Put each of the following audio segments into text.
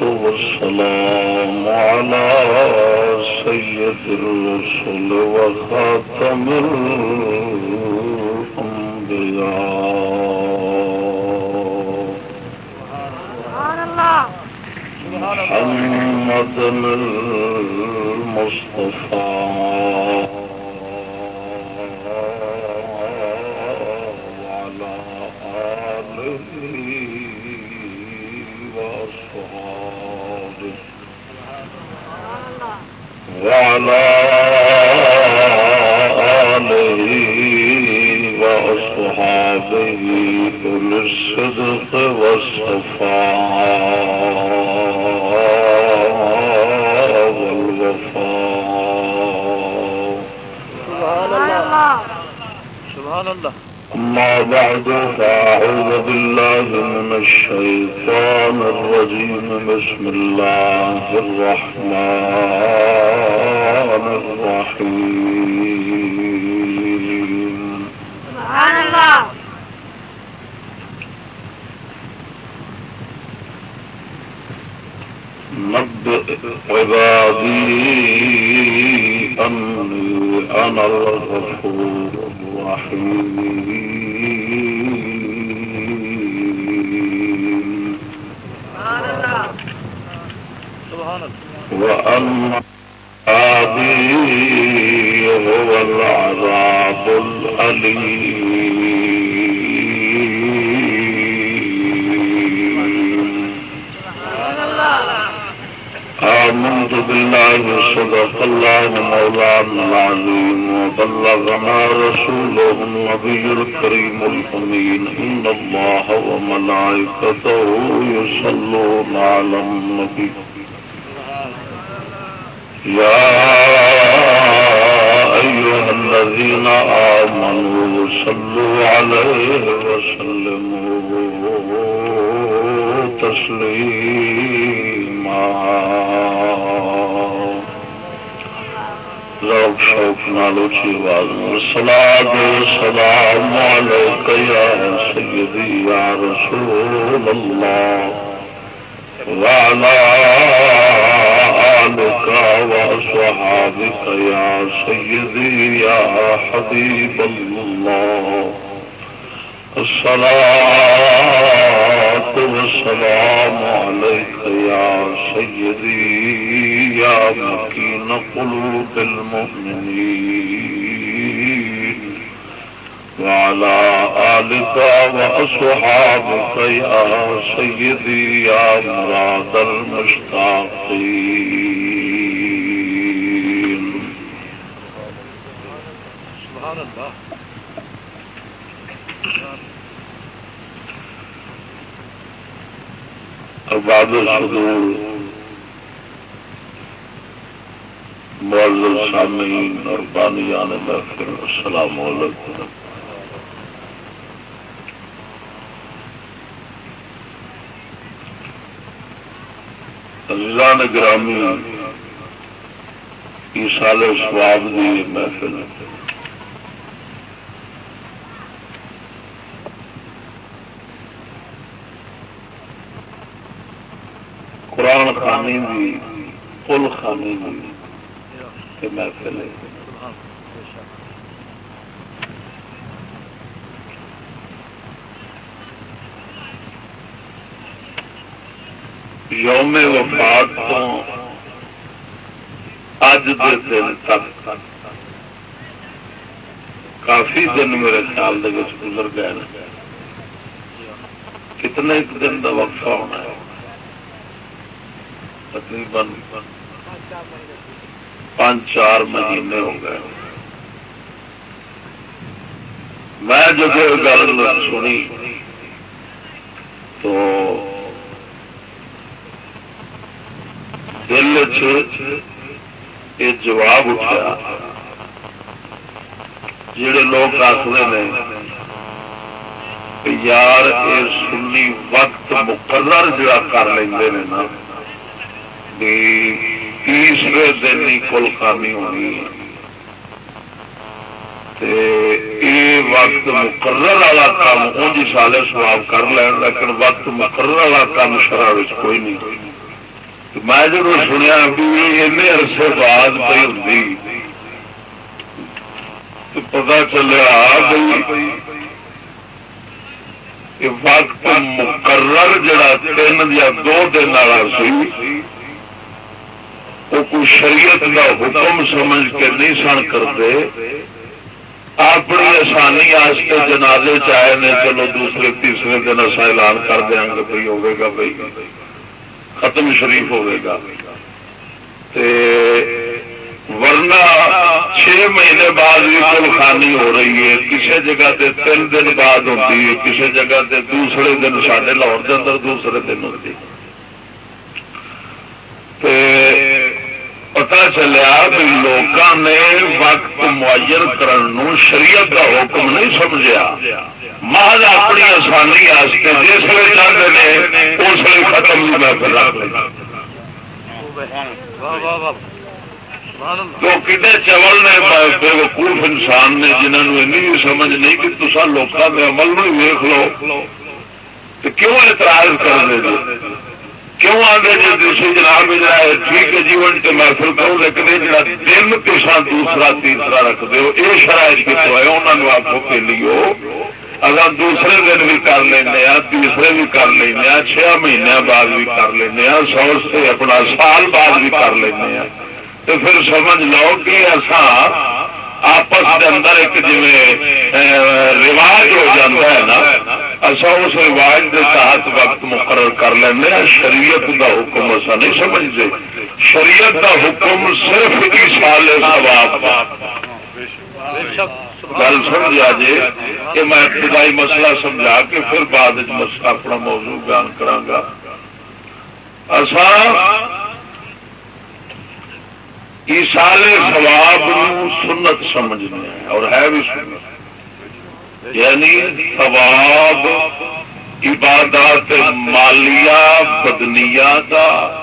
والسلام على سيد الرسل وخاتم محمد المصطفى. وأصحابه أولي الصدق والصفاء. والوفاء سبحان الله. أما بعد فأعوذ بالله من الشيطان الرجيم. بسم الله الرحمن الرحيم سبحان الله نبئ عبادي أني أنا الغفور الرحيم العظيم وبلغنا رسوله النبي الكريم الأمين إن الله وملائكته يصلون على النبي. يا أيها الذين آمنوا صلوا عليه وسلموا تسليما. ذوق شوق نالو چی آواز الصلاة والسلام عليك يا سيدي يا رسول الله وعلى آلك وأصحابك يا سيدي يا حبيب الله الصلاة والسلام عليك يا سيدي يا مكين قلوب المؤمنين. وعلى آلك وأصحابك يا سيدي يا مراد المشتاقين. سبحان الله. بعد الصدور معزز سامعین اور بانی بانیان محفل، السلام علیکم۔ عزیزان گرامی سال سواب دی محفل قرآن خانی دی پل خانی دی یہ محفل ہے۔ یوم وفات تو اج دے دن تک کافی دن میرے خیال گزر گئے کتنے ایک دن کا وقفہ ہونا ہے۔ تقریباً پانچ چار مہینے ہو گئے۔ میں جب یہ گل سنی تو دل چ یہ جواب اٹھا جڑے لوگ آخر نے یار، یہ سنی وقت مقرر جڑا کر لیں نا تیسرے دن ہی کل خانی ہونی یہ وقت مقرر والا کام انج سالے سواب کر لین، لیکن وقت مقرر والا کام شرح کوئی نہیں۔ میں جب سنیا بھی عرصے بعد پہ ہوں پتا چلیا وقت مقرر جڑا تین یا دو دن والا سی وہ کوئی شریعت کا حکم سمجھ کے نہیں سن کرتے۔ اپنی آسانی آستے جنازے چائے نے، چلو دوسرے، تیسرے دن اصا اعلان کر دیا گا بھائی ہوگے گا بھائی ختم شریف ہوئے گا ورنہ چھ مہینے بعد بھی کل خانی ہو رہی ہے۔ کسی جگہ تے تین دن بعد ہوتی ہے کسی جگہ تے دوسرے دن سارے لاہور کے اندر دوسرے دن ہوتی پتا چلیا بھی لوگوں نے وقت معین کرنے شریعت کا حکم نہیں سمجھا محض اپنی آسانی جس وقت چاہتے ہیں اس لیے ختم نہیں میں تو کتنے چول نے بے وقوف انسان نے جنہوں نے سمجھ نہیں کہ تصا لوگوں کے عمل میں ویخ لو۔ کیوں اعتراض کر دے کیوں آدھے جی دوسری جناب ٹھیک ہے جیون کے محفل کرو لیکن جڑا دن پیشہ دوسرا، تیسرا رکھ دو یہ شرائط کتوں ہے انہوں نے آپ کے لیے اگر دوسرے دن بھی کر لینا تیسرے بھی کر لینا چھ مہینے بعد بھی کر لینا سو سے اپنا سال بعد بھی کر لینا تو پھر سمجھ لو کہ ایسا آپس کے اندر ایک جی رواج ہو جاتا ہے نا اصا اس رواج کے تحت وقت مقرر کر لینا ہاں، شریعت کا حکم ایسا نہیں سمجھتے شریعت کا حکم صرف ہی سال ثواب گل سمجھا جی؟ کہ میں ابتدائی مسئلہ سمجھا کے پھر بعد اپنا موضوع بیان کرا اصا ایسال سواب سنت سمجھنا ہے اور ہے بھی سنت۔ یعنی سواب عبادات مالیا بدنیا کا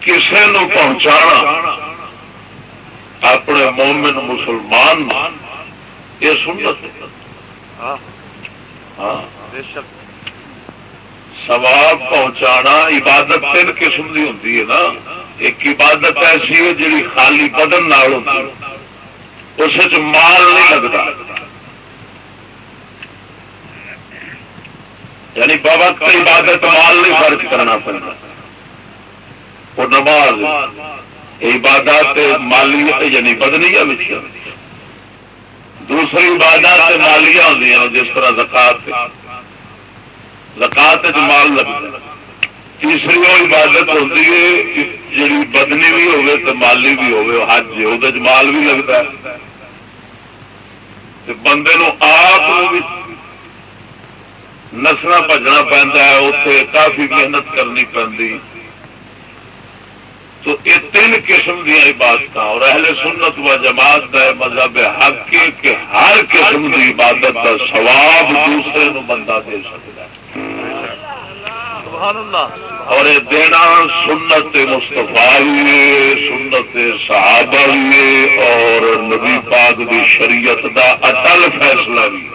کسی نو پہنچانا۔ اپنے مومن مسلمان یہ سنت۔ ہاں۔, ہاں۔ سواب پہنچانا عبادت تین قسم کی ہوتی ہے نا۔ ایک عبادت ایسی ہے جی خالی بدن نال ہوتی اس مال نہیں لگتا یعنی بابا عبادت مال نہیں خرچ کرنا پڑتا وہ نماز عبادت مالی یعنی بدنیا دوسری عبادت مالیا ہوں جس طرح زکات۔ زکات مال لگتا تیسری وہ عبادت ہوتی ہے جی بدنی بھی ہوگی تو مالی بھی ہوگی حج وہ مال بھی لگتا ہے۔ بندے آپ نسنا بجنا پہنتا ہے اتنے کافی محنت کرنی پی تو یہ تین قسم دیا عبادت اور اہل سنت و جماعت کا مذہب حق کہ ہر قسم کی عبادت کا سواب دوسرے نو بندہ دے سکتا ہے اور یہ دینا سنت مستفا سنت صحابہ اور نبی پاک دی شریعت دا اٹل فیصلہ بھی۔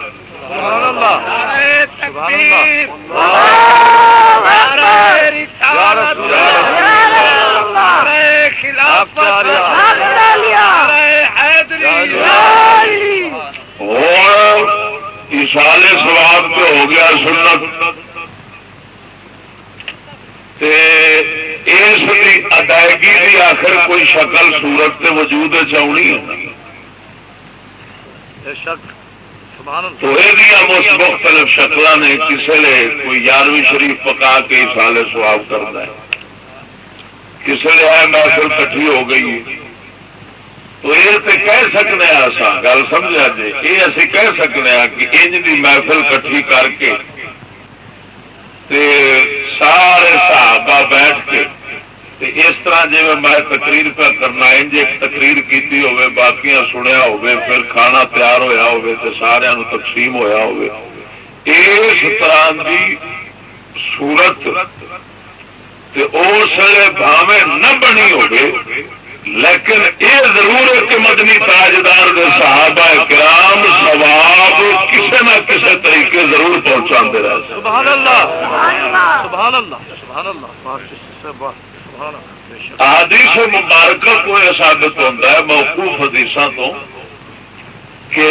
اور اشارے سواب تو ہو گیا سنت۔ اس ادائیگی کی آخر کوئی شکل سورت کے وجود تو یہ مختلف شکل نے کسی نے کوئی یارویں شریف پکا کے سال سواب کرتا ہے۔ کسی نے ہے محفل کٹھی ہو گئی تو یہ تو کہہ سکنے گل سمجھا جی یہ اسی کہہ سکنے کہ انج کی محفل کٹھی کر کے سارے صحابہ بیٹھ کے اس طرح جی میں تقریر پہ کرنا جی تقریر کی ہوے باقی سنیا ہوے پھر کھانا تیار ہویا ہوے تو سارا تقسیم ہویا ہوے اس طرح کی صورت اس بھاوے نہ بنی ہوگی لیکن یہ ضرور ہے کہ مدنی تاجدار دے صحابہ کرام سواب کسی نہ کسی طریقے ضرور پہنچا رہے سبحان اللہ سبحان اللہ سبحان اللہ حدیث مبارکہ کو یہ ثابت ہوتا ہے موقوف حدیثوں تو کہ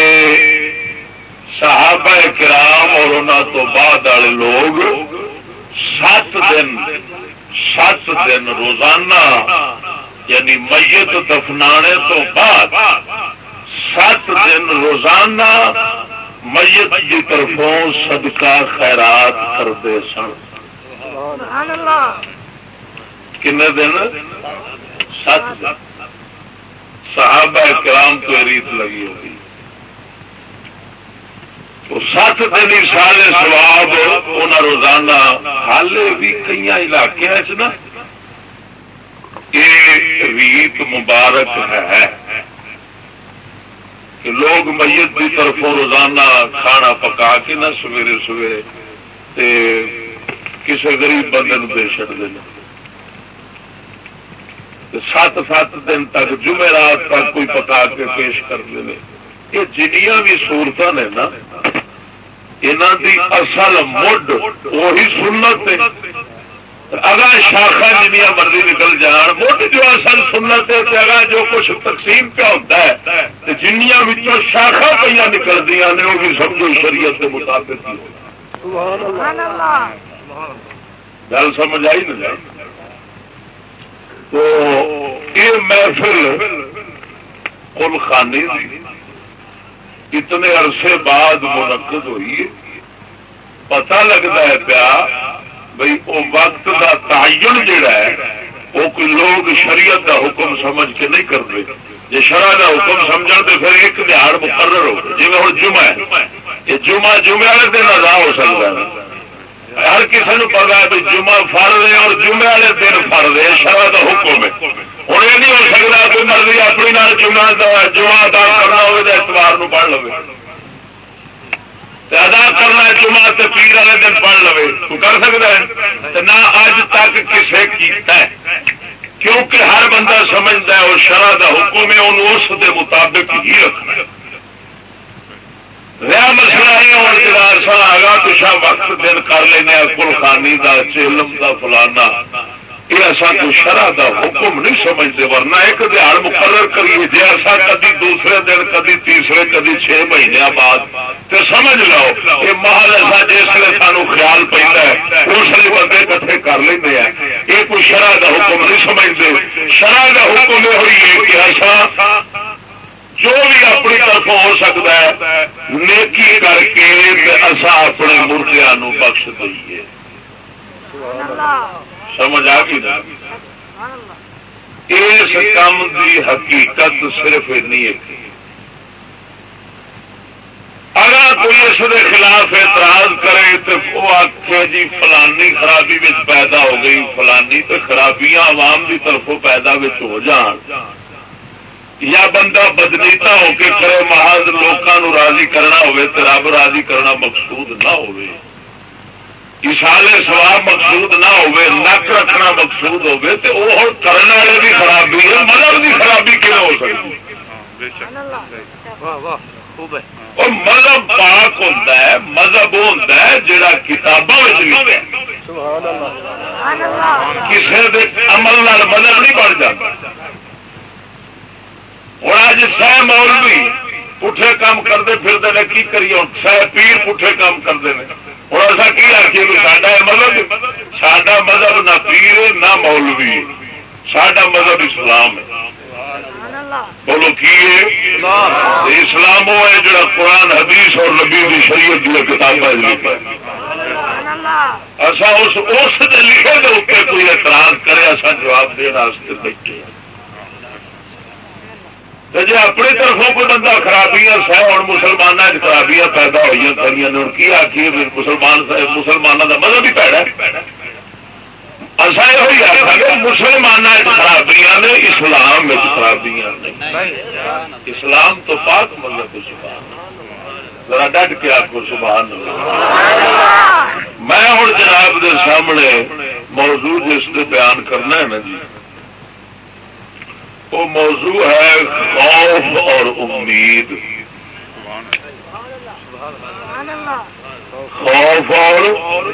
صحابہ کرام اور انہوں تو بعد والے لوگ سات دن سات دن روزانہ یعنی میت دفنانے تو بعد سات دن روزانہ میت کی طرفوں صدقہ خیرات کرتے سن۔ کنے دن؟ سات دن۔ صحابہ کرام تو ریت لگی ہوگی سات دن سال سواب روزانہ حال بھی کئی علاقے نا یہ ریت مبارک ہے کہ لوگ میت کی طرفوں روزانہ کھانا پکا کے نہ سویرے سویرے کسی گریب بندے دے چڑتے ہیں سات سات دن تک جمعرات تک کوئی پکا کے پیش کرتے ہیں یہ جنیا بھی سہولت نے نا یہاں کی اصل مڈ وہی سنت اگر شاخا جنیا مرضی نکل جان مڈ جو اصل سنت اگر جو کچھ تقسیم پہ ہوتا ہے جنیا شاخا پہ نکل دیا نے وہ بھی سمجھو شریعت کے مطابق گل سمجھ آئی نا تو یہ محفل کل خانی اتنے عرصے بعد منعقد ہوئی پتا لگتا ہے پیا بھائی وہ وقت کا تعین جڑا ہے وہ کوئی لوگ شریعت کا حکم سمجھ کے نہیں کرتے۔ جی شرح کا حکم سمجھ تو پھر ایک دہاڑ مقرر ہو جی ہوں جمعہ ہے، یہ جمعہ جمعے والے دن ادا ہو سکتا ہے۔ ہر کسی نے پتا ہے بھائی جمعہ فر ہے اور جمعے والے دن فر ہے شرح کا حکم ہے۔ ہوں یہ نہیں ہو سکتا کوئی مرضی اپنی نال جمعہ جمعہ ادا کرنا ہو اتوار پڑھ لو۔ ادا کرنا جمعہ تے پیر والے دن پڑھ لو تو کر سکتا ہے؟ نہ اج تک کسے کیتا ہے۔ کیونکہ ہر بندہ سمجھتا ہے اور شرح کا حکم ہے، انہوں اس دے مطابق ہی رکھنا رہا مسئلہ یہ ہونے جا آگا پچھا وقت دن کر لینا کل خانی کا چیلم کا فلانا۔ یہ ایسا کوئی شرح کا حکم نہیں سمجھتے، ورنہ ایک دہڑ مقرر کریے جی ایسا کدی دوسرے دن، کدی تیسرے، کدی چھ مہینے بعد۔ تو سمجھ لو یہ محل ایسا جس لیے سانو خیال پہ اس لیے بندے کٹھے کر لیں یہ کوئی شرح کا حکم نہیں سمجھتے۔ شرح کا حکم یہ ہوئی ہے کہ ایسا جو بھی اپنی طرف ہو سکتا ہے، نیکی کر کے اصا اپنے مردیا بخش دئیے۔ سمجھ آ گئی اس کام کی حقیقت صرف اگر کوئی اس کے خلاف اعتراض کرے تو وہ آخے جی فلانی خرابی پیدا ہو گئی، فلانی تو خرابیاں عوام کی طرفوں پیدا ہو جان۔ یا بندہ بدنیتا ہو کے کرے، محض لوگوں راضی کرنا ہوئے تو رب راضی کرنا مقصود نہ ہوئے۔ اشالے سواب مقصود نہ ہوئے نک رکھنا مقصود ہوئے تو وہ کرنے والے بھی خرابی ہے مذہب کی خرابی کیوں ہو سکتی؟ اور مذہب پاک ہوتا ہے مذہب وہ ہوتا ہے جڑا کتابوں کسی عمل مذہب نہیں بڑھ جاتا۔ ہوں اج سہ مولوی پٹھے کام کرتے پھرتے ہیں کی کریے؟ سہ پیر پٹھے کام کرتے ہیں ہوں ایسا کی آخیے کہ ساڈا مذہب. مذہب نہ پیر نہ مولوی سڈا مذہب اسلام ہے. بولو کی اسلام وہ ہے جڑا قرآن حدیث اور نبی کی شریعت کی کتابیں لکھا اصا اس لکھے کے اتنے کوئی اعتراض کرے اصا جواب دینا بیٹھے جی اپنی طرفوں کوئی بندہ خرابیاں سہ ہوں مسلمانوں خرابیاں پیدا ہوئی کری کی آخی مسلمان مسلمانوں کا مطلب ہی پیڑا اصا یہ آخا گے مسلمانوں خرابیاں نے اسلام خرابیاں اسلام تو پاک مطلب ذرا ڈٹ کے آپ کو سبحان میں ہوں جناب دے سامنے موضوع جس سے بیان کرنا ہے نا جی وہ موضوع ہے خوف اور امید۔ خوف اور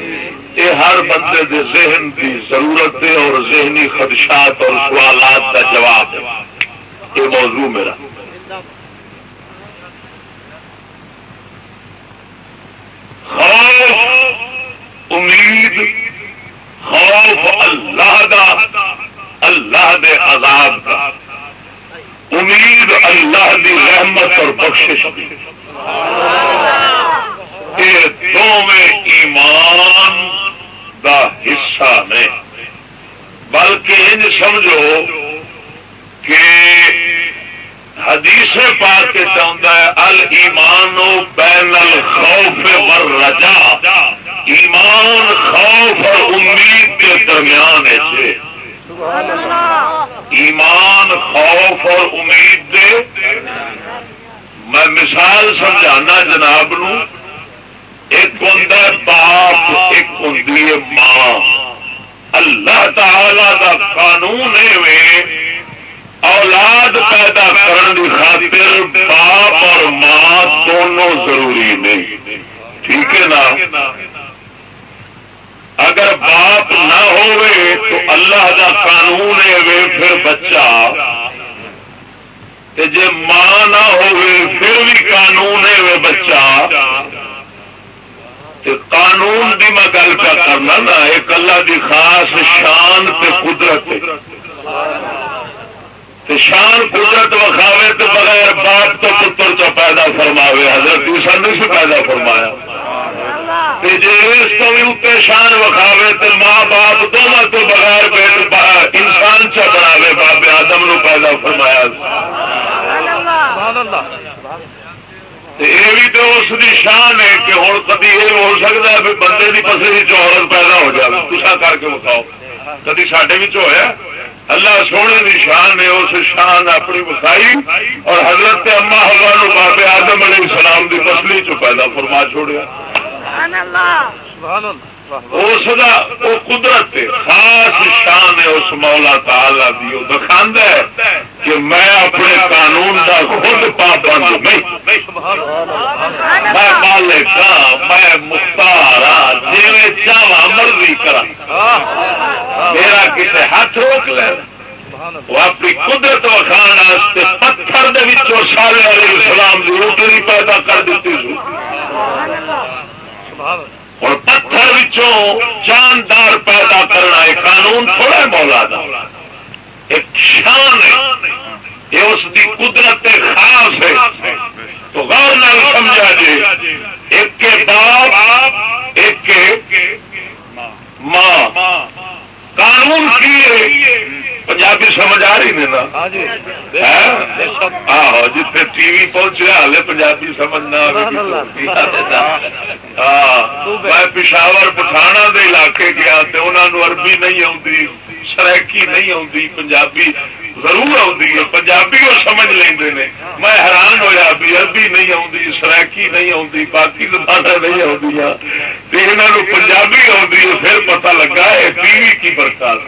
یہ ہر بندے دے ذہن کی ضرورت ہے اور ذہنی خدشات اور سوالات کا جواب یہ موضوع میرا۔ خوف، امید، خوف اللہ دا، اللہ دے عذاب کا امید اللہ دی رحمت اور بخشش کی. یہ دونوں ایمان دا حصہ نے. بلکہ ان سمجھو کہ حدیث پا کے چاہتا ہے ال ایمان بین الخوف ور رجا ایمان، خوف اور امید کے درمیان ہے۔ ایمان، خوف اور امید دے۔ میں مثال سمجھانا جناب نو، ایک ہوں باپ، ایک ہوں ماں۔ اللہ تعالی دا قانون اولاد پیدا کرنے خاطر باپ اور ماں دونوں ضروری نہیں ٹھیک ہے نا؟ اگر باپ نہ ہوئے تو اللہ کا قانون ہے پھر بچہ۔ جی ماں نہ ہوئے پھر بھی قانون ہے بچہ۔ قانون دی میں گل پہ کرنا نا، ایک اللہ دی خاص شان تے قدرت تے شان قدرت وکھاوے تو بغیر باپ تو پتر چ پیدا فرماوے، حضرت عیسیٰ نہیں سے پیدا فرمایا۔ جی اس کو بھی اتنے شان وکھاوے تو ماں باپ دونوں تو بغیر انسان چ بناوے بابے آدم نو پیدا فرمایا۔ یہ بھی تو اس کی شان ہے کہ ہوں کدی یہ ہو سکتا ہے بندے کی پسری چورت پیدا ہو جائے کسا کر کے بتاؤ کدی سڈے ہوا اللہ سونے کی شان نے اس شان اپنی بسائی اور حضرت اما ہوا بابے آدم علیہ السلام کی پسلی چ پیدا فرما چھوڑیا۔ اس قدرت خاص شان ہے اس مولا تعالی دی۔ وہ دکھاند ہے کہ میں اپنے قانون کا خود پابند میں مالک ہاں میں مختار ہاں جی چاہا مرضی کرا میرا کسی ہاتھ روک لے۔ وہ اپنی قدرت وکھان پتھر سارے علیہ السلام کی روٹری پیدا کر دیتی۔ اور پتھر جاندار پیدا کرنا ایک قانون تھوڑا مولا دا۔ ایک شان ہے۔ یہ اس کی قدرت خاص ہے۔ تو غور نہ سمجھا جی۔ ایک کے باپ، ایک کے ماں۔ قانون کی پنجابی سمجھ آ رہی نا ہاں جی۔ آہو جتنے ٹی وی پہنچے ہالے پنجابی سمجھ نہ ہاں میں پشاور پٹھانا دے علاقے گیا تو انہوں عربی نہیں آتی سرکی نہیں آتی پنجابی ضرور آتی ہے۔ پنجابی وہ سمجھ لیں میں حیران ہوا بھی عربی نہیں آتی سرکی نہیں آتی باقی زبان نہیں آدی پنجابی آتی ہے پھر پتا لگا ہے ٹی وی کی برکات۔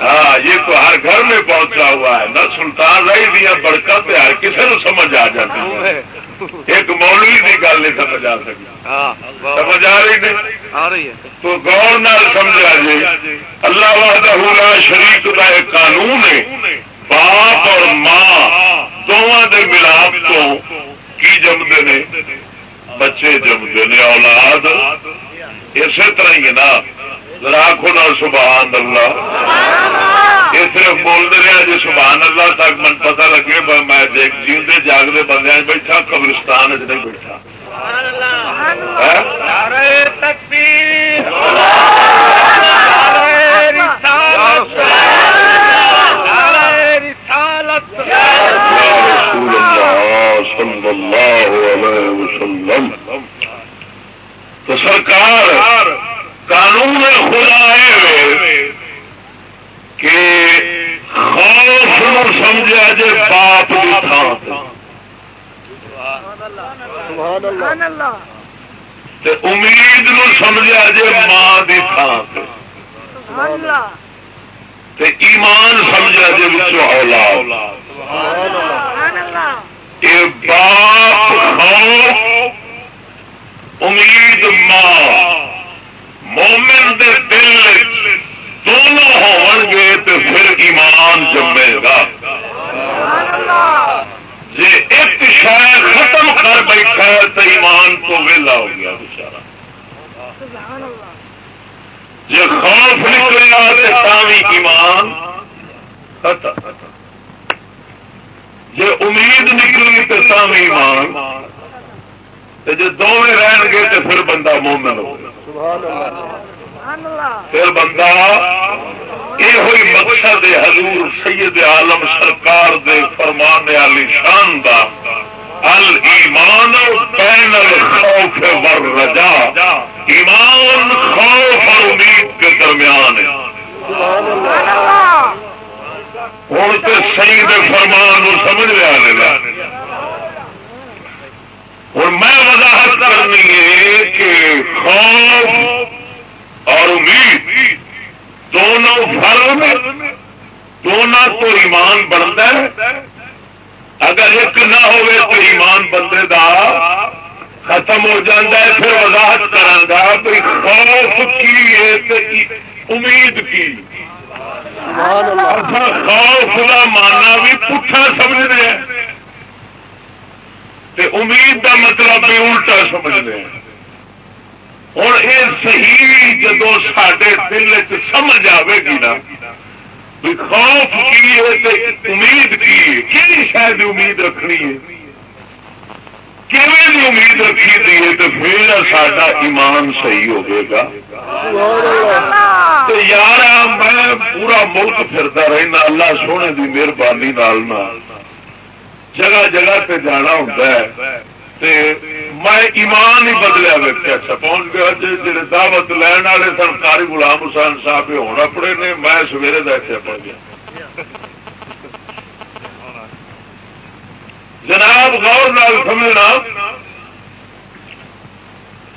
ہاں یہ تو ہر گھر میں پہنچا ہوا ہے۔ نہ سلطان رہی دیا برکت ہر کسی نے سمجھ آ جاتی ہے۔ ایک مولوی کی گل نہیں سمجھ آ سکتی۔ ہاں، سمجھ آ رہی تو گور نال سمجھا جی۔ اللہ لا شریف کا ایک قانون ہے۔ باپ اور ماں دونوں کے ملاپ تو کی جمتے نے؟ بچے جمتے نے اولاد۔ اسی طرح ہی نا۔ نہ سبحان اللہ۔ یہ صرف بولتے رہے جی سبحان اللہ تک من پتا لگے میں جیتے جاگتے بندے بیٹھا قبرستان نہیں بیٹھا۔ تو سرکار قانون خدا ہے کہ خوف سمجھا جائے باپ کی تھان امید نو سمجھا جائے ماں کی تھان ایمان سمجھا جی بچوں اولاد. یہ باپ خوف امید ماں. مومن دے دل دونوں ہون گے تو پھر ایمان جمے گا. جی ایک شاید ختم کر بیٹھا تو ایمان تو ویلا ہو گیا بچارا جی خوف نکلیا تو بھی ایمان۔ ختم جی امید نکلی تو بھی ایمان۔ جی دونوں رہن گے تو پھر بندہ مومن ہو پھر بندہ، یہ ہوئی مقصد حضور سید عالم سرکار دے فرمان علی شان دا۔ المان بین الخوف والرجا۔ ایمان، خوف اور امید کے درمیان ہے۔ ہوں تو سی فرمان سمجھ لیا لے اور میں وضاحت کرنی ہے کہ خوف اور امید دونوں فرم دونوں تو ایمان بنتا ہے۔ اگر ایک نہ ہوئے تو ایمان بندے دا۔ ختم ہو جاتا ہے پھر وضاحت کرا بھائی خوف کی امید کی؟ خوف کا ماننا بھی پٹھا سمجھ رہے ہیں امید کا مطلب بھی الٹا سمجھ رہے ہیں ہوں یہ صحیح جدو سڈے دل چ سمجھ آئے گی نا خوف کی ہے امید کی کہڑی شاید امید رکھنی ہے؟ کیون امید رکھی دی ہے تو پھر ساڈا ایمان صحیح ہوگے گا تو یار میں پورا ملک پھرتا رہنا، اللہ سونے کی مہربانی جگہ جگہ پہ جانا ہوتا ہے۔ میں ایمان ہی بدلیا ویکیا اچھا پہنچ گیا جی دعوت لین والے سن کاری غلام حسین صاحب ہونا پڑے نے میں سویرے دیکھا پڑ گیا۔ جناب غور نال سمجھنا۔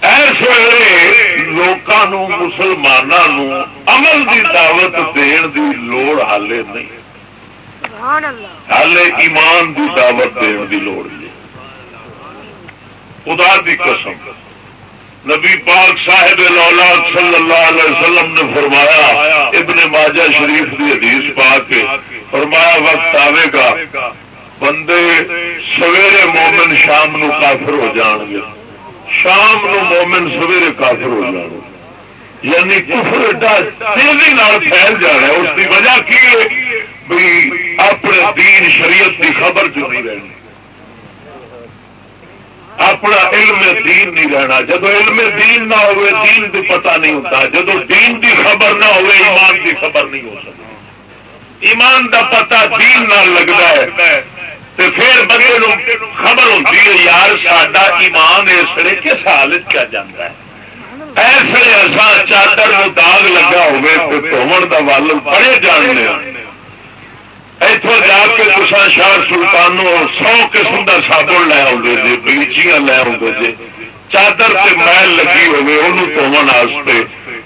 اس ویلے لوگوں مسلمانوں عمل کی دعوت دن کی لوڑ حالے نہیں۔ ہالے ایمان کی دعوت دن کی لوڑ نہیں۔ خدا دی قسم۔ نبی پاک صاحب اولاد صلی اللہ علیہ وسلم نے فرمایا، ابن ماجہ شریف کی حدیث پا کے فرمایا، وقت آئے گا، بندے سویرے مومن شام نو کافر ہو جان گے۔ شام نو مومن سویرے کافر ہو جان گے۔ یعنی کفر ایڈا تیزی پھیل جانا ہے۔ اس کی وجہ کی ہے؟ اپنے دین شریعت کی خبر جو نہیں رہنی۔ اپنا علم دین نہیں رہنا۔ جب علم دین نہ ہوئے، دین کی پتہ نہیں ہوتا۔ جب دین کی خبر نہ ہوئے، ایمان کی خبر نہیں ہو سکتی۔ ایمان کا پتا دین نہ لگتا ہے۔ تو پھر بندے خبر ہوتی ہے، یار، ساڈا ایمان اس لیے کس حالت کیا جانا ہے؟ ایسے ایسا چادر داغ لگا ہوئے تو دھومن کا ول بڑے جاننے ہاں۔ اتوں جا کے تصا شاہ سلطان سو قسم کا سابن لے آؤ جی بلیچیاں لے آؤ جی چادر سے محل لگی ہوئے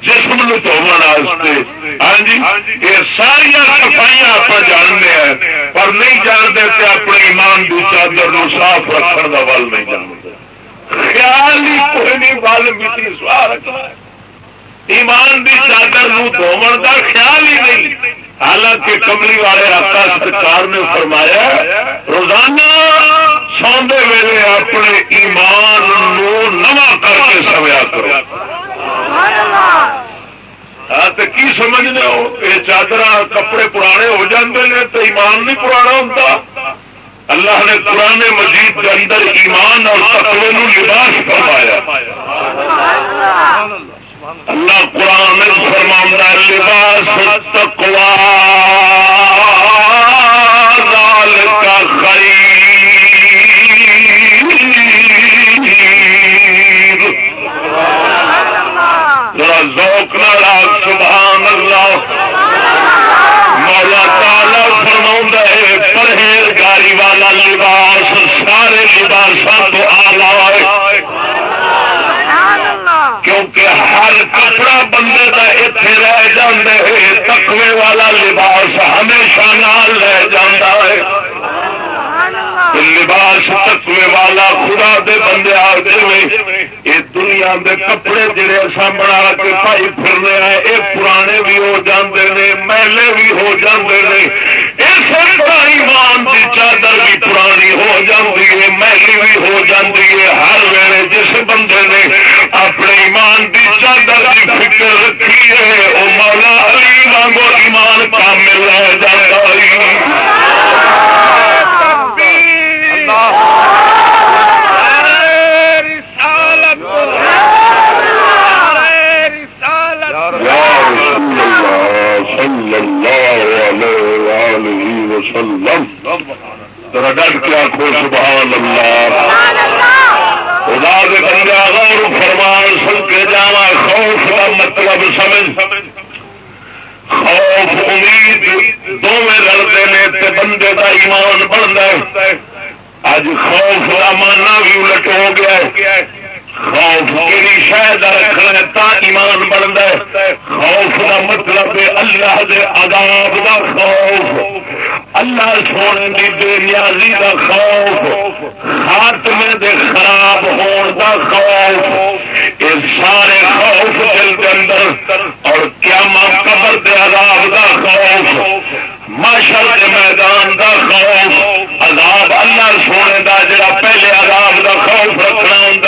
جسم نواستے ہاں جی یہ ساریا صفائیاں آپ جانتے ہیں، پر نہیں جانتے کہ اپنے ایمان کی چادر صاف رکھنے کا ول نہیں جانتے۔ خیال ہی کوئی نہیں، ول میٹھی سوا رکھنا ایمان کی چادر دھومن کا خیال ہی نہیں۔ حالانکہ کملی والے آپ سرکار نے فرمایا روزانہ سوندے ویلے اپنے ایمان نو نوا کر کے سویا کرو۔ ہاں تو کی سمجھنے ہو؟ یہ چادر کپڑے پرانے ہو جاتے ہیں تو ایمان نہیں پرانا ہوتا اللہ نے پرانے مجید کے اندر ایمان اور تقوی نو لباس فرمایا۔ اللہ قرآن فرما لباس تکوا لال کا ذرا ذوق نال سبحان اللہ مولا تالا فرما ہے پرہیزگاری والا لباس سارے لباسوں کو آ کیونکہ ہر کپڑا بندے کا اتنے رہ جائے تکوے والا لباس ہمیشہ نال رہ جا ہے۔ لباس تکوے والا خدا دے بندے آ یہ دنیا دے کپڑے جڑے اصا بنا کے پائی پھرنے آئے یہ پرانے بھی ہو جاندے نے، میلے بھی ہو جاندے نے۔ کی چادر بھی پرانی ہو جاتی ہے محلی بھی ہو جاتی ہے۔ ہر ویلے جس بندے نے اپنے ایمان کی چادر کی فکر رکھی ہے وہ مولا علی وانگو ایمان کامل رہ جاتا ہے۔ ڈٹ کے آخو سبحان اللہ. خدا کے بندے غور فرمان سن کے جا خوف کا مطلب سمجھ. خوف، امید دونوں لڑتے ہیں بندے کا ایمان بنتا ہے۔ اج خوف کا ماننا بھی الٹ ہو گیا ہے۔ خوف کہڑی شاید رکھنا تا ایمان بنتا ہے۔ خوف کا مطلب اللہ دے عذاب دا خوف۔ اللہ سونے کی بے نیازی کا خوف۔ خاتمے دے خراب ہون دا خوف۔ یہ سارے خوف دل کے اندر اور کیا قبر دے عذاب دا خوف۔ ماشر کے میدان دا خوف، عذاب اللہ سونے دا جڑا پہلے عذاب دا خوف رکھنا ہوں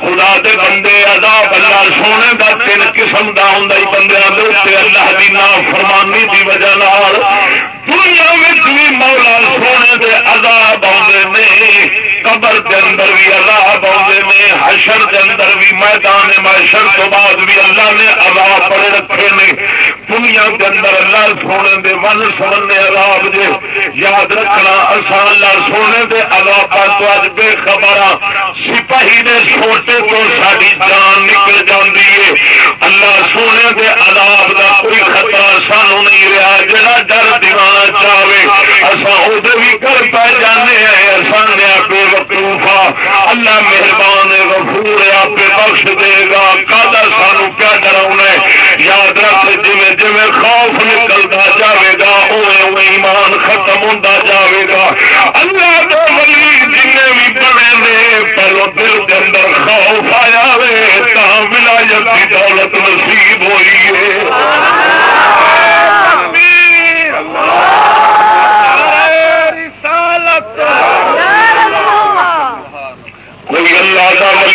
خدا دے بندے، عذاب اللہ سونے دا تین قسم دا ہوں بندے اللہ کی نا فرمانی کی وجہ دنیا بھی مولا سونے دے عذاب آدھے قبر کے اندر بھی عذاب آدھے نے، حشر کے اندر بھی، میدان محشر تو بعد بھی اللہ نے عذاب پڑے رکھے نے۔ دنیا کے اندر اللہ سونے دے من سمنے عذاب دے۔ یاد رکھنا اصا اللہ سونے دے عذاب تو اج بے خبر سپاہی نے چھوٹے تو ساری جان نکل جاتی ہے۔ اللہ سونے دے عذاب دا کوئی خطرہ سانو نہیں رہا، جڑا ڈر دیوانا چاہے اصا ادھر بھی کر پہ جانے ہیں اصل بے وقوفا اللہ مہربان غفور آپ بخش دے گا کالا سانو کیا ڈراؤنا یاد رکھ جی جی خوف نکلتا جاوے گا اوے اوے ایمان ختم ہوتا جاوے گا اللہ دے ولی جن بھی بنے نے پہلو دل کے اندر خوف آیا وے تا ولایت کی دولت نصیب ہوئی ہے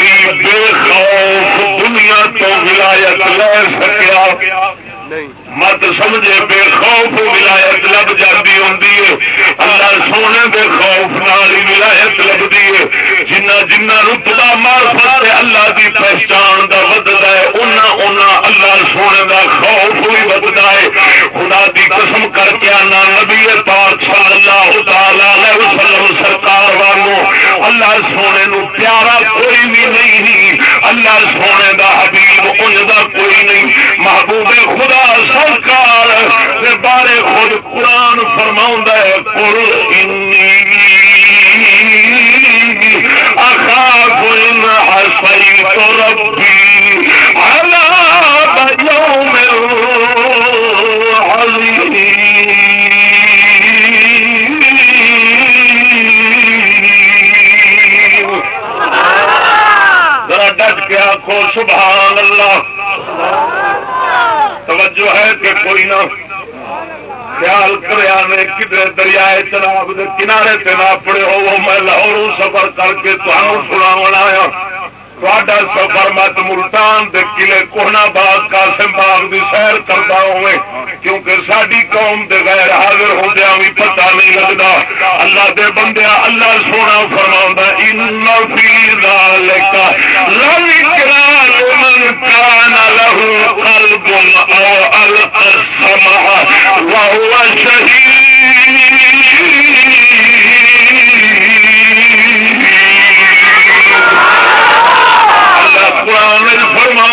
کا بے خوف دنیا تو ولایت لے سکیا۔ نہیں۔ مت سمجھے بے خوف ولایت لب جاتی ہوں اللہ سونے بے خوف نال ہی ولایت لبھی ہے۔ جنہ جنہ رتبا مارفت اللہ دی پہچان دا ودتا ہے۔ اُنہ اُنہ اللہ سونے دا خوف بھی ودتا ہے۔ خدا دی قسم کر کے آنا نبی پاک صلی اللہ تعالی علیہ وسلم سرکار والوں اللہ سونے نو پیارا کوئی بھی نہیں۔ اللہ سونے دا حبیب انج دا کوئی نہیں۔ محبوب خدا سو سرکار دے بارے خود قرآن فرما ہے، قل اخاف ان حسيت ربي على يوم عظيم ذرا ڈٹ کے آخو سبحان اللہ۔ توجہ ہے کہ کوئی نہ خیال کریا نے کدھر دریائے چناب کے کنارے سے نہ پڑے ہو میں لاہور سفر کر کے تمہوں سنا آیا۔ تھوڑا سفر مت ملتان دے قلعے کوہنا باغ قاسم باغ دی سیر کرتا ہوئے۔ کیونکہ ساری قوم دے غیر حاضر ہوندیا بھی پتہ نہیں لگتا اللہ دے بندیا اللہ سونا فرما ان فی ذالک لذکرا كان له قلب أو ألقى السمع وهو شهيد. شهید قرآن فرما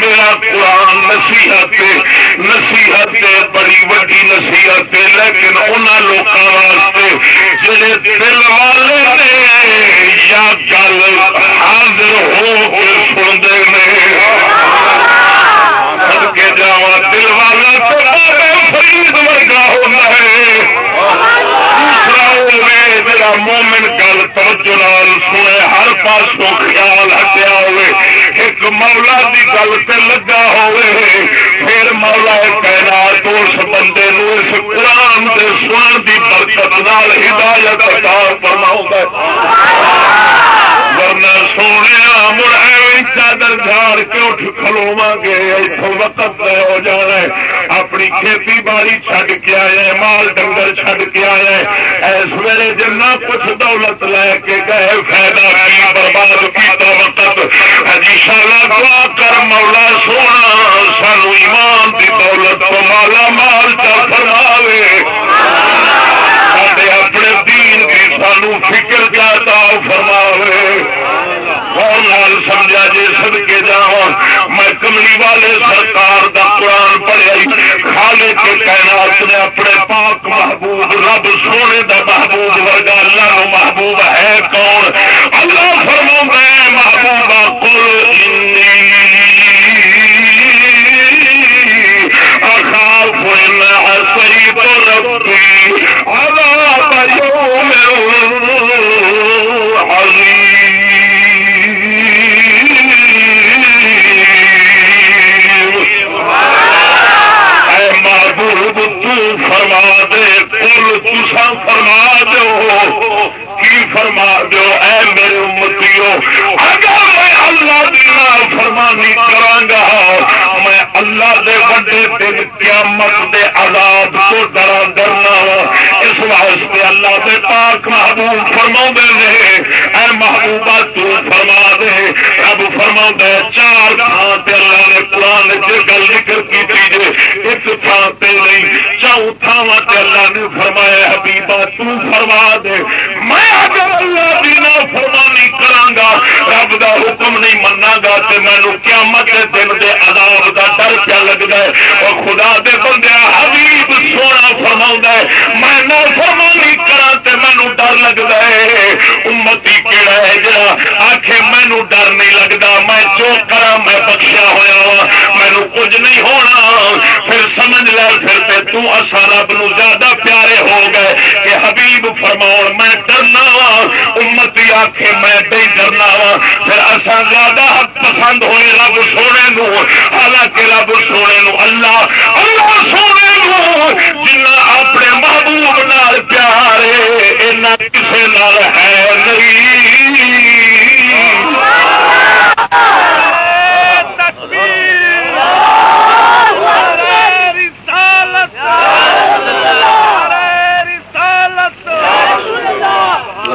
میرا قرآن نصیحت نصیحت بڑی وڈی نصیحت لیکن انہوں لوگوں واسطے جڑے دل والے نے یا گل حاضر ہو کے سنتے ہیں کے جا دل والا تو فرید ورگا ہوتا ہے۔ دوسرا ہوئے مومن توجہ سنے ہر پاسوں خیال ہٹیا ہوئے۔ ایک مولا دی گل سے لگا ہوئے۔ پھر مولا کائنات، اس بندے اس قرآن دے سن کی برکت نال ہدایت کا فرماؤندا ہے ورنہ سونے مڑ چادر جھاڑ کے اٹھ کھلوا گے اتوں وقت طے ہو جانا ہے۔ اپنی کھیتی باڑی چڈ کے آیا مال ڈنگر چڈ کے آیا اس ویلے جنا کچھ دولت لے کے گئے، فائدہ کی، برباد کیا وقت۔ ہجی شالا دعا کر مولا سونا، سانو ایمان دی دولت تو مالا مال چل فرماوے۔ سمجھا جی سد کے جا میں کملی والے سرکار دا قرآن پڑھیا خالے کے کائنات نے اپنے پاک محبوب، رب سونے دا محبوب ورگا اللہ نو محبوب ہے کون؟ اللہ فرما ہے محبوبہ کل اخاف صحیح تو ربی عذاب یوم عظیم۔ تسا فرما دو کی فرما دو اے میرے امتیو، اگر میں اللہ دینا فرمانی کرانگا، میں اللہ دے بڑے دن قیامت دے عذاب کو ڈرا ڈرنا اس واسطے اللہ دے پاک محبوب فرما دے اے محبوبہ تو فرما دے۔ رب فرما دے چار تھان تے اللہ نے قرآن سے گل ذکر کی جے، ایک تھان تے نہیں چاؤ تھان تے اللہ نے فرمایا حبیبہ تو فرما دے۔ میں اگر اللہ دینا فرمانی کرانگا، رب دا حکم نہیں منا گا تے مینو قیامت دے دن دے عذاب دا ڈر کیا لگ جائے اور خدا دے بندے، حبیب سونا فرما ہے، میں نہ فرمانی کرا تے مینو ڈر لگتا ہے۔ امتی کیڑا ہے جڑا آخے مینو ڈر نہیں لگتا میں جو کرا میں بخشیا ہوا وا ہاں، مینو کچھ نہیں ہونا۔ پھر سمجھ لے، پھر تے تو اصا رب نو زیادہ پیارے ہو گئے کہ حبیب فرماؤ میں ڈرنا وا، امتی آخے میں نہیں ڈرنا وا۔ پھر اصا زیادہ حق پسند ہوئے رب سونے نو۔ حالانکہ رب سونے نو اللہ اللہ سونے نو۔ جنا اپنے محبوب نال پیار کسی نال ہے نہیں۔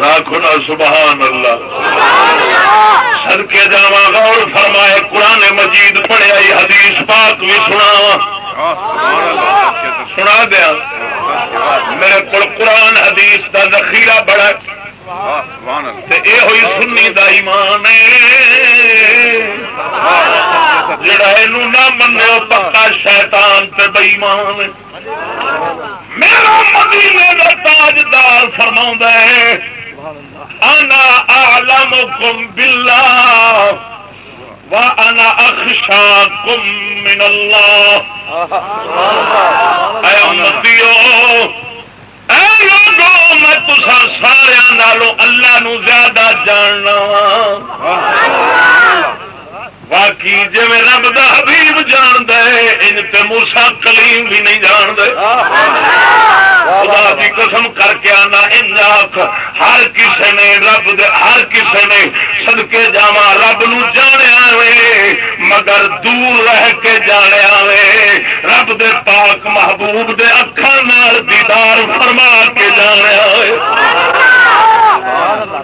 راکھنا سبحان اللہ سر کے جا غور فرمائے قرآن مجید پڑھیا حدیث پاک بھی سنا سنا دیا۔ میرے کو قرآن حدیث دا ذخیرہ بڑا یہ ہوئی سنی دا ایمان جڑا یہ نہ منو پکا شیطان تے بئیمان میرا مدینے کا تاجدار فرما ہے، انا عالم کم بلا و انا اخشا کم من اللہ۔ اے امتیو اے لوگو میں تسا سارا نالوں اللہ نو زیادہ جاننا ہاں۔ باقی جی رب دا حبیب جان دے ان تے موسا کلیم بھی نہیں جان دے خدا کی قسم کر کے آنا، ان ہر کسے نے رب دے، ہر کسے نے سدکے جاوا رب نو جانیا وے مگر دور رہ کے جانیا وے رب دے پاک محبوب دے اکھان دیدار فرما کے جانیا وے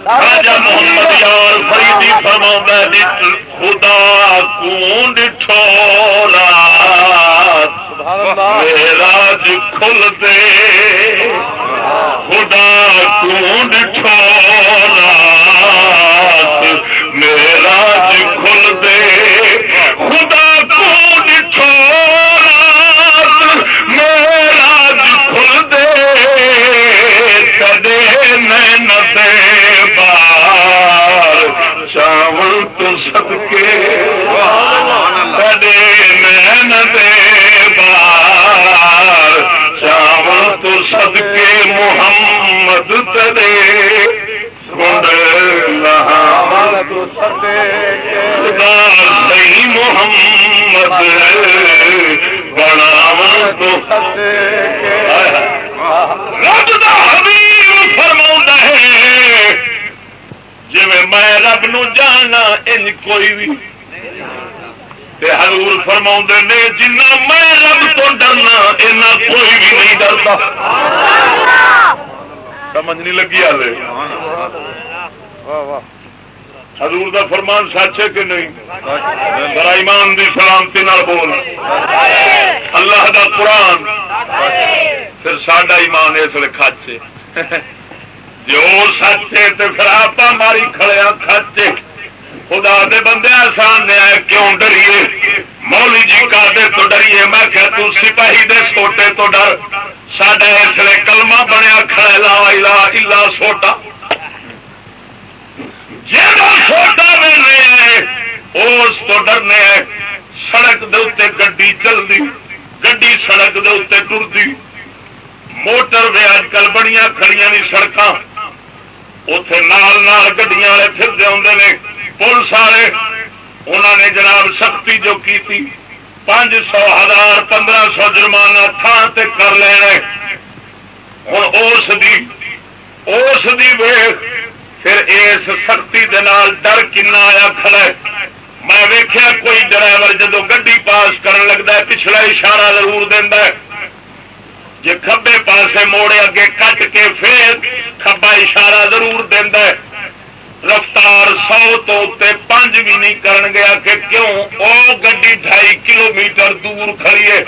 راجا محمد یار فریدی فرما خدا کون ٹھولا راج کھل دے۔ خدا کون ٹھولا میرا چاول تو کے نین دے بار چاول تو سب کے محمد تدے گنڈ لہا خدا صحیح محمد بڑا تو رب دا حبیب فرما ہے جی میں رب نو جانا ان کوئی بھی حضور فرما نے جنا میں رب تو ڈرنا اینا کوئی بھی نہیں ڈرتا۔ سمجھ نہیں لگی آلے۔ حضور دا فرمان سچ ہے کہ نہیں؟ ذرا ایمان دی سلامتی نال بول۔ اللہ دا قرآن۔ پھر ساڈا ایمان اس لیے کچے جو سچ ہے تو پھر آپ ماری کھڑیا کچے ہاں خدا دے بندے آسان نے آئے کیوں ڈریے؟ مولی جی کا تو ڈریے۔ میں کہ تو سپاہی دے سوٹے تو ڈر۔ سڈا اس لیے کلمہ بنیا کھڑا لا الا الا سوٹا۔ جہاں سوٹا ملنے آئے اس تو ڈرنے آئے سڑک دے اتنے گی چلتی گی سڑک دے اتنے ٹرتی۔ موٹر وے اج کل بڑی کھڑی نہیں سڑک اتے نال نال والے پھرتے آتے ہیں پولیس والے انہوں نے جناب سختی جو کی پانچ سو ہزار پندرہ سو جرمانہ تھان تے کر لینا ہوں اس دی اس دی پھر اس سختی دے نال ڈر کنا آیا کھڑا میں ویخیا کوئی ڈرائیور جدو گی پاس کرن لگتا ہے پچھلا اشارہ ضرور دینا جی کبے پاسے موڑے اگے کٹ کے پھر کبا اشارہ ضرور دینا رفتار سو تو پانچ بھی نہیں کرن گیا کہ کیوں؟ او گڈی ڈھائی کلو میٹر دور کھڑیے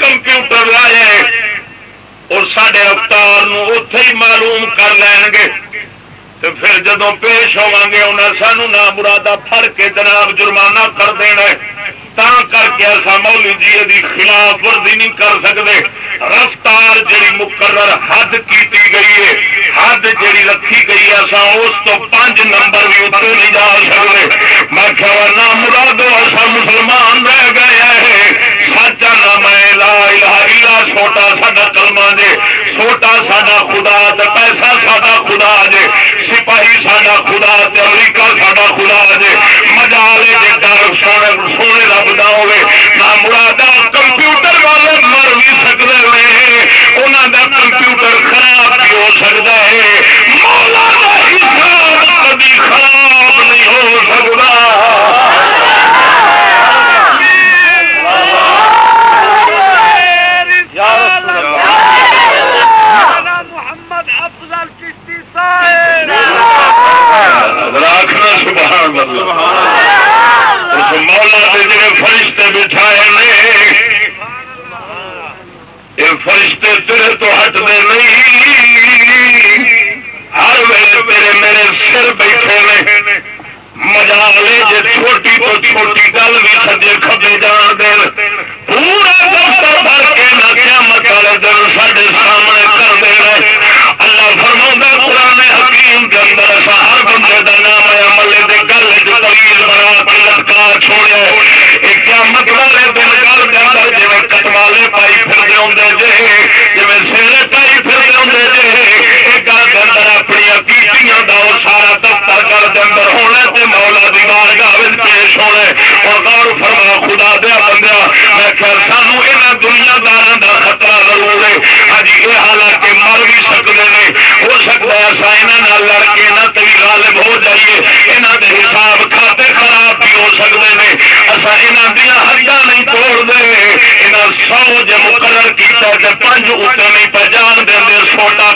کمپیوٹر لائے اور سڈے رفتار اتے ہی معلوم کر لین گے۔ تو پھر جدو پیش ہوا گے انہیں سانو نہ مرادہ پھڑ کے جناب جرمانہ کر دینا تا کر کے ایسا مولی جی دی خلاف ورزی نہیں کر سکتے رفتار جی مقرر حد کیتی گئی ہے، حد جی رکھی گئی ہے، ایسا اس تو پانچ نمبر بھی اتر نہیں جا سکتے میں کیا نہ مرادو، ایسا مسلمان رہ گئے ہیں۔ سچا نہ میں، لا الہ الا چھوٹا ساڈا کلمہ جے، چھوٹا ساڈا خدا پیسہ ساڈا خدا جے، سپاہی ساڈا خدا امریکہ ساڈا خدا جے۔ مجالے جے ڈر سونے سونے رب دا ہوے نہ مرادا کمپیوٹر والے مر بھی سکتے ہیں انہوں دا کمپیوٹر خراب بھی ہو سکتا ہے مولا دا حساب کبھی خراب نہیں ہو سکتا راکھنا سبحان اللہ۔ اس مولا کے جڑے فرشتے بٹھائے نے یہ فرشتے تیرے تو ہٹتے نہیں۔ ہر ویل میرے میرے سر بیٹھے نے۔ مزا لے جی چھوٹی تو چھوٹی گل بھی سجے کبے جان دین پورا دفتر بھر کے نہ قیامت والے دن سارے سامنے کر دینا اللہ فرما پرانے حکیم کے اندر ہر بندے کا نام ہے عملے کے گل چیز بنا کے لٹکا چھوڑیا یہ قیامت والے دن گل کے اندر جی کٹوالے پائی پھر آدھے جی جی سیرے پائی پھر آدھے جی یہ گل کے اندر اپنی کیتیاں کا وہ سارا دفتر گل کے اندر ہونا تے مولا دی بارگاہ پیش ہونا اور فرما، خدا دیا بندیا میں خیر سانو یہاں دنیا دار جی یہ حالانکہ مر بھی سکتے ہیں۔ ہو سکتا ہے ایسا یہاں لڑ کے یہاں تھی غالب ہو جائیے۔ یہاں کے حساب کھاتے خراب بھی ہو سکتے ہیں۔ اصا یہاں دیا حداں نہیں توڑ دے۔ یہاں سو جی مقرر کیا پانچ اتنے نہیں پہچان دیں سوٹا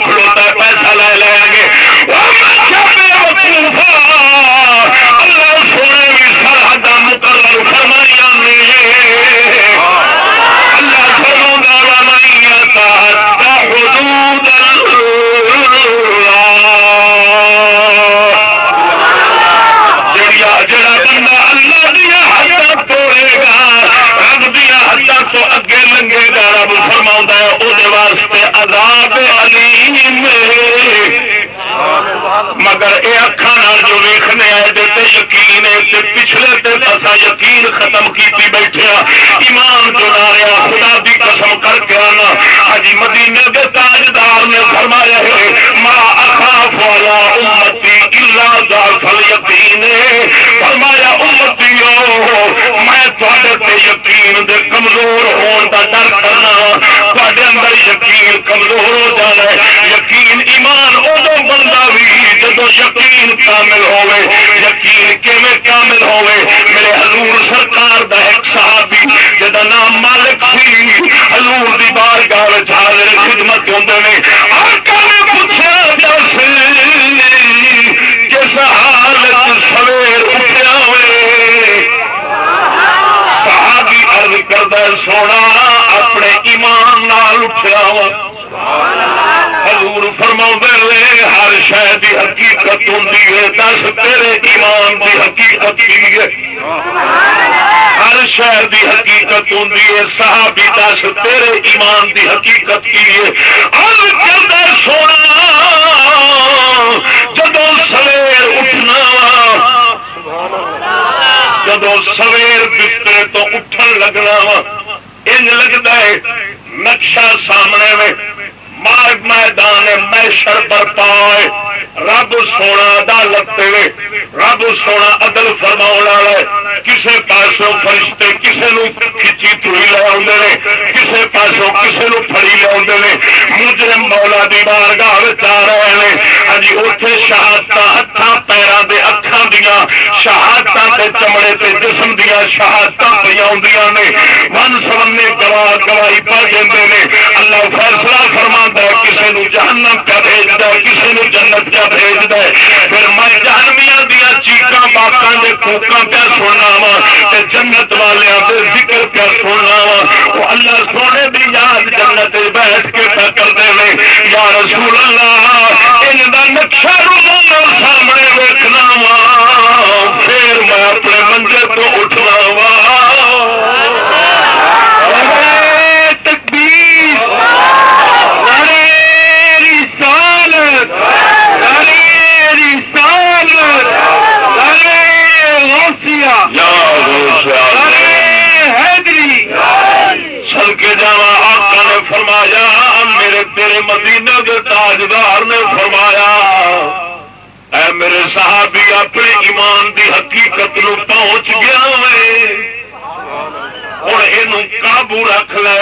ہے پچھلے دن یقین ختم کی بیٹھے ہاں۔ ایمان جو رہا خدا کی قسم کر کے آنا۔ ہجی مدینے کے تاجدار نے فرمایا ہے ماں اخاف والا امتی فل یقین فرمایا، امتی میں تے یقین دے کمزور ہون دا ڈر کرنا۔ تے اندر یقین کمزور ہو جانا ہے یقین ایمان ادو بندہ بھی جب یقین کامل ہوے یقین کیون کامل ہوے میرے حضور سرکار دا ایک صحابی، جدا نام مالک سی، حضور دی بار گاہ حاضر خدمت ہوتے ہیں پوچھا دس کس حالت سویر اٹھیا ہوئے صحابی عرض کردہ سونا ایمان نال اٹھیا حضور فرما ہر شہ کی حقیقت ہوں دس تیرے ایمان کی حقیقت کی ہے۔ ہر شہر کی حقیقت ہوں صحابی دس تیرے ایمان کی حقیقت کی ہے۔ سونا جدو سویر اٹھنا جدو سویر بسترے تو اٹھن لگنا وا۔ انج لگتا ہے نقشہ سامنے میں میدان میشر پر پائے۔ رب سونا عدالت دے رب سونا عدل فرما والے کسے پاسوں فرشتے کسے نو کھچی تھی لے آدھے کسے پاسوں کسے نو پڑی لے آدھے مجرم مولا دی بار گاہ آ رہے ہیں ہاں جی، اتے شہادت ہاتھ پیروں کے اکھان دیا شہادت کے چمڑے تے جسم دیا شہادت پہ آدی نے۔ من سمنے گواہ گواہی پڑ دے اللہ فیصلہ فرما کسی نو جہنم پہ بھیجتا ہے، کسی نو جنت پہ بھیجتا ہے۔ پھر میں جہنمیا دیا چیقا باقا کے کوکا پہ سننا وا جنت والے دے ذکر پہ سننا وا وہ اللہ سونے دی یاد جنت بیٹھ کے پہ کر دے یا رسول اللہ، ان کا نقشہ رو سامنے ویکنا وا پھر میں اپنے منزل تو اٹھنا وا فرمایا میرے تیرے مدینہ کے تاجدار نے فرمایا، اے میرے صحابی اپنے ایمان دی حقیقت نو پہنچ گیا ہوں یہ قابو رکھ لے۔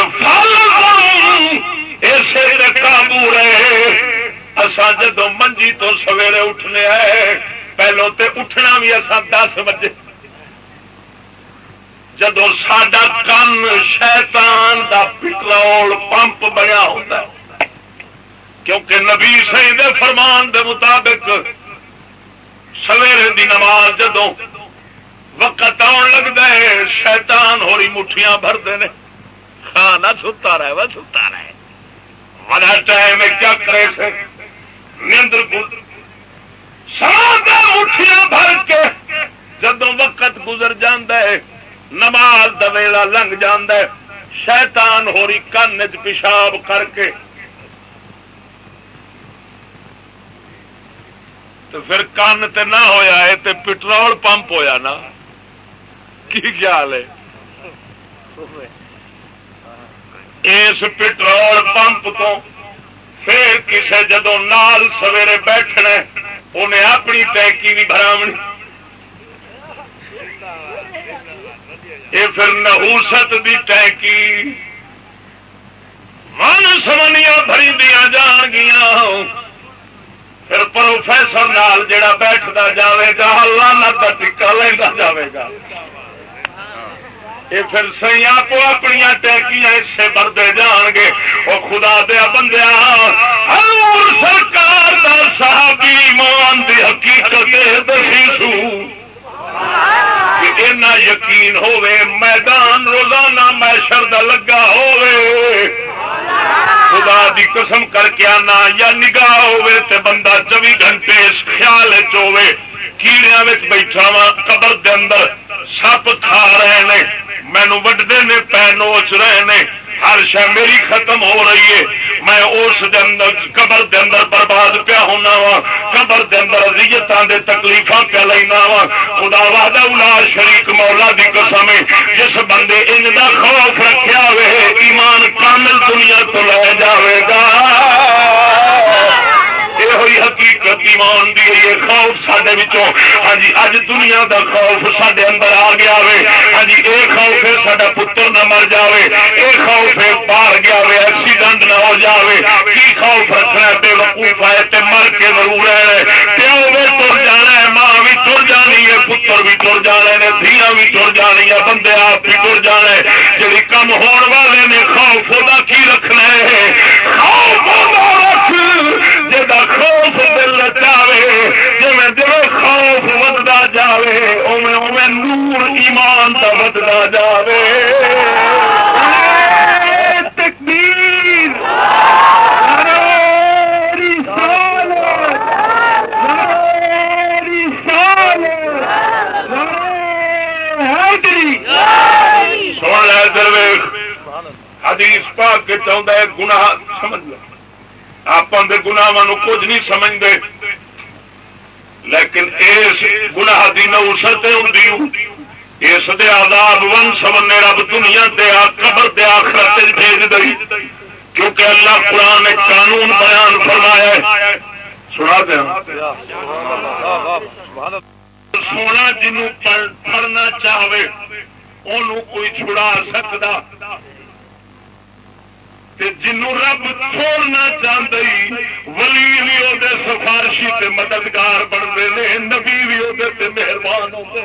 اسے قابو رہے۔ اصا جدو منجی تو سویرے اٹھنے آئے پہلو تے اٹھنا بھی اصا دس بجے۔ جدو سڈا کن شیطان دا پٹرول پمپ بنیا ہوتا ہے۔ کیونکہ نبی سی دے فرمان دے مطابق سویرے دی نماز جدو وقت آن لگتا ہے، شیطان ہوری مٹھیاں بھرتے ہیں کھانا ستا رہے، وہ ستا رہے۔ بڑا ٹائم کیا کرے سے نیندر کو مٹھیاں بھر کے جدو وقت گزر جاندہ ہے، نماز دویلا لنگ جانا شیطان ہوری کن چ پیشاب کر کے تو پھر کن تے نہ ہویا ہے تے پٹرول پمپ ہویا نا۔ کی خیال ہے؟ اس پٹرول پمپ تو پھر کسے جدو نال سویرے بیٹھنا انہیں اپنی ٹینکی بھی برامنی یہ پھر نہوست دی ٹینکی من سمنیا بھری دیا جان گیا پھر پروفیسر نال جڑا بیٹھتا جاوے گا لانا کا ٹکا لینا جاوے گا۔ یہ پھر سی آپ اپنی ٹینکیاں اسے بردے جان گے۔ وہ خدا دیا بندیا ہر سرکار کا صحابی ایمان دی حقیقت دسی سو یقین ہوے میدان روزانہ میشر دا لگا ہوے خدا دی قسم کر کے آنا، یا نگاہ ہوے تے بندہ چوبی گھنٹے اس خیال چوے کیڑیا بیٹھا وا قبر دے اندر، سپ کھا رہے نے مینو وڈتے نے پی نوچ رہے نے، ہر شہ میری ختم ہو رہی ہے۔ میں اس قبر دے اندر برباد پیا ہونا وا قبر دے اندر ریتان دے تکلیف پیا لینا وا خدا واد شریک مولا دی قسم ہے، جس بندے ان کا خوف رکھا وے، ایمان کامل دنیا تو لے جاوے گا۔ یہ ہوئی حقیقت ایمان دی یہ خوف سڈے ہاں جی اج دنیا دا خوف سڈے اندر آ گیا وے۔ ہاں جی یہ خوف ہے سڈا پتر نہ مر جائے یہ خوف ہے باہر گیا وے، ایکسیڈنٹ نہ ہو جائے کی خوف رکھنا بے وقوف ہے، تے مر کے ضرور ہے۔ پیو بھی تر جانا ہے، ماں بھی تر جانی ہے، پتر بھی تر جانے نے دیا بھی تر جانی ہے، بندے آپ بھی تر جانے جی کم ہون والے نے خوف وہ کی رکھنا ہے؟ خوف دل چاہے جی دل خوف ودتا جائے اوے اوے نور ایمان کا ودتا جائے حدیث پاک کے چاہتا ہے گنا سمجھ لو۔ آپ گنا کچھ نہیں سمجھتے لیکن اس گنا کی نوسط ہوں۔ اس دے آزاد ون سمنے رب دنیا دیا قبر دیا خرچ بھیج دئی۔ کیونکہ اللہ قرآن نے قانون بیان فرمایا سنا دیا ہاں۔ سونا جنوں پڑھنا چاہے ان کوئی چھڑا سکتا جنوں رب چھوڑنا چاہتے ولی بھی وہ سفارشی تے مددگار بنتے ہیں نبی بھی وہ مہربان ہوتے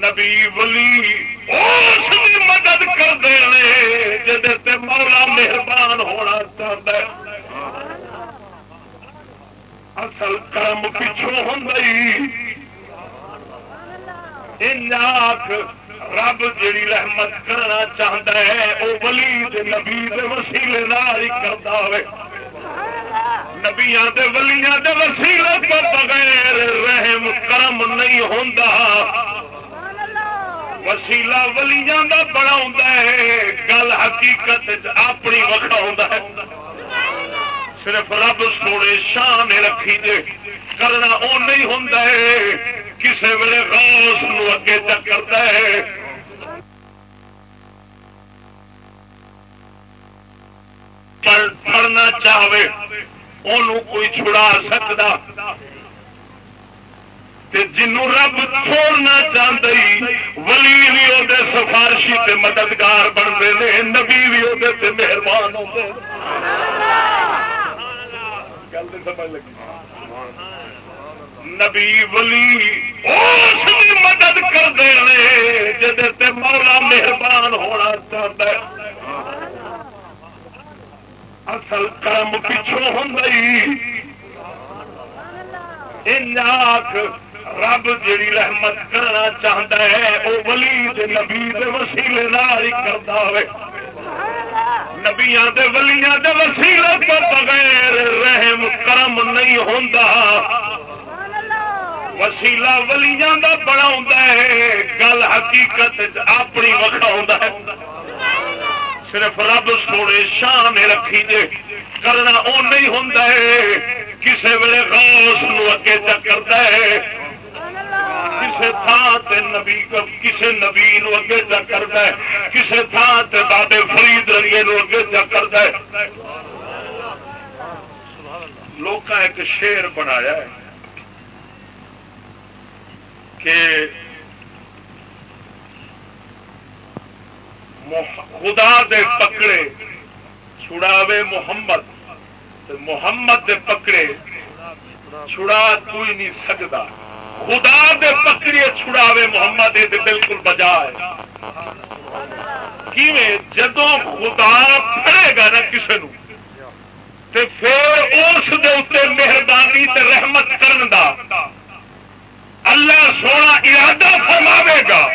نبی ولی اس مدد کرتے ہیں جہد مولا مہربان ہونا چاہتا ہے اصل کرم پچھوں ہوں رب جیڑی رحمت کرنا چاہتا ہے وہ ولی نبی وسیلے ہی کرتا ہوئے۔ نبیا ولیاں دے وسیلے تو بغیر رحم کرم نہیں ہوتا وسیلا ولیاں دا بڑا ہے، گل حقیقت اپنی وقت ہے۔ صرف رب سونے شان رکھی دے۔ کرنا وہ نہیں ہوں کسی ویلے روس اگے چکرتا ہے۔ چاہے ان کوئی چھڑا سکتا جنوں رب چھوڑنا چاہتے ولی بھی وہ سفارشی تے مددگار بنتے ہیں نبی بھی وہ مہربان ہوتے گل سمجھ لگی۔ نبی ولی اس مدد کرتے ہیں جہد مولا مہربان ہونا چاہتا ہے۔ اصل کرم پچھوں ہوں رب جیڑی رحمت کرنا چاہتا ہے وہ ولی نبی وسیلے ہی کرتا ہوئے۔ نبیا ولیاں وسیلے تو بغیر رحم کرم نہیں ہوتا وسیلا ولیاں بڑا ہے، گل حقیقت اپنی وقت ہے۔ صرف رب سونے شان رکھی جے، کرنا وہ نہیں ہوں کسی ویلے غوث نو اگے چکرتا ہے۔ کسی تھان نبی کسی نبی نو اگے چکرتا ہے کسی تھان سے بابے فرید رنگے نو اگے چکرتا ہے۔ لوگ ایک شیر بنایا ہے کہ خدا دے پکڑے چھڑاوے محمد محمد دے پکڑے چھڑا کوئی نہیں سکتا خدا دے پکڑے چھڑاوے محمد، یہ بالکل بجا ہے۔ جدو خدا پڑے گا نا کسی نو پھر اس مہربانی رحمت کرن دا اللہ سونا ارادہ فرماوے گا۔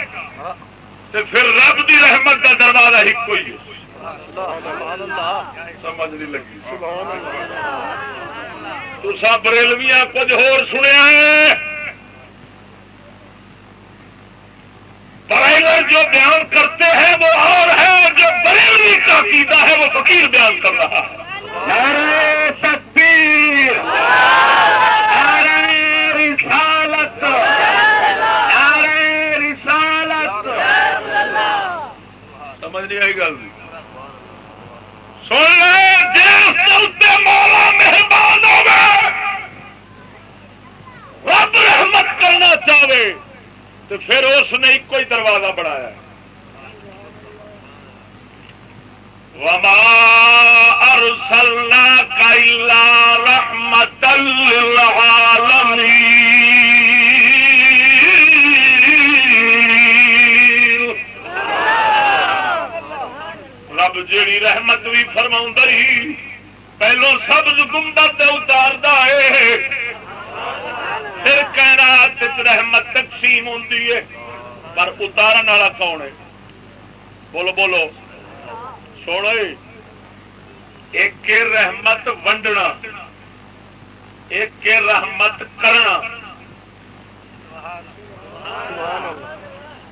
تو پھر رب دی رحمت کا دروازہ ہی کوئی ہے۔ سمجھ نہیں لگی۔ تو سب بریلویاں کچھ ہور سنیا ہے۔ پرائنر جو بیان کرتے ہیں وہ اور ہے اور جو بریلی کا عقیدہ ہے وہ فقیر بیان کر رہا ہے۔ رسالت۔ رسالت۔ مہربان ہوگا۔ رب رحمت کرنا چاہے۔ تو پھر اس نے ایک ہی دروازہ بنایا وما ارسلناك الا رحمة للعالمين۔ رب جیڑی رحمت بھی فرما پہلو سبز گنبد اتار ہے۔ پھر کہنا رحمت تقسیم ہوں پر اتارن والا کون ہے؟ بولو بولو۔ سوڑ جی۔ ایک رحمت ونڈنا، ایک رحمت کرنا۔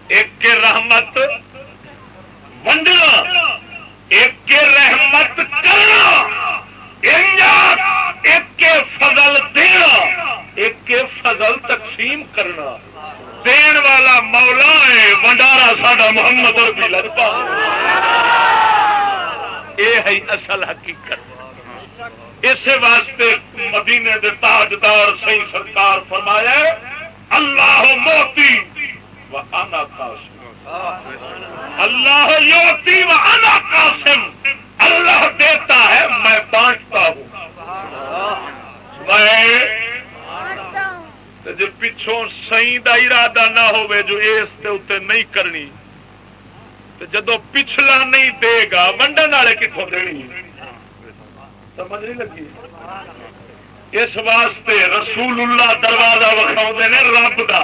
ایک رحمت ونڈنا، ایک رحمت کرنا۔ ایک فضل دینا، ایک فضل تقسیم کرنا۔ دین والا مولا ہے ونڈارا ساڈا محمد ربی لگتا یہ ہے اصل حقیقت۔ اس واسطے مدینے دے تاجدار سی سرکار فرمایا اللہ موتی و انا قاسم اللہ یوتی و قاسم۔ اللہ دیتا ہے، میں بانٹتا ہوں۔ میں جی پچھوں سی کا ارادہ نہ ہو جو اس اتنے نہیں کرنی تو جدو پچھلا نہیں دے گا، ونڈن والے کتوں دینی سمجھ نہیں لگی؟ اس واسطے رسول اللہ دروازہ وکھاؤ نے، رب کا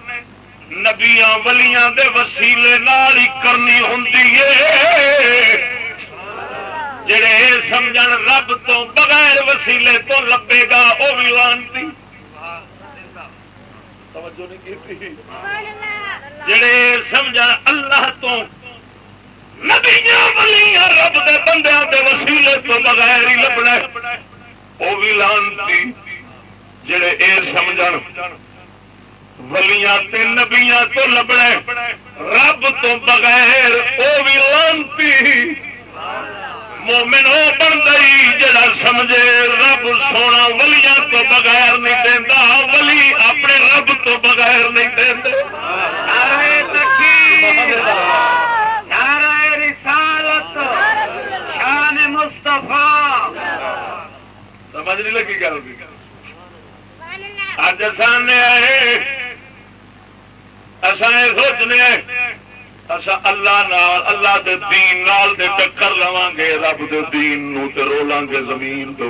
نبیا ولیاں دے وسیلے نال ہی کرنی ہوں جڑے سمجھ رب تو بغیر وسیلے تو لبے گا وہ بھی لانتی۔ جڑے سمجھ اللہ تو نبیاں ولیاں رب دے بندیاں دے وسیلے تو بغیر ہی لبنا وہ بھی لانتی۔ جڑے اے سمجھ ولیاں تے نبیاں تو لبنا رب تو بغیر وہ بھی لانتی۔ مومن وہ بن گئی جڑا سمجھے رب سونا ولیاں تو بغیر نہیں دینا ولی اپنے رب تو بغیر نہیں دے سمجھ نہیں لگی گل۔ اج آئے۔ اصا یہ سوچنے اصا اللہ نال، اللہ دے دین نال دے ٹکر لوا گے رب دے دین نو تے رولیں گے زمین دے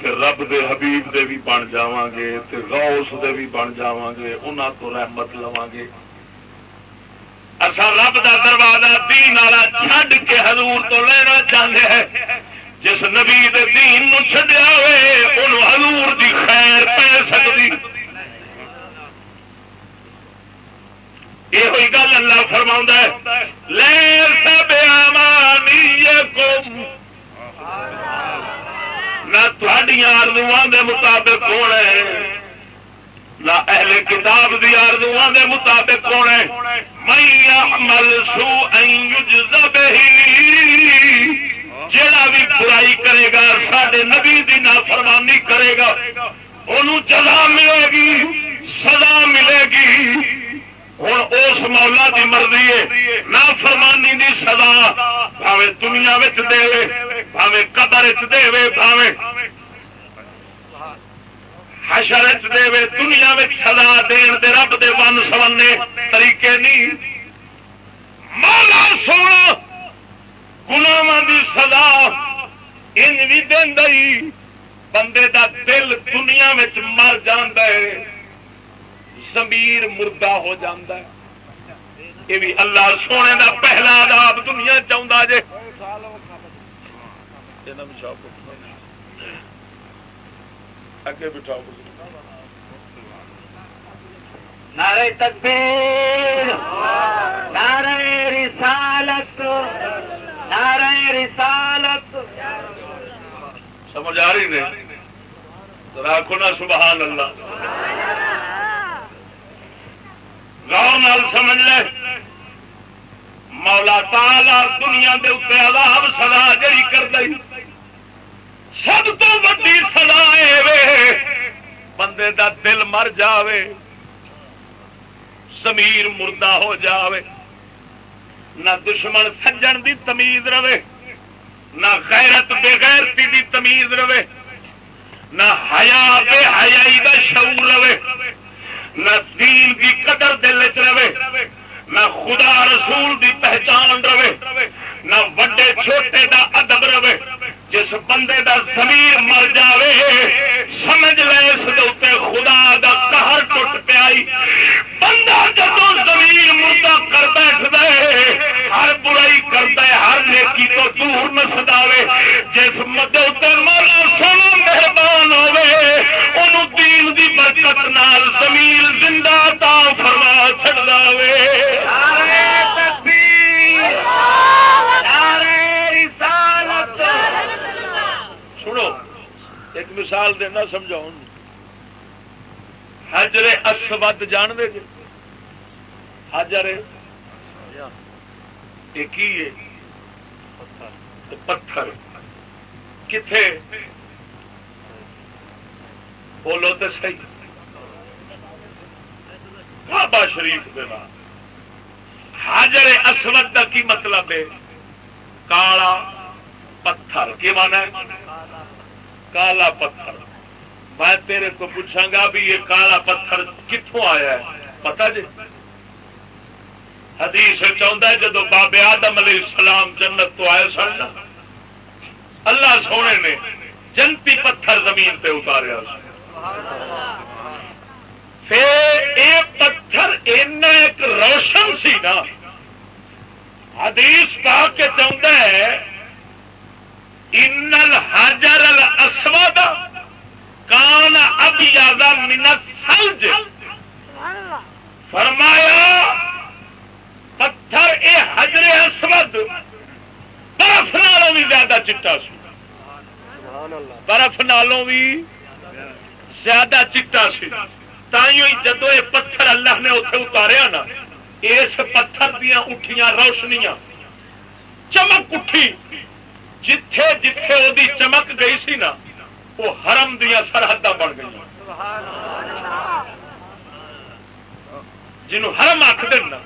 پھر رب دے حبیب دے بھی بن جاواں گے تے غوث دے بھی بن جاواں گے انہاں تو رحمت لواں گے اصا رب دا دروازہ دین والا چھڈ کے حضور تو لینا چاہتے ہیں۔ جس نبی دے دین چڈیا ہوئے ان حضور دی خیر پی سکتی یہ گل اللہ فرما لے سب نہ دے مطابق کون ہے نہ اہل کتاب دی آردو دے مطابق کون ہے میں مل سو ہی جڑا بھی برائی کرے گا سڈے نبی دی نافرمانی کرے گا انہوں جزا ملے گی سزا ملے گی ہوں اس مولا کی مرضی ہے، نہ فرمانی کی سزا بھاوے دنیا دے بھاوے قدر دے بھاوے حشر دے، دنیا سزا دین دے، رب دے ون سونے طریقے نہیں مولا سونا گناواں دی سزا ان بھی دئی بندے دا دل دنیا مر زمیر مردہ ہو ہے۔ یہ بھی اللہ سونے دا پہلا عذاب دنیا چاہتا جے۔ اگے بٹھاؤ نعرہ تکبیر نعرہ رسالت نعرہ رسالت۔ سمجھ آ رہی نہیں؟ راکھو نا سبحان اللہ۔ غور نال سمجھ لے۔ مولا تالا دنیا دے اتنے عذاب سزا جڑی کر دئی سب تو وڈی سزا بندے دا دل مر جاوے۔ زمیر مردہ ہو جاوے۔ نہ دشمن سجن دی تمیز رہے۔ نہ غیرت بغیرتی دی تمیز رہے۔ نہ حیا بے حیائی دا شعور رہے۔ نہ دین دی قدر دل چ رہے نہ خدا رسول دی پہچان رہے نہ وڈے چھوٹے دا ادب رہے، جس بندے دا زمیر مر جاوے، سمجھ لے اس خدا دا قہر ٹوٹ پیائی۔ بندہ جدو زمیر مردہ کر بیٹھ دے ہر برائی کر دے ہر نیکی تو دور نس دے جس مدد مولا سونا مہربان ہوے دین دی برکت نال زمین زندہ تا فرما چڑ دے ایک مثال دینا سمجھاؤ حجر اسود جان دے جی حجر پتھر۔ کتنے بولو تو صحیح۔ بابا شریف کے نام۔ اسود کا کی مطلب ہے؟ کالا پتھر۔ کی مانا ہے؟ کالا پتھر۔ میں تیرے کو پوچھا گا بھی یہ کالا پتھر کتوں آیا ہے؟ پتا جی؟ حدیث چاہتا ہے جدو بابے آدم علیہ السلام جنت تو آئے سن اللہ سونے نے جنتی پتھر زمین پہ اتاریا پھر یہ پتھر ایک روشن سی نا۔ حدیث پا کے چاہتا ہے انل حجر الاسود کان اب زیادہ منت سلج فرمایا پتھر اے حجر اسود برف نالوں بھی زیادہ چٹا سو برف نالوں بھی زیادہ چٹا سی تھی جدو یہ پتھر اللہ نے اتنے اتاریا نا اس پتھر دیا اٹھیاں روشنیاں چمک اٹھی جتھے جتھے وہ چمک گئی سی نا، وہ حرم دیا سرحد بن گئی جنوں حرم آخ دینا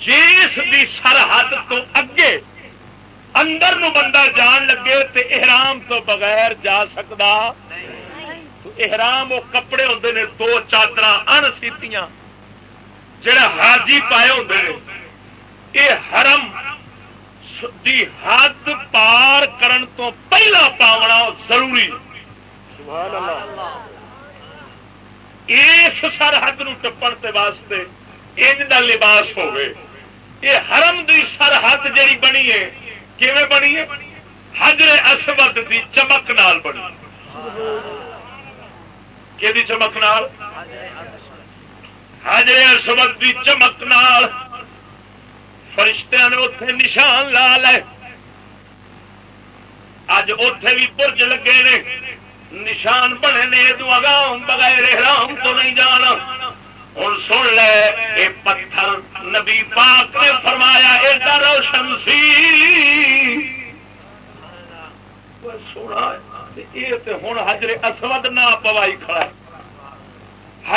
جس کی سرحد تو اگے اندر نو بندہ جان لگے تو احرام تو بغیر جا سکتا احرام وہ کپڑے ہوں نے، دو چادر ان سیتیاں جڑا حاجی پائے ہوں یہ حرم دی حد پار کرن تو پہلا پاونا ضروری اس سرحد ٹپن واسطے ان کا لباس ہوگی یہ حرم دی سرحد جیڑی بنی ہے کیون بنی ہے؟ حجر اسود دی چمک نال بنی۔ کہ چمک نال؟ حجر اسود دی چمک نال۔ فرشتہ نے اتے نشان لا لے۔ اج اتے بھی برج لگے نے۔ نشان بنے نے اگام بغیر رام تو نہیں جانا۔ ہوں سن لے یہ پتھر نبی پاک نے فرمایا ایڈا روشن سی۔ سونا یہ ہوں حجر اسود نہ پوائی کھڑا ہے۔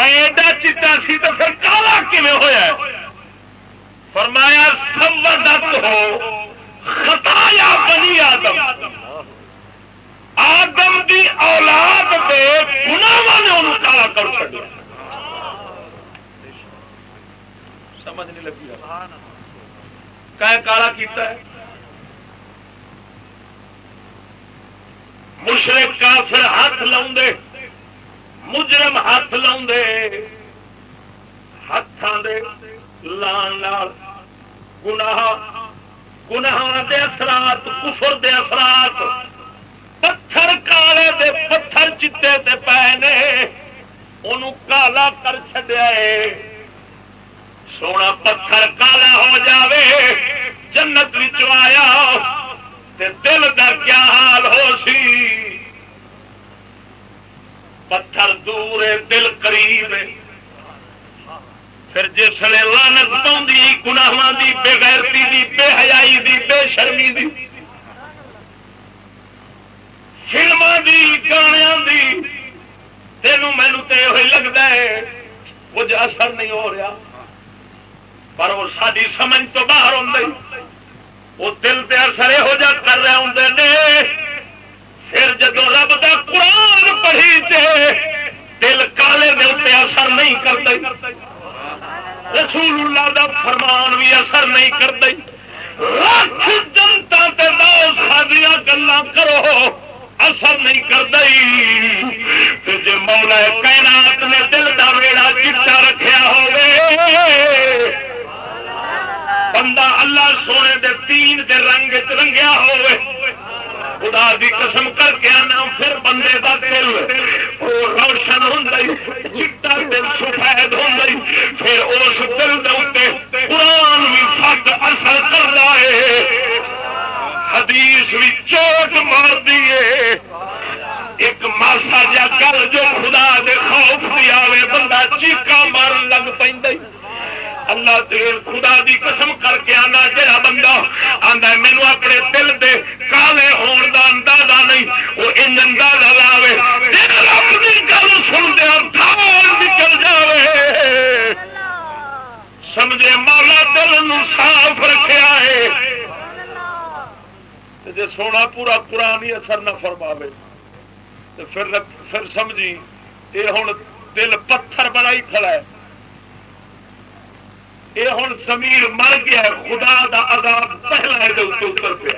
ایڈا چٹا سی تو پھر کالا کھے ہوا فرمایا سمدت ہو، خطایا بنی آدم۔ آدم دی اولاد کے گناواں نے انہوں کالا کر چڑیا سمجھ نہیں لگی۔ کہ کالا کیتا ہے۔ مشرق کافر ہاتھ لاؤں مجرم ہاتھ لاؤں ہاتھوں دے لان گناہ گناہ دے اثرات، کفر دے اثرات، پتھر کالے دے پتھر چٹے تے پے نے انہوں کالا کر چڈیا ہے سونا پتھر کالا ہو جاوے، جنت آیا تے دل کا کیا حال ہو سی؟ پتھر دور دل قریب پھر جس نے لانت پاؤں گناواں دی بے غیرتی دی، بے حیائی دی، بے شرمی دی۔ فلما دی گاڑیا دی۔ تینوں مینو تو یہ لگتا ہے، کچھ اثر نہیں ہو رہا۔ پر وہ ساری سمجھ تو باہر ہوں وہ دل پہ اثر یہو جا کر رہے ہوں پھر جب رب کا قرآن پڑھی تے دل کالے دل پہ اثر نہیں کرتے رسول اللہ دا فرمان بھی اثر نہیں کرتے لکھ جنتا سادیا گلا کرو، اثر نہیں کرتا جی مولا کائنات نے دل کا ویڑا چٹا رکھا ہو بندہ اللہ سونے دے تین دے رنگ رنگیا ہوئے خدا دی قسم کر کے آنا، پھر بندے دا دل۔ وہ روشن ہوں چٹا دل سفید ہوں پھر اس دل دے قرآن بھی سب اثر کر رہا ہے۔ حدیث بھی چوٹ مار دیے ایک ماسا جا کر جو خدا دے خوف دیا بندہ چیکا مارن لگ پہ اللہ خدا دی قسم کر کے آنا جہا بندہ آتا ہے مینو اپنے دل دے کالے ہون دا اندازہ نہیں، وہ ان اندازہ لاوے اپنی گل سن دیا تھال نکل جائے سمجھے مولا دل صاف رکھا ہے جی سونا پورا قرآن ہی اثر نہ فرماوے پھر پھر سمجھی یہ ہوں دل پتھر بڑا ہی کھڑا ہے۔ یہ ہوں زمین مر گیا خدا دا عذاب پہلا اتر پہ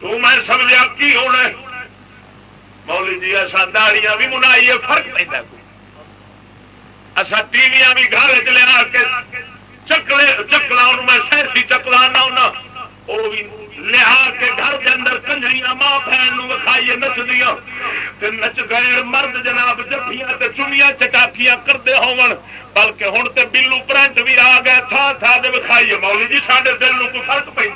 تو میں سمجھا کی ہونا مولی جی اصا داڑیاں بھی منائی فرق پہ اصا ٹی وی بھی گھر چ لیا کے چکلے چکلا میں سیسی چکلا وہ بھی لیا کے گھر کے اندر کنجریاں ماں بہن وکھائیے نچدیا نچ گئے مرد جناب جفیاں چنیا چٹاکیاں کرتے ہون۔ بلکہ ہوں تو بلو پرنٹ بھی آ گئے تھا تھا دے وکھائیے۔ مولی جی سارے دل کو کوئی فرق پہ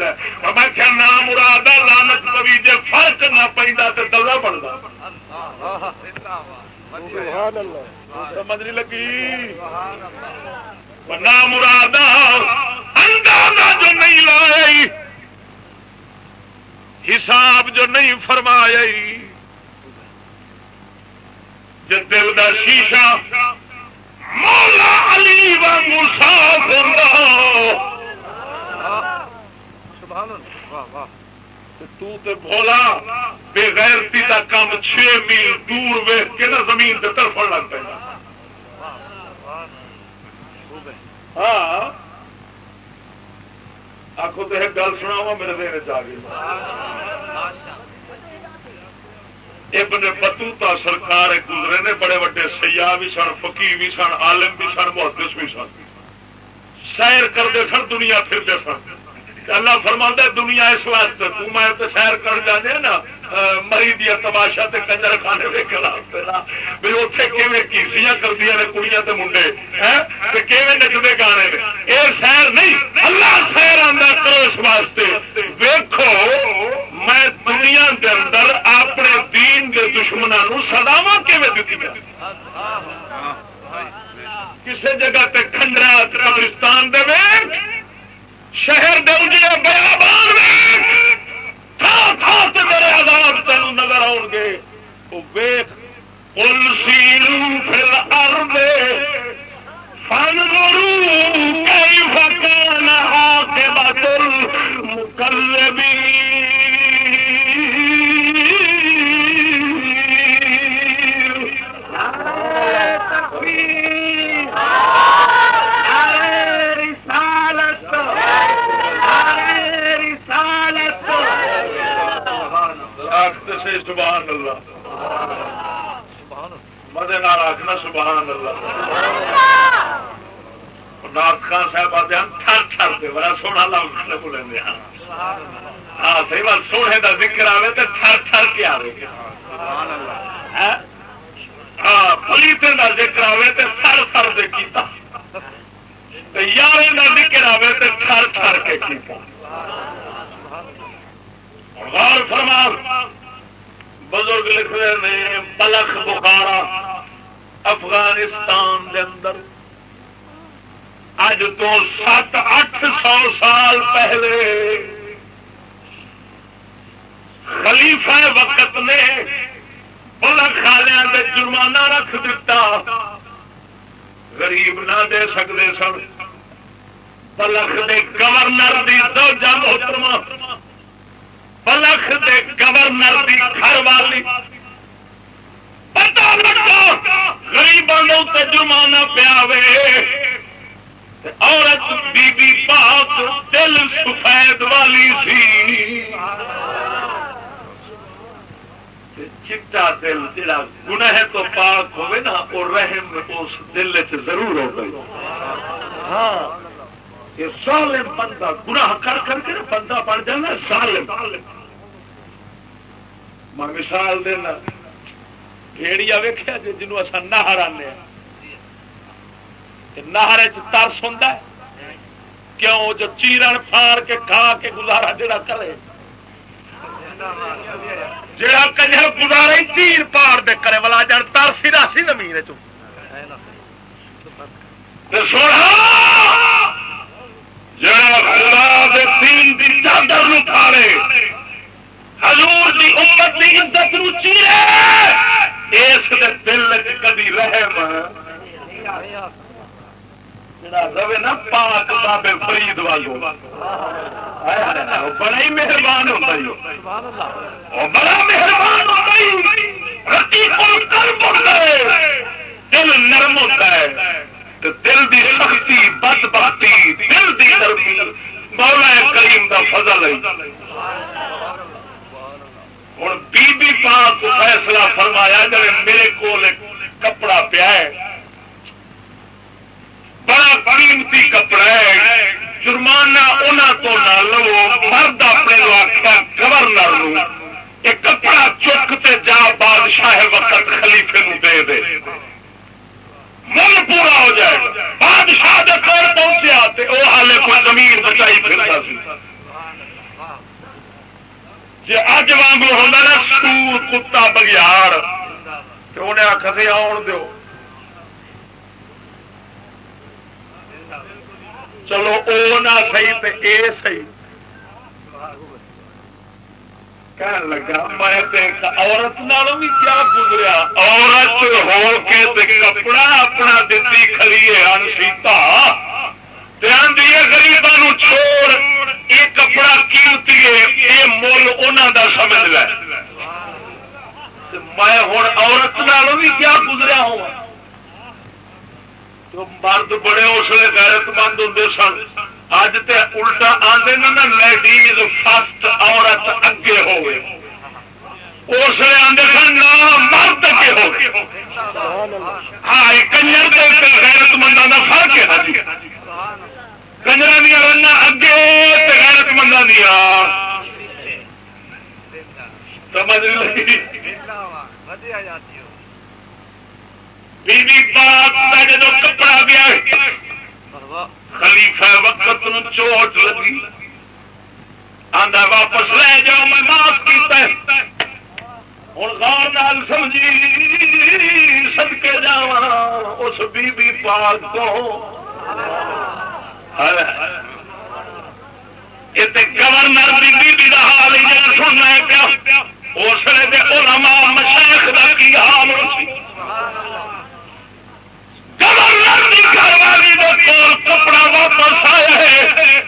میں کیا نام مراد ہے لانت کبھی جی فرق نہ پہ تو دلہ بنتا سمجھ نہیں لگی؟ نام مراد اندازہ جو نہیں لائی حساب جو نہیں فرمایا جو دل کا شیشہ مولا علی و صاف تو تے بھولا بے غیرتی کا کام چھ میل دور ویخ کے نا زمین سے طرف لگ پہ ہاں آخو تو ایک گل سنا میرے دیر چاہیے ابن بطوتا سرکار گزرے نے، بڑے وڈے سیاح بھی سن فقی بھی سن، عالم بھی سن، محدث بھی سن۔ سیر کرتے سن، دنیا پھرتے سن۔ اللہ فرما دنیا اس واسطے، تو میں تو سیر کر جانے ہاں نا۔ مری دیا تماشا تے کنجر خانے دے خلاف بھی اتنے کیون کیسیاں کردیا نے کڑیاں تے منڈے ہاں؟ کیون نچتے گانے نے؟ یہ سیر نہیں، اللہ سیر آدھا کرو اس واسطے۔ ویکو میں دنیا دے اندر اپنے دین دے دشمنوں سداوا کیون دیتی کسی جگہ تے کھنڈرا قبرستان دے شہر دے اجڑے بیابان تھا میرے آزاد تینوں نظر آؤ گے۔ وہ ویخ پل فن گرو کئی فکان آ بادل مکل بھی سے سبحان اللہ۔ مدے نال آخنا سبحان اللہ۔ نات خان صاحب آتے ہیں تھر تھر کے بڑا سونا لفظ بولیں ہاں سی بات، سونے کا ذکر آئے تو تھر تھر کے آئے ہاں پلی خلیفے کا ذکر آئے تو سر سر دے کیتا۔ یار کا ذکر آئے تو تھر تھر کے کیتا۔ غور فرما، بزرگ لکھ رہے ہیں بلخ بخارا، افغانستان دے اندر۔ اج تو سات، اٹھ سو سال پہلے خلیفہ وقت نے بلخ والے جرمانہ رکھ دیتا غریب نہ دے سکتے سن۔ بلخ دے گورنر دی دو جب محترمہ بلخ دے گورنر دی گھر والی۔ پتا لگا گریبوں سے جرمانہ پیا عورت بی بی پاک دل سفید والی سی۔ چٹا دل جڑا گناہ تو پاک ہوئے نا وہ رحم اس دل چ ضرور ہو گئی ہاں۔ یہ سالم بندہ گناہ کر کر کے بندہ بن جانا سالم میں مثال دینا بھیڑیا ویخیا جی جنوب اصا نہر آنے نہر ترس ہوں کیوں؟ جو چیرن پھاڑ کے کھا کے گزارا جڑا کرے۔ جڑا کنجر گزارا چیر پاڑ دے کرے والا جان ترسی راسی زمین چ سونا جڑا خدا دے تین دی چادر نو پھاڑے۔ حضور دی امت دی عزت نو چیرے۔ اس دے دل کدی رحم۔ روے نا، پاک بابے فرید والو بڑا ہی مہربان ہوتا بڑا مہربان ہوتا دل نرم ہوتا ہے۔ دل دی سختی، بد بختی، دل دی نرمی مولا کریم دا فضل ہے۔ ہوں بی بی پاک فیصلہ فرمایا جب میرے کو کپڑا پیا ہے۔ بڑا قیمتی کپڑا ہے۔ جرمانہ انہوں تو نہ لو، مرد اپنے آخر گورنر یہ کپڑا چکتے جا، بادشاہ وقت خلیفے نو دے دے۔ من پورا ہو جائے۔ بادشاہ دے کول پہنچیا وہ ہالے کوئی زمین بچائی پھرتا سی۔ جی اج واگ ہوتا نا سور کتا بگیار تو انہیں آخر آن دو چلو او نہ سی تو اے سی کہنے لگا میں عورت نالوں بھی کیا گزریا عورت ہو کے کپڑا اپنا دتی کھڑی ہے انسیتا گریبان چھوڑ یہ کپڑا کیمتی ہے یہ مل انہوں کا سمجھ لے میں ہوں عورت نالوں بھی کیا گزریا ہوں مرد بڑے اسلے غیرت مند ہوں سن۔ اج تے الٹا آدھے نا لیڈیز فسٹ عورت اگے ہوئے۔ اسلے آدھے سن مرد اگے ہو ہاں کنجر غیرت مندوں کا فرق ہے۔ جی کنجر دیا رنگ اگے غیرت مندوں دیا سمجھ لگی بی بی پاک کا جدو کپڑا گیا خلیفہ وقت نو چوٹ لگی۔ آدھا واپس لے جاؤ، میں معاف کیتا ہے۔ ہوں غور نال سمجھی سد کے جا اس بی بی پاک کو۔ گورنر بی بی کا حال سننا پیا۔ اس نے علماء مشیخ کا کی حال گھر والی کپڑا واپس آیا ہے۔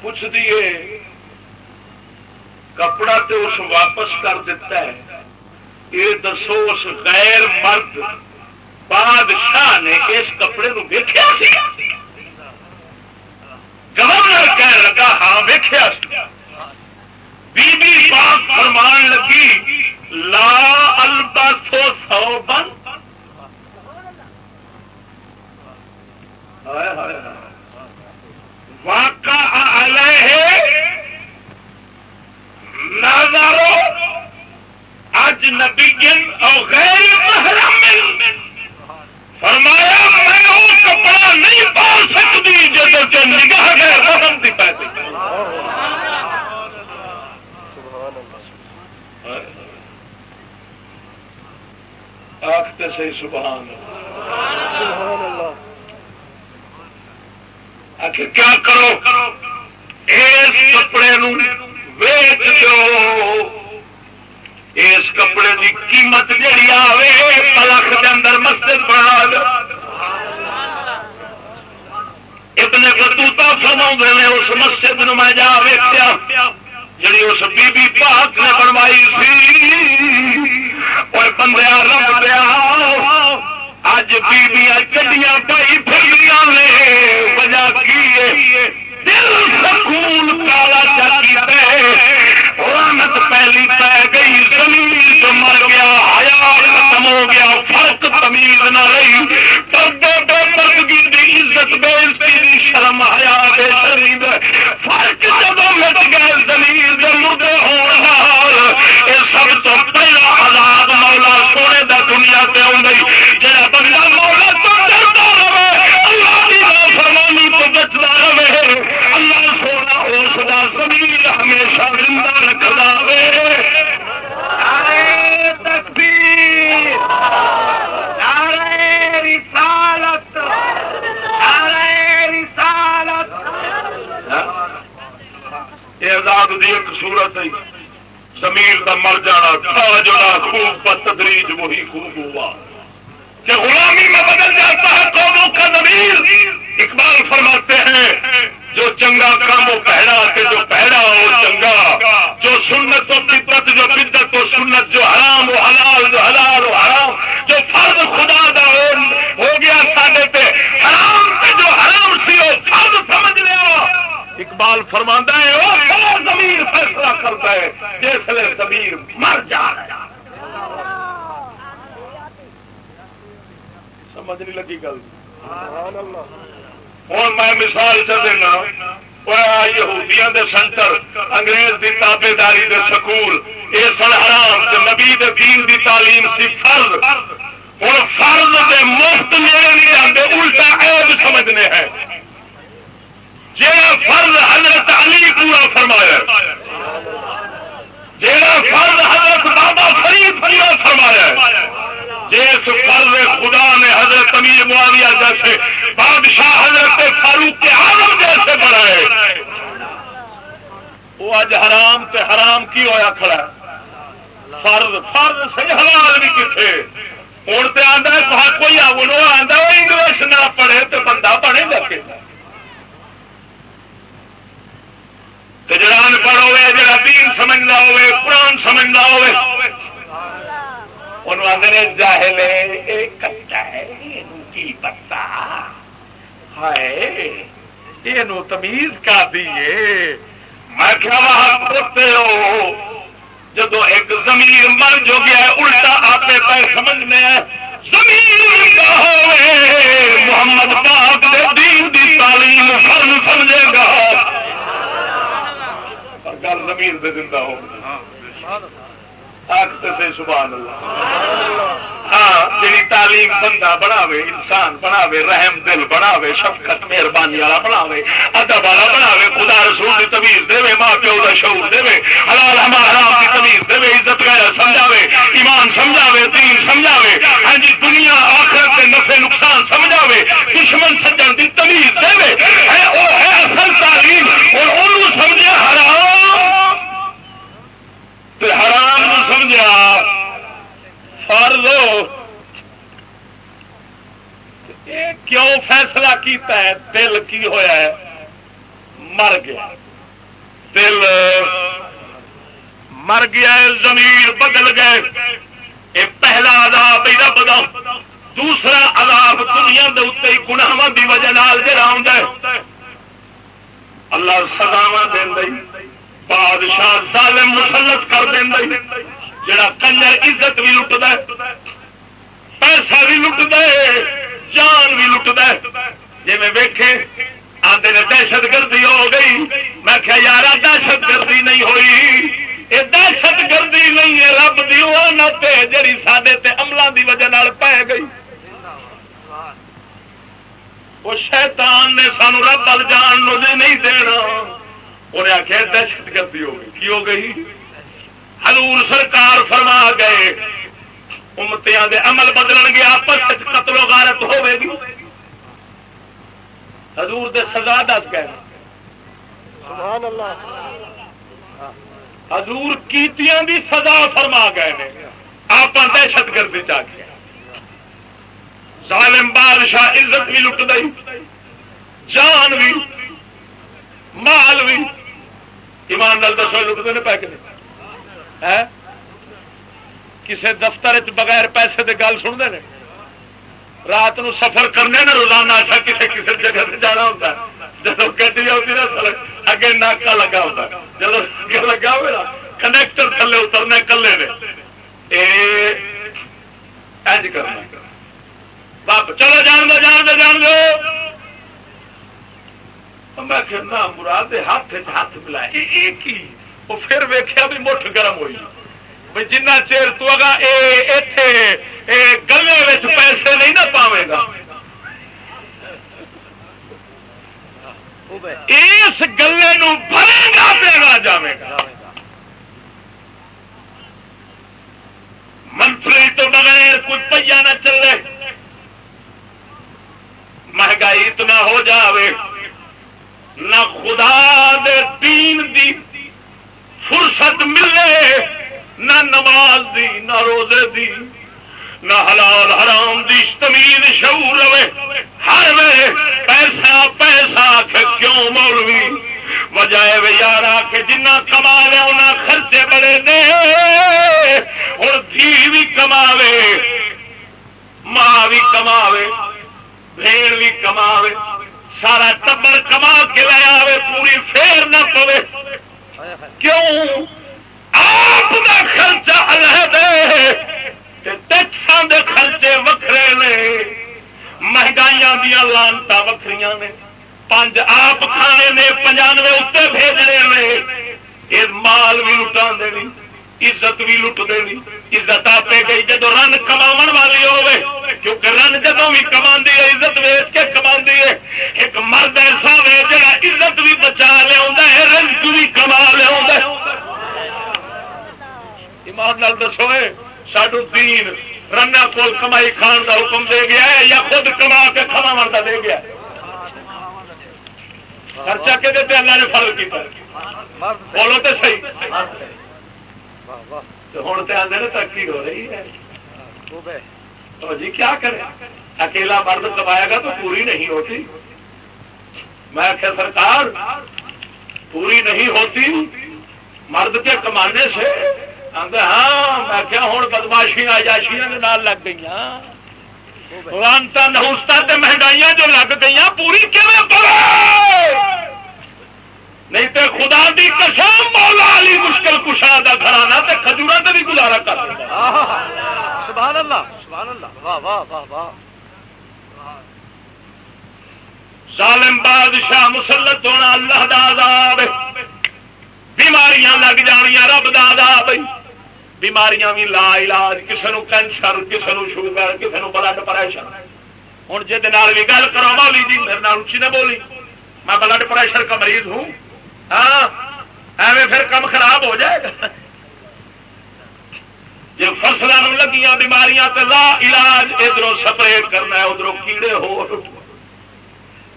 پوچھ دیے کپڑا تو اس واپس کر دیتا ہے۔ یہ دسو، اس غیر مرد بادشاہ نے اس کپڑے کو ویکیا گورنر کہنے لگا ہاں ویخیا بی بی پاک فرمان لگی، لا البسو سو بند واقع علیہ نظرو اج اجنبی اور غیر محرم فرمایا، میں وہ کپڑا نہیں پال سکتی جب نگاہ غیر محرم کی پیسے آختے صحیح سبحان آخر کیا کرو؟ اس کپڑے ویچ دو اس کپڑے کی قیمت جہی آئے پلک کے اندر مسجد بنا دو ابن کتوتا فرما نے، اس مسجد نو میں جا ویچیا جڑی اس بی بی پاک نے بنوائی سی اور بندیا رب دیا اج بیبیاں چڈیاں پائی پھر نے۔ وجہ کی دل سکون کالا چکی رانت پہلی پی گئی، زمین تو مر گیا آیا ختم ہو گیا، فرق تمیز نہ رہی۔ پردے بے پردگی دی عزت، بے عزتی شرم آیا بے شریر۔ فرق جب مٹ گئے، زمین دے مردے ہونا یہ سب تو پہلا آزاد مولا سونے دا دنیا پہ آؤں جہاں بندہ مولا تو ڈرتا رہے، اللہ کی فرمانی تو بچتا رہے اللہ سونا اس کا زمین ہمیشہ زندہ رکھتا رہے۔ تکبیر رسالت رسالت۔ یہ آزاد دی ایک صورت ہے۔ زمین کا مر جانا تھا جڑا خوب تدریج وہی خوب ہوا۔ کہ غلامی میں بدل جاتا ہے قوموں کا زمین اقبال فرماتے ہیں، جو چنگا کام وہ پہڑا کہ جو پہڑا وہ چنگا، جو سنت و بدت جو بدت و سنت، جو حرام وہ حلال، جو حلال وہ حرام، جو فرض خدا دا ہو گیا ساڈے پہ حرام پہ جو حرام سی وہ فرض سمجھ لیا۔ اقبال فرماندہ ہے وہ زمین فیصلہ کرتا ہے، جس لیے زمین مر جا رہا ہے۔ سمجھ نہیں لگی گل۔ ہوں میں مثال چ دینا۔ یہودیاں دے سینٹر انگریز دی تابے داری دے سکول یہ سن حرام تے نبی دے دین دی تعلیم سی فرض۔ ہوں فرض دے مفت میرے نہیں آتے الٹا عیب سمجھنے ہیں۔ جہاں فرض حضرت علی پورا فرمایا جہاں فرض حضرت بابا فرید پورا فرمایا جس فرض خدا نے حضرت امیر معاویہ جیسے بادشاہ حضرت فاروق عالم جیسے بنائے۔ وہ اج حرام تے حرام کی ہویا کھڑا ہے۔ فرض فرض صحیح حلال بھی کتنے ہوں تو آتا کوئی آتا وہ انگلش نہ پڑھے تو بندہ بنے لگے جڑا ان پڑھ ہوئے، جڑا دین سمجھنا ہوئے، قرآن سمجھنا ہوئے انہوں آدھے جاہل کچا ہے کی پتا ہے یہ تمیز کا دیے میں کیا پوتے ہو؟ جدو ایک زمین مر جو گیا الٹا آپ پہ سمجھنے زمین ہوئے، محمد پاک دے دین دی تعلیم فرض سمجھے گا۔ گل زمین سے دن ہو۔ سے، سبحان اللہ۔ ہاں جی تعلیم بندہ بناوے، انسان بناوے، رحم دل بناوے، شفقت، مہربانی والا بناوے، ادب والا بناوے، خدا رسول کی تمیز دے ماں پیو کا شعور دے حلال ہمارا کی تمیز دے عزت گایا سمجھاوے، ایمان سمجھاوے، دین سمجھاوے ہاں جی دنیا آخرت کے نفے نقصان سمجھاوے، دشمن سجن کی تمیز دے وہ ہے اصل تعلیم، اور انہوں سمجھے حرام۔ حرام سمجھا فرض کیوں فیصلہ کیتا ہے؟ دل کی ہویا ہے؟ مر گیا۔ دل مر گیا زمین بدل گئے۔ یہ پہلا عذاب ہی رب دا۔ دوسرا عذاب دنیا دے اتنے گناواں دی وجہ جڑا آ اللہ سزاوا دین بادشاہ ظالم مسلط کر دینا جڑا کنجر عزت بھی لٹ پیسہ بھی لٹ دے جان بھی لٹ جی میں ویکھے آتے نے دہشت گردی ہو گئی۔ میں کیا یار دہشت گردی نہیں ہوئی۔ یہ دہشت گردی نہیں ہے، رب دی لانت جڑی سڈے عملوں کی وجہ پی گئی۔ وہ شیطان نے سانو رب بل جان جی نہیں دینا۔ انہیں آخیا دہشت گردی ہو گئی۔ کی ہو گئی؟ حضور سرکار فرما گئے، امتیاں دے عمل بدل گے، آپس قتل و غارت ہوے گی۔ حضور دے سزا دس گئے۔ سبحان اللہ۔ حضور کیتیاں دی سزا فرما گئے آپ دہشت گردی چاہ گیا ظالم بادشاہ عزت بھی لٹ گئی، جان بھی، مال بھی۔ ایمان نال دسو لٹتے ہیں پیک کسی دفتر بغیر پیسے دے گل سنتے ہیں۔ رات نو سفر کرنے نا روزانہ اچھا کسی کسی جگہ سے جانا ہوتا ہے۔ جب گڈی آتی نا اگے ناکا لگا ہوتا ہے۔ جب اگے لگا ہوا کنیکٹر تھلے اترنے کلے نے۔ کرنا۔ باپ، چلو جان دو جان دو جان دو۔ میں کہنا مراد ہاتھ ہاتھ ملا ایک ہی وہ پھر ویخیا بھی مٹھ گرم ہوئی۔ بھائی جنہ چیر تو گلے پیسے نہیں نہ پاوے گا۔ اس گلے بھرے گا پیڑا جائے گا۔ منتری تو بغیر کچھ پہیا نہ چلے۔ مہنگائی اتنا ہو جاوے۔ نہ خدا دے دین دی فرصت ملے، نہ نماز دی، نہ روزے دی، نہ حلال حرام دی تمیز شعور رہے۔ ہر وے پیسہ پیسہ کیوں مولوی؟ وجائے وے یار آ کے جنہ کما لیا انہیں خرچے بڑے نے۔ اور دھی بھی کماوے، ماں بھی کماوے بھیڑ بھی کماوے۔ سارا ٹبر کما کے لے آئے پوری فیر نہ پوے۔ کیوں؟ آپ کا خرچہ الگ ٹیکسان دے خرچے وکھرے نے۔ مہنگائی دیا لانتا وکری نے۔ پانچ آپ کھانے نے پنجانوے اتنے بھیجنے نے۔ یہ مال بھی لٹا دینی عزت بھی لٹ دینی عزت آپ گئی جدو رن کما والی ہوے کیونکہ رن جدو بھی کما عزت ویچ کے کما ہے۔ ایک مرد ایسا وے جا عزت بھی بچا لیا رنج بھی کما لیا ایمان لال دسو ساڈو دین رن کو کمائی کھان کا حکم دے گیا ہے یا خود کما کے کما کا دے گیا خرچہ کہ اللہ نے فرق کیا بولو تو صحیح۔ ہوں تو آدھے ترقی ہو رہی ہے۔ تو جی کیا کرے؟ اکیلا مرد کمائے گا تو پوری نہیں ہوتی۔ میں آخیا سرکار پوری نہیں ہوتی۔ مرد کے کمانے سے ہاں میں کیا ہوں بدماشیاں آجاشیاں نال لگ گئی رانتا نہوستا مہنگائیاں جو لگ گئی پوری کیون پڑے نہیں تو خدا دی قسم مولا علی مشکل کشا کا گھرانا تو کھجورا سے بھی گزارا کر سبحان اللہ سبحان اللہ واہ واہ واہ واہ۔ ظالم بادشاہ مسلط ہونا اللہ داد بیماریاں لگ جانیا رب داد بیماریاں بھی لا علاج کسی نو کینسر کسی نو شوگر کسی نو بلڈ پریشر۔ ہوں جی گل کرو مولی جی میرے نال اچھی نہ بولی۔ میں بلڈ پریشر کا مریض ہوں۔ ہاں ایویں پھر کم خراب ہو جائے گا۔ جی فصلوں لگیاں، بیماریاں تو لا علاج ادھر سپرے کرنا ہے ادھر کیڑے ہو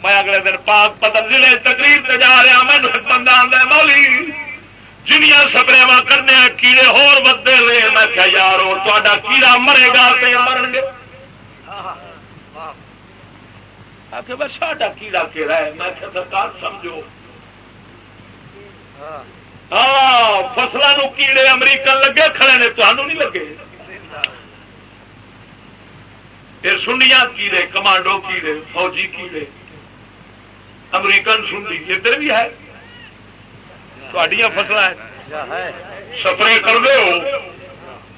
میں اگلے دن پاک پتن ضلع تقریب سے جا رہا ہاں، میں بندہ آدھا مولی جنیا سپرے کرنے کیڑے ہور بدے لے۔ میں کیا یار تا کیڑا مرے گا مرن گے۔ ساڈا کیڑا کہڑا ہے؟ میں سرکار، سمجھو۔ فصلوں کیڑے امریکن لگے، کھڑے نے تمہوں نہیں لگے. پھر سنڈیاں کیڑے، کمانڈو کیڑے، فوجی کیڑے، امریکن سنڈی، ادھر بھی ہے؟ تھوڑی فصل سفرے کر دے ہو۔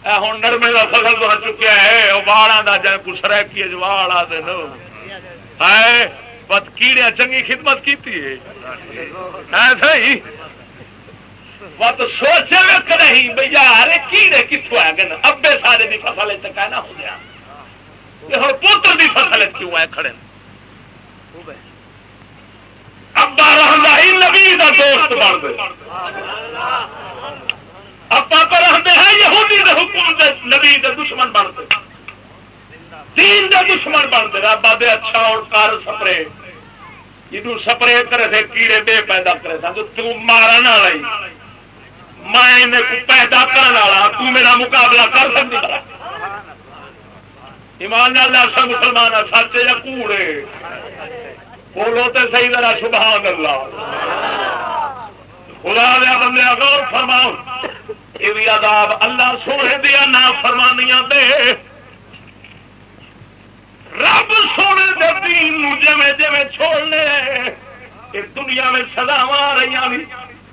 ہوں نرمے کا فصل تو چکیا ہے والا کا جائے کچھ کی اجوال دن ہے بس کیڑے چنگی خدمت کی صحیح؟ سوچے وقت نہیں بھائی یار کیڑے کتوں آ گئے ابے سارے کی فصل کہنا ہو گیا۔ ہوں پوتر کی فصل کیوں آئے کھڑے؟ ابا رہا ہی نبی کا دوست بن گئے۔ ابا تو رہتے ہیں، یہودی دے حکم دے نبی دے دشمن بن گئے۔ دین دے دشمن بن گئے۔ ابا دے اچھا اور کار سپرے۔ جنوب سپرے کرے تھے کیڑے بے پیدا کرے۔ تھا تو مارن والا میں پیدا کرنے والا ہاں، تو میرا مقابلہ کر سکتی۔ ایمان سا مسلمان ہاں، سچ یا کوڑے۔ بولو تو صحیح ذرا، سبحان اللہ۔ خدا دیا بندے، غور فرماؤ۔ یہ بھی عذاب اللہ سونے دیا نہ فرمانیاں دے۔ رب سونے دے دین جویں جویں چھوڑنے، یہ دنیا میں سداو رہی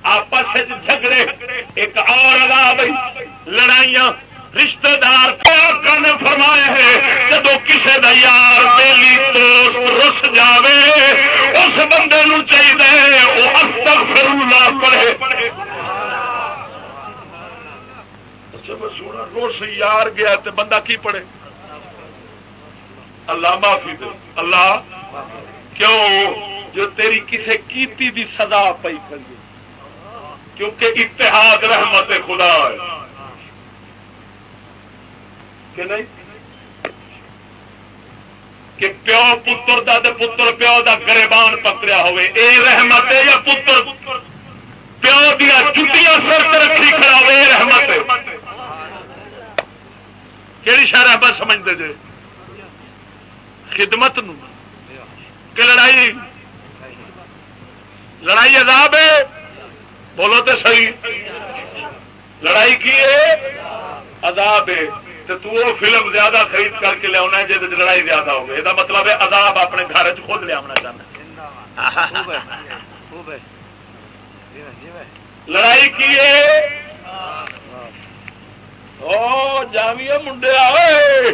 آپس جھگڑے، ایک اور عذاب لڑائیاں رشتہ دار پیار نے فرمایا ہے جب کسی کا یار بیلی دوست رس جائے اس بندے نو چاہیے وہ اب تک پھر پڑھے اچھا، سونا روس یار گیا تو بندہ کی پڑھے؟ اللہ معافی دے۔ اللہ، کیوں؟ جو تیری کسی کیتی دی سزا پی کری کیونکہ اتحاد رحمت خدا ہے کہ نہیں؟ کہ پیو پتر دا دے پتر پیو دا گریبان پکڑیا ہوئے، اے رحمت ہے یا پتر؟ پیو دیا جتیاں سر رکھی کھڑا ہوئے، اے رحمت ہے۔ کہڑی شہر بس سمجھتے جی خدمت نو۔ کہ لڑائی لڑائی عذاب ہے؟ بولو تو صحیح۔ لڑائی کی ہے؟ عذاب ہے۔ تو تو وہ فلم زیادہ خرید کر کے لیا جی لڑائی زیادہ ہو گئی۔ یہ مطلب ہے عذاب اپنے گھر خود لیا چاہنا لڑائی کی جامیا منڈے آئے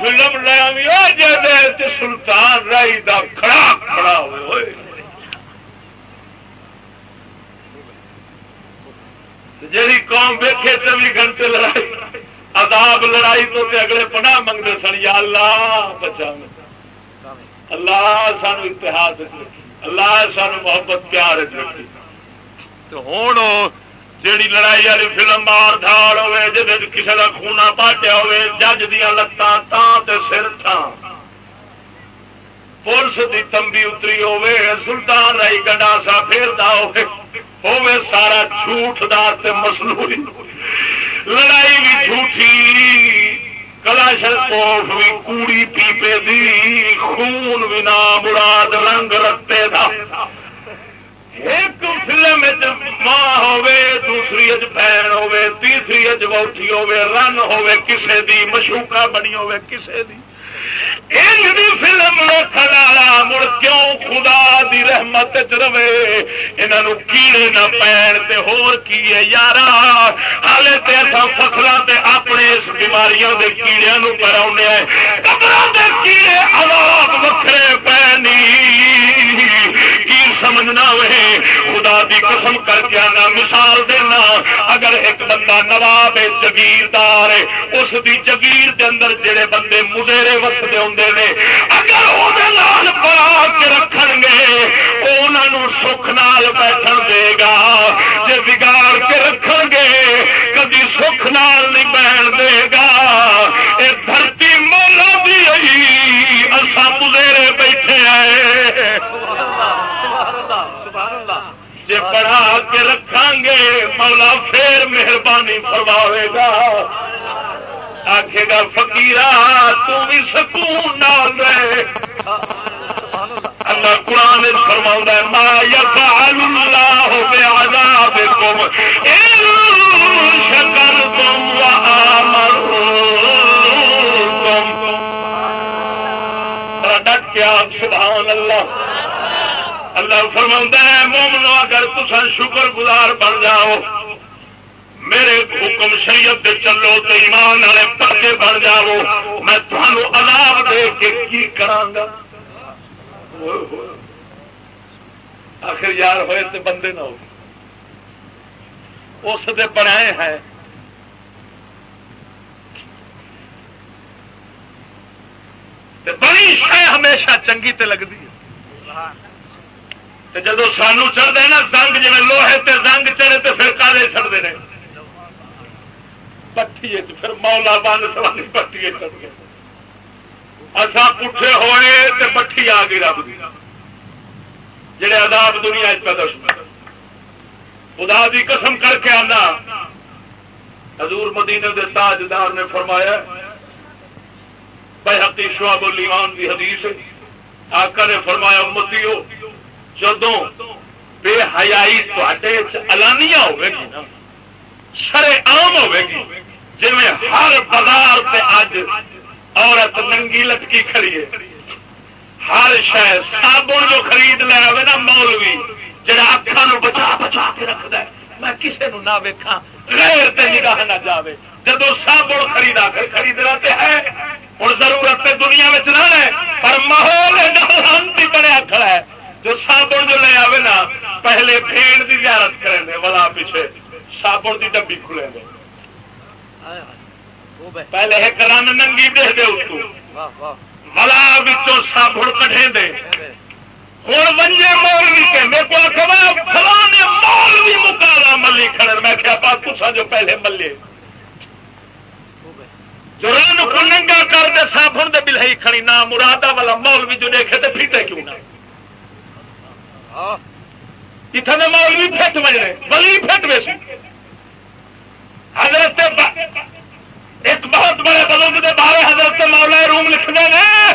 فلم لیا جی سلطان رائی دا کھڑا کھڑا ہوئے۔ جی قوم ویکے چوبی گھنٹے لڑائی، عذاب لڑائی تو تے اگلے پناہ منگتے سن، یا اللہ بچا اللہ سان اتحاد اللہ سان محبت، پیار رکھی تو ہوں جیڑی لڑائی والی فلم مار دھاڑ ہوے جی کسی کا خونا پاٹیا ہوے جج دیا لتان تے سر تھان پولیس کی تمبی اتری ہوے سلطان رائی گنڈاسا پھیرتا ہوے سارا جھوٹ دار مسلوئی لڑائی بھی جھوٹھی کلاشر کوف بھی کوڑی پیپے دی، خون بھی نہ مراد رنگ رکھتے تھا ایک فلم ماں ہوے دوسری اج بہن ہوے تیسری اج ووٹھی ہوے رن ہوے کسے دی مشوکا بنی ہوے کسے دی۔ فلم والا مڑ کیوں خدا دی رحمت چ رہے؟ انہوں کیڑے نہ پین تے ہور کی ہے یار ہال فصل تے اپنے اس بیماریاں کے کیڑے پڑا قبر کیڑے آلات وکھرے پی کی سمجھنا وے؟ خدا دی قسم کر کے آنا، مثال دینا، اگر ایک بندہ نواب جگیردار اس دی جگیر دے اندر جڑے بندے مدیرے وستے ہوں نے اگر وہ بڑا کے رکھ گے انہوں سکھ نال بیٹھ دے گا جی بگاڑ کے رکھ گے کدی سکھ نال نہیں بہن دے گا یہ دھرتی مولا دی اصا مدیرے بیٹھے آئے جی پڑھا کے رکھا گے مولا پھر مہربانی فرماوے گا آخے گا فکیرا تھی سکون نال اللہ قرآن فرما ما یفعل اللہ بعذاب کم شکر تم ڈٹ کیا سبحان اللہ. اللہ فرما ہے، مومنو، اگر تصا شکر گزار بن جاؤ میرے حکم شریعت دے چلو تو ایمان والے پکے بن جاو میں تمہوں عذاب دے کے کی کرا آخر یار ہوئے تے بندے نہ ہو اس دے بنائے ہیں بڑی شہ ہمیشہ چنگی تے لگتی ہے۔ جدو سانو چڑھتے نا، زنگ جی لوہے تے زنگ چڑھے تو پھر کالے چڑھتے ہیں پٹھی پھر مولا بند سوانی پٹھی چڑھ گئے اصا پٹھے ہوئے تو پٹھی آ گئی رب کی جڑے عذاب دنیا پیدا خدا دی قسم کر کے آنا۔ حضور مدینے دے تاجدار نے فرمایا بحقی شعب الایمان کی حدیث آقا نے فرمایا امتی ہو جدو بے حیائی الانیا ہوے گی نا۔ سرے عام ہوے گی جی ہر بازار سے اج عورت ننگی لٹکی کھڑی ہے۔ ہر شہر صابن جو خرید لیا ہوئے نا مولوی، جڑا اکھان بچا بچا کے رکھد میں کسی نو نہ ویکھا غیر تے نگاہ نہ جاوے۔ جب صابن خریدا کر خرید رہتے ہیں ہوں ضرورت دنیا میں نہ ہے پر ماحول بھی بڑا کھڑا ہے۔ جو صابن جو لے آئے نا، پہلے بھیڑ کی زیارت کریں والا پیچھے۔ صابن کی ڈبی کھلے دے پہلے ایک رن ننگی دے دے اس کو ملا سابڑ کٹے دے ہوں ونجے مول بھی کہ میرے کو فلانے مول بھی مکالا ملی کھڑے میں کیا بات تسا جو پہلے ملے جو رن کو ننگا کر دے سابن دے بلہی کھڑی نہ مرادا والا مول بھی جو دیکھے تو پھیٹے کیوں نہ اتنے مول بھی پھٹ بجنے بلی پھٹ ویسی حضرت ایک بہت بڑے بزرگ کے بارے حضرت مولا روم لکھتے ہیں۔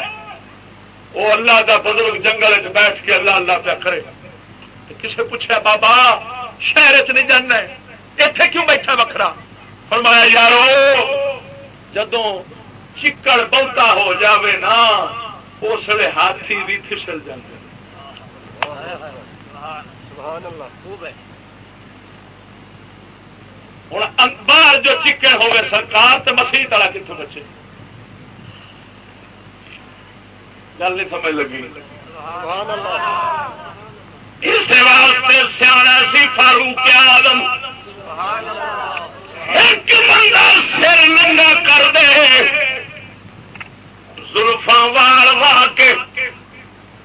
وہ اللہ کا بزرگ جنگل چ بیٹھ کے اللہ اللہ پہ کرے کسے پوچھا بابا، شہر چ نہیں جانا اتے کیوں بیٹھا وکرا فرمایا، یارو جدو چکڑ بہتا ہو جاوے نا، اس لیے ہاتھی بھی پھسل جاتے ہوں باہر جو چکن ہوگی سرکار تو مسیح تلا کتوں بچے۔ گل نہیں سمجھ لگی۔ اس واسطے سیاح سی فاروق آدم ایک بندہ سر ننگا کر دے۔ زلفا وال وا کے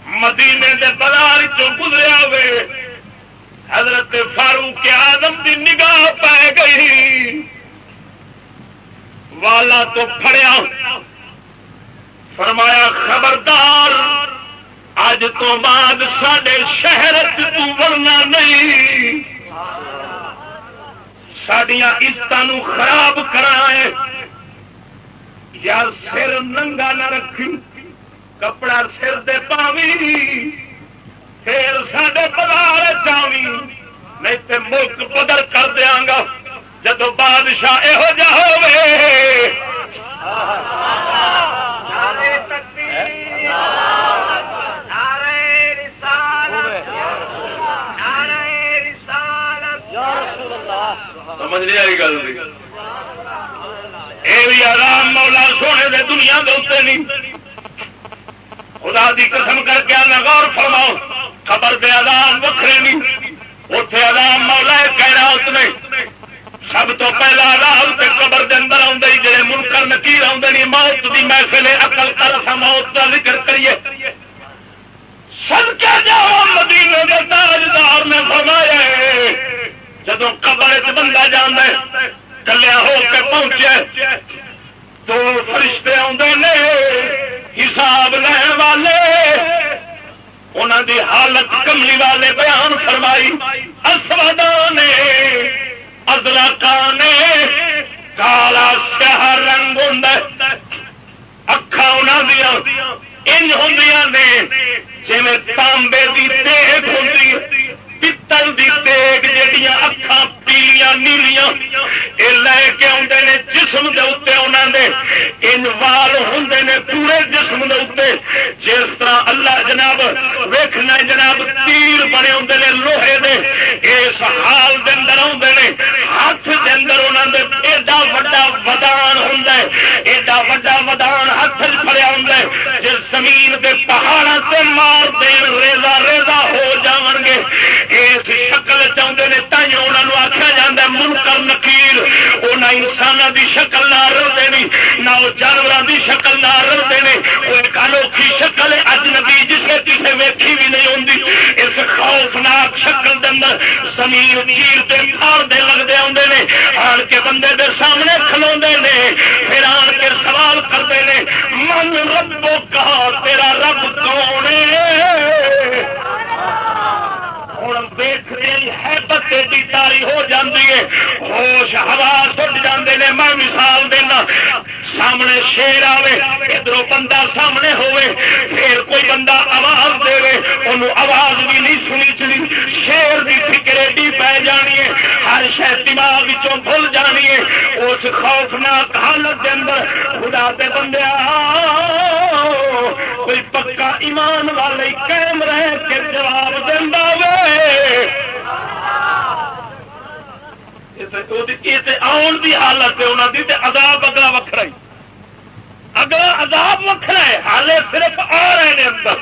مدینے دے بازار چ گزریا ہوئے حضرت فاروق آدم کی نگاہ پی گئی۔ والا تو پڑیا فرمایا، خبردار اج تو بعد سڈے شہر چڑنا نہیں۔ سڈیا عزت خراب کرائے۔ یا سر ننگا نہ رکھی، کپڑا سر دے پاوی۔ پھر سڈے پدار چاوی نہیں تو ملک بدر کر دیا گا جب بادشاہ یہو جہ سمجھ نہیں آئی گل یہ آرام مولا سونے دے دنیا دے نہیں۔ خدا دی قسم کر کے غور فرماؤ۔ خبر دے آدام وکرے نہیں۔ اتے آدام مولا کہنا اس نے۔ سب تو پہلا آدام تے قبر دے اندر آدھے جڑے منکر نکیر آدھے نہیں۔ موت کی محفل اقل کر سا موت کا ذکر کریے۔ سب کیا جاؤ، مدینے کے تاجدار نے فرمایا جب قبر بندہ جانا کلیا ہو کے پہنچے تو فرشتے آدھے نے حساب لین والے انہوں دی حالت کملی والے بیان فرمائی۔ اسودا نے ادرکا نے، کالا سیاہ رنگ ہوں اکھا دیا انج ہوں نے جی تانبے کی دیکھ ہوں پتل دی دیگ جہیا اکھان پیلیاں نیلیاں یہ لے کے آدھے نے جسم دے اتنے انہوں نے ان وال ہوں نے پورے جسم دے اتنے جس طرح اللہ جناب ویخنا جناب، تیر بنے ہوں نے لوہے دے۔ اس حال دے اندر آدھے نے، ہاتھ دے اندر انہوں نے ایڈا وا ودان ہوں ایڈا وا ودان ہاتھ چڑیا ہوں جس زمین کے پہاڑوں سے مار دین، ریزا ریزا ہو جان گے۔ جی اس شکل چاہتے ہیں تھی انہوں آخیا جا منکر نکیل انہیں انسان کی شکل نہ رلتے نہیں نہ وہ جانوروں کی شکل نہ رلتے ہیں وہ ایک انوکھی شکل ہے، اجنبی، جسے کسی ویکھی بھی نہیں ہوتی اس خوفناک شکل دے اندر زمین چیرتے پھاڑتے لگتے آتے ہیں آن کے بندے دے سامنے کھلو نے پھر آن کے سوال کرتے ہیں من ربو کہا تیرا رب کون ہوں دیکھ رہی ہے تاری ہو جاتی ہے۔ ہوش ہوا سٹ جاندے نے، میں مثال دینا۔ سامنے شیر آوے ادھر بندہ سامنے ہوئے پھر کوئی بندہ آواز دے انہوں آواز بھی نہیں سنی چلی۔ شیر کی فکر ایڈی پی جانی ہے، ہر شہ دماغ بھول جانی ہے۔ اس خوفناک حالت کے اندر خدا دے بندے پکا ایمان والے قائم رہ کے جواب دینا آن کی حالت ہے انہوں کی عذاب اگلا وکرا ہی۔ اگلا عذاب وکرا ہے، حالے صرف آ رہے ہیں اندر۔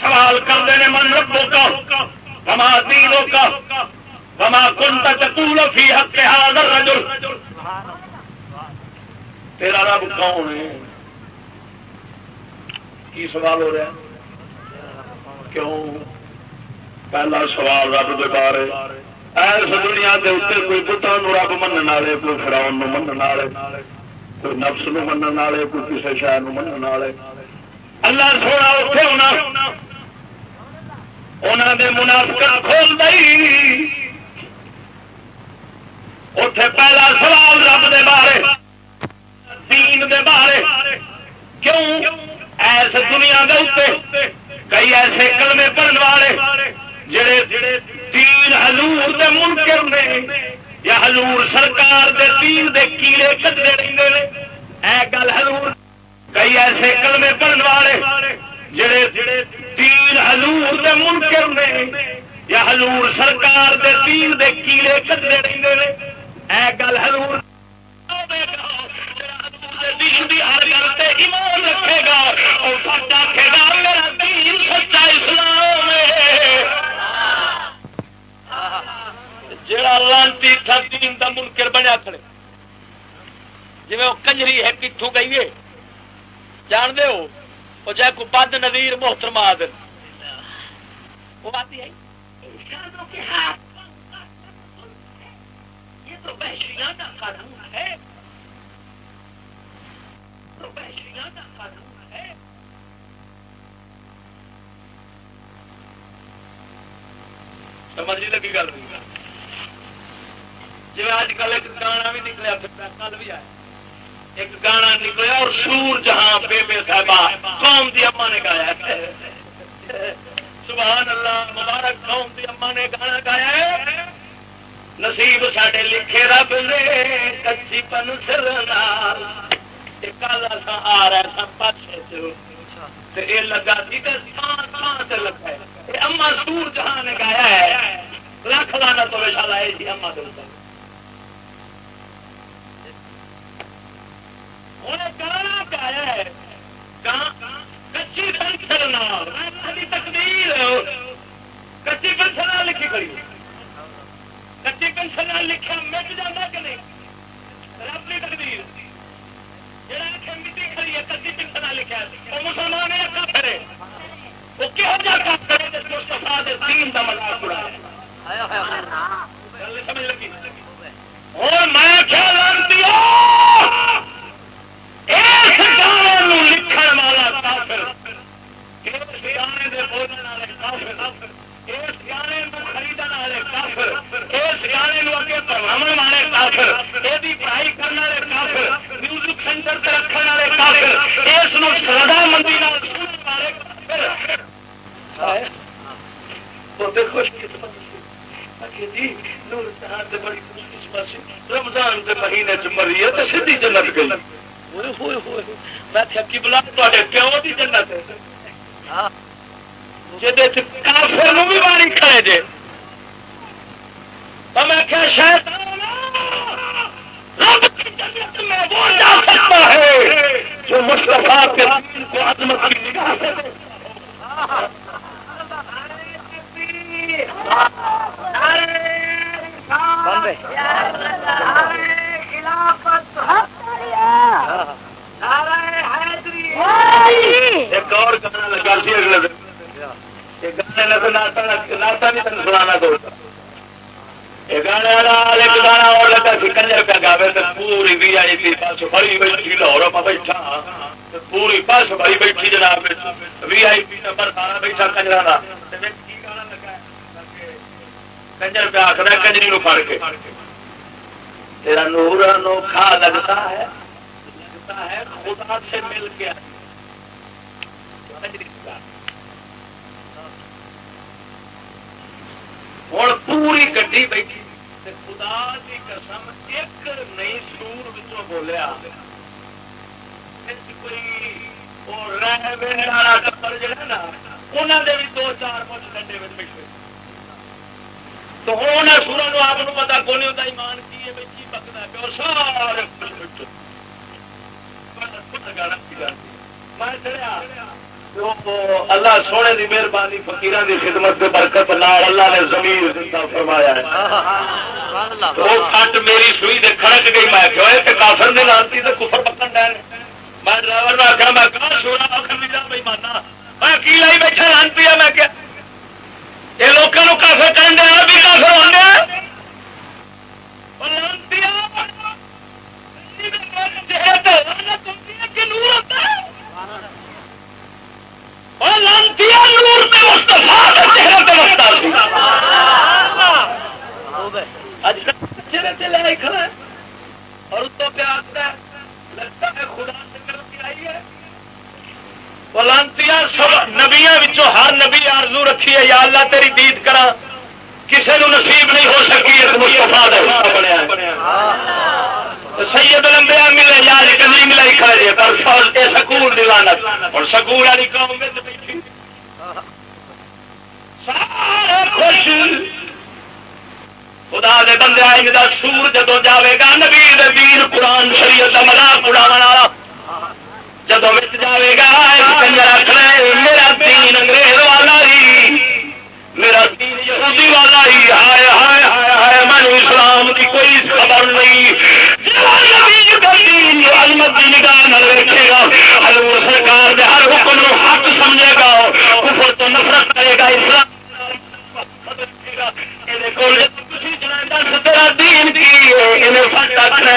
سوال کرتے ہیں، من ربو کا بما دینوں کا بما کنتا چکول فی حق حاضر رجل تیرا رب کون ہے؟ کی سوال ہو رہا ہے؟ کیوں؟ پہلا سوال رب دے بارے۔ ایس دنیا کے اتنے کوئی پتر رب من والے کوئی فراؤن من والے کوئی نفس نو من والے کوئی کسی شہر من والے اللہ سونا اتنے ہونا۔ انہوں نے منافقت کھول دئی۔ اتے پہلا سوال رب دے بارے، دین دے بارے۔ کیوں؟ ایس دنیا دے اتنے کئی ایسے کلمے پڑھنے والے جڑے تین ہلور دے منکر نے یا ہلور سرکار دے تین دے کیلے کدے رہتے ہیں اے گل ہلور کئی ایسے کلمے پڑھنے والے جڑے تین ہلور دے منکر نے یا ہلور سرکار دے تین دے کیلے کدے رہتے ہیں اے گل ہزور ہلور ایمان رکھے گا اور سچ آخے گا، میرا دین سچا اسلام ہے۔ جڑا لانتی تھا، دین دا منکر بنیا کھڑے۔ جی وہ کنجری ہے کتوں گئی ہے۔ جان دے ہو؟ وہ جائے کو بد نظیر محترم آدر وہ آتی ہے۔ یہ تو بحشیاں کا قانون ہے۔ سمجھ نہیں لگی گل جی اج کل ایک گانا بھی نکلیا کل بھی آیا۔ ایک گانا نکلیا اور سور جہاں بے بے صاحبہ قوم دی اما نے گایا سبحان اللہ مبارک قوم دی اما نے گانا گایا ہے۔ نصیب ساڈے لکھے رب نے، کچی پن سر نال کل آ رہا پاس یہ لگا ہے؟ اما سور جہاں نے گایا ہے۔ لکھ لانا تو ویسا لائے جی اما دل انہیں گانا گایا ہے۔ کچی تقدیر۔ کچی پنسل لکھی کری کچی پنسل لکھا مٹ جانا کہ نہیں؟ رب کی تقدیر جڑا مٹی کھڑی ہے کسی پنسل لکھا وہ مسلمان ہے۔ وہ لکھن والا کافر۔ اس گانے دے بولنے والے کافر۔ اس گانے خریدنے والے کافر اس گانے اگے پڑھاو والے کافر یہ پڑھائی کرنے والے کافر میوزک سینٹر سے رکھنے والے کافر اس سردا مندی خوش جی بڑی خوش قسمت رمضان کے مہینے چ مری ہے تو سیدھی جنت گئی۔ میں پیو کی جنت کافر بھی ماری کھڑے جے۔ میں کیا شاید میں وہ جا سکتا ہے جو مصطفیٰ کے کو عظمت کی نگاہ سے ایک اور گانا لگا سی اگلے دن۔ ناتا نہیں تین دو گانے والا ایک گانا اور لگا کنجر پہ گاوے تو پوری آئی تھی بس بڑی بیٹھی لاہور میں بیٹھا۔ پوری بس بڑی بیٹھی جناب وی آئی پی نمبر سارا بیٹھا کنجر کنجر پہ آخر کنجری نو پڑ کے۔ تیرا نور انوکھا لگتا ہے لگتا ہے خدا سے مل کے۔ ہوں پوری گڈی بیٹھی خدا کی قسم ایک نئی سور بچوں بولیا کوئی جڑا نا انہوں نے بھی دو چار پانچ گھنٹے میں بیٹھے تو ہوں سورا نو آپ پتا کون ہوتا ایمان کی ہے بھائی کی پکنا پہ سارے میں چڑھیا اللہ سونے دی مہربانی فقیران دی خدمت کے برکت نال اللہ نے زمین زندہ فرمایا ہے۔ وہ کٹ میری سوئی دے کھڑک گئی۔ میں کہ کافر نے لانتی تو کفر پکن ڈے میں ڈرائیور نے آخر میں کہا سونا؟ آخر نہیں جا بھائی مانا۔ میں کی لائی بیٹھا لانتی ہے میں کیا یہ لوگوں کافر کرن دیا بھی کافر ہونے لانتی نور ہوتا ہے۔ اور اس کو لگتا ہے خدا سے غلطی آئی ہے۔ لانتی سب نبیا ہر نبی آرزو رکھی ہے، یا اللہ تیری دید کرا کسی نو نصیب نہیں ہو سکی ایک مستفا بنیا سید لمبیا ملے یا کدی ملائی کھڑے پر فوج کے سکول دیوانت اور سکول والی قوم سارے خوش۔ خدا دے بندے آئیں دا سور جدو جاوے گا، نبی دے دین قرآن شریعت کا مزاق اڑا والا۔ جدو بچ جاوے گا کنجر آخر میرا دین انگریز والا ہی میرا دین یہودی والا ہی ہائے ہائے ہائے ہائے میں اسلام کی کوئی خبر نہیں رکھے گا سرکار ہر حکم نو حق سمجھے گا کفر تو نفرت کرے گا اسلام میرا دین کی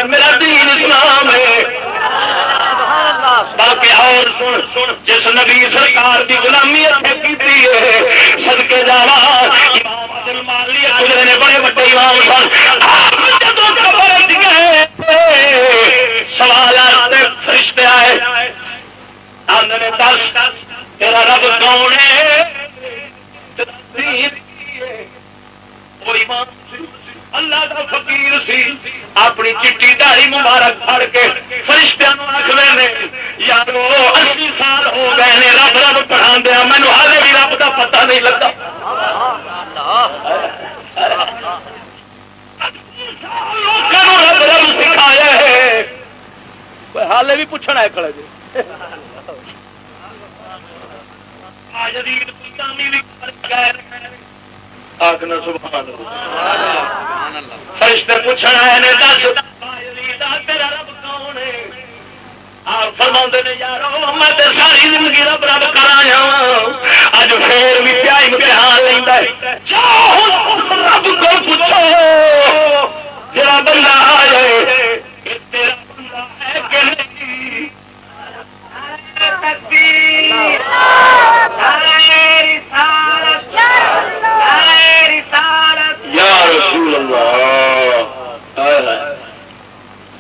میرا دین اسلام ہے باقی اور سن سن جس نبی سرکار کی غلامی اتنے کی سدکے جاوا امام مالی گزرے نے بڑے بڑے امام سن جب خبر گئے سوال فرشتے آئے دس تیرا رب کون ہے اللہ کا فقیر سی اپنی چٹی داری مبارک پڑ کے فرشتہ آخر نے یارو اسی سال ہو گئے نے رب رب پڑھا دیا مینو ہالے بھی رب کا پتا نہیں لگتا۔ رب رب سکھایا ہے۔ حالے بھی پوچھنا ہے کھڑے جی۔ آخنا سبحان فرشتے پوچھنا ہے دس۔ تیرا رب کون ہے آپ فرما نے یار میں ساری زندگی رب رب ہاں۔ اج پھر بھی امتحان لینا رب کو پوچھو۔ جا بندہ آ جائے تیرا بندہ ہے کہ نہیں؟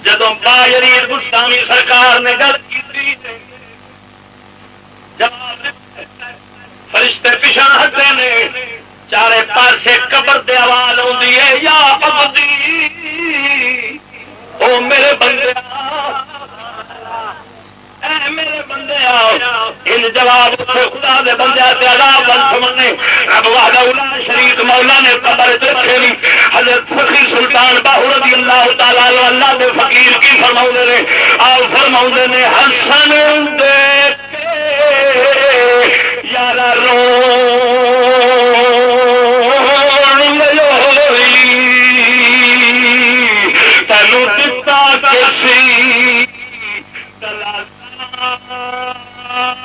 جدو کاجری گستامی سرکار نے گل کی فرشتے پچھا ہٹے نے، چارے پاسے قبر دے آواز آتی ہے، یا ابدی او میرے بندے میرے بندے ان جواب خدا دے بندے عذاب بن سمنے رب وحدہ شریف مولا نے قبر رکھے نہیں۔ حضرت فقیر سلطان باہو رضی اللہ تعالی اللہ دے فقیر کی فرماؤں نے۔ آپ فرماؤں نے حسن یار رو۔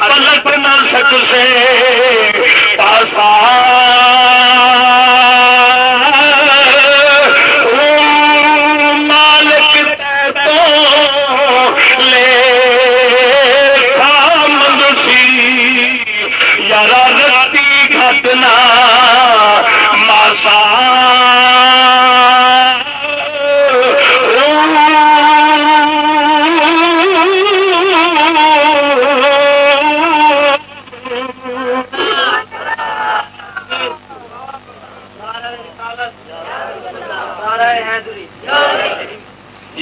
پلک نہ سک سے پاسا۔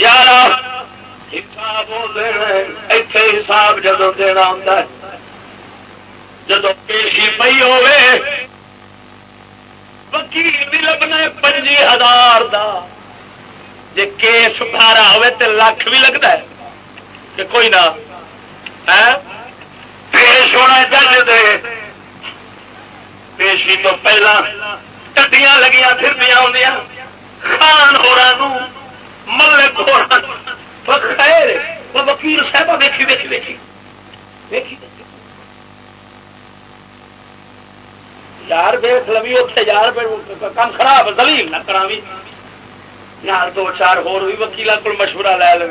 یار حساب اتے حساب جدو دینا ہوں جدو پیشی پی ہوے وکیل بھی لبنا پنجی ہزار دا۔ جی کیس بارا ہوے تو لکھ بھی لگتا ہے۔ کہ کوئی نہ۔ ہاں؟ پیش ہونا جج دے۔ پیشی تو پہلا۔ ٹڈیاں لگیاں، پھر دیا ہوں خان ہورا ملک ہورا وہ وکیل صاحب ویکھی ویکھی ویکھی۔ ویکھی۔ یار ویخ لوی اتنے یار کام خراب دلیل نہ کرا بھی یار دو چار ہور بھی وکیل کو مشورہ لے لو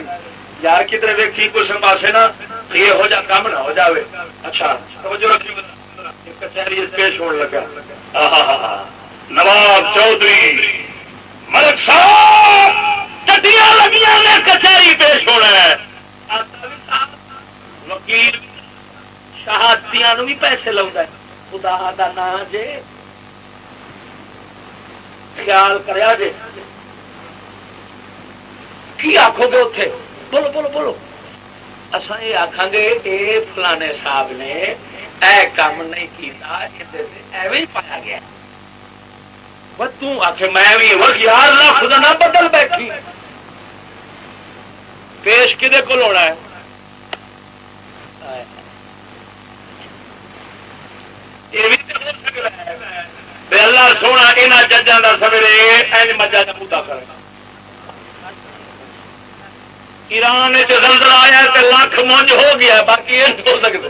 یار کدھر ویکھی، کچھ پاسے نا یہ ہو جا کام نہ ہو جاوے۔ اچھا توجہ رکھی کچہری پیش ہونے لگا۔ نواب چودھری، ملک صاحب! ٹڈیاں لگیاں نے، کچہری پیش ہونا ہے۔ وکیل شہادتیاں بھی پیسے لاؤں خدا دا نام جے۔ خیال کریا جے۔ کی آخو گے اتے بولو بولو بولو۔ اصا یہ آخان گے، اے فلانے صاحب نے اے کام نہیں کیتا ایویں پایا گیا۔ تک میں بھی یار لفظ نہ بدل بیٹھی۔ پیش کدے کو ہونا ہے؟ اللہ سونا یہاں ججان کا سویرے مجھا کا مدعا کر ایران زلزلہ آیا تو لاکھ مونج ہو گیا، باقی یہ ہو سکتے۔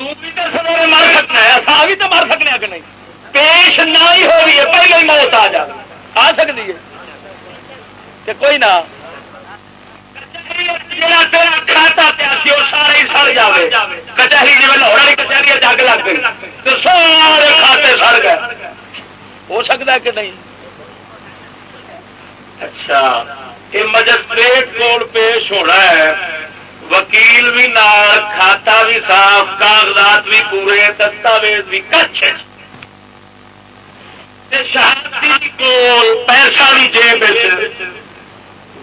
بھی تو سویرے مر سکنا ہے اصا بھی تو مر سکنے کہ نہیں؟ پیش نہ ہی ہو رہی ہے، پہلے ہی موت آ جائے آ سکتی ہے۔ کہ کوئی نہ۔ کھاتا سڑ جائے کچہری جی لاہور والی کچہری جگ لگ گئی۔ تو سارے کھاتے سڑ گئے۔ ہو سکتا ہے کہ نہیں؟ اچھا۔ یہ مجسٹریٹ کول پیش ہونا ہے۔ وکیل بھی نال، کھاتا بھی صاف، کاغذات بھی پورے، دستاویز بھی کچھ شہادی کول پیسہ بھی جیب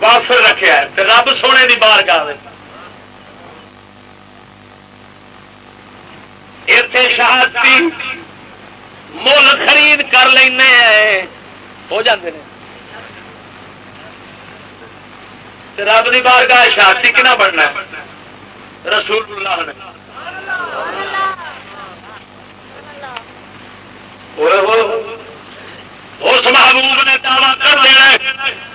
وافر رکھا ہے رب سونے کی بار گاہ اتے شہادتی مل خرید کر لینا ہو جاتے ہیں رب کی بار گاہ شہادتی کنا بننا رسول اللہ نے۔ اس محبوب نے دعوی کر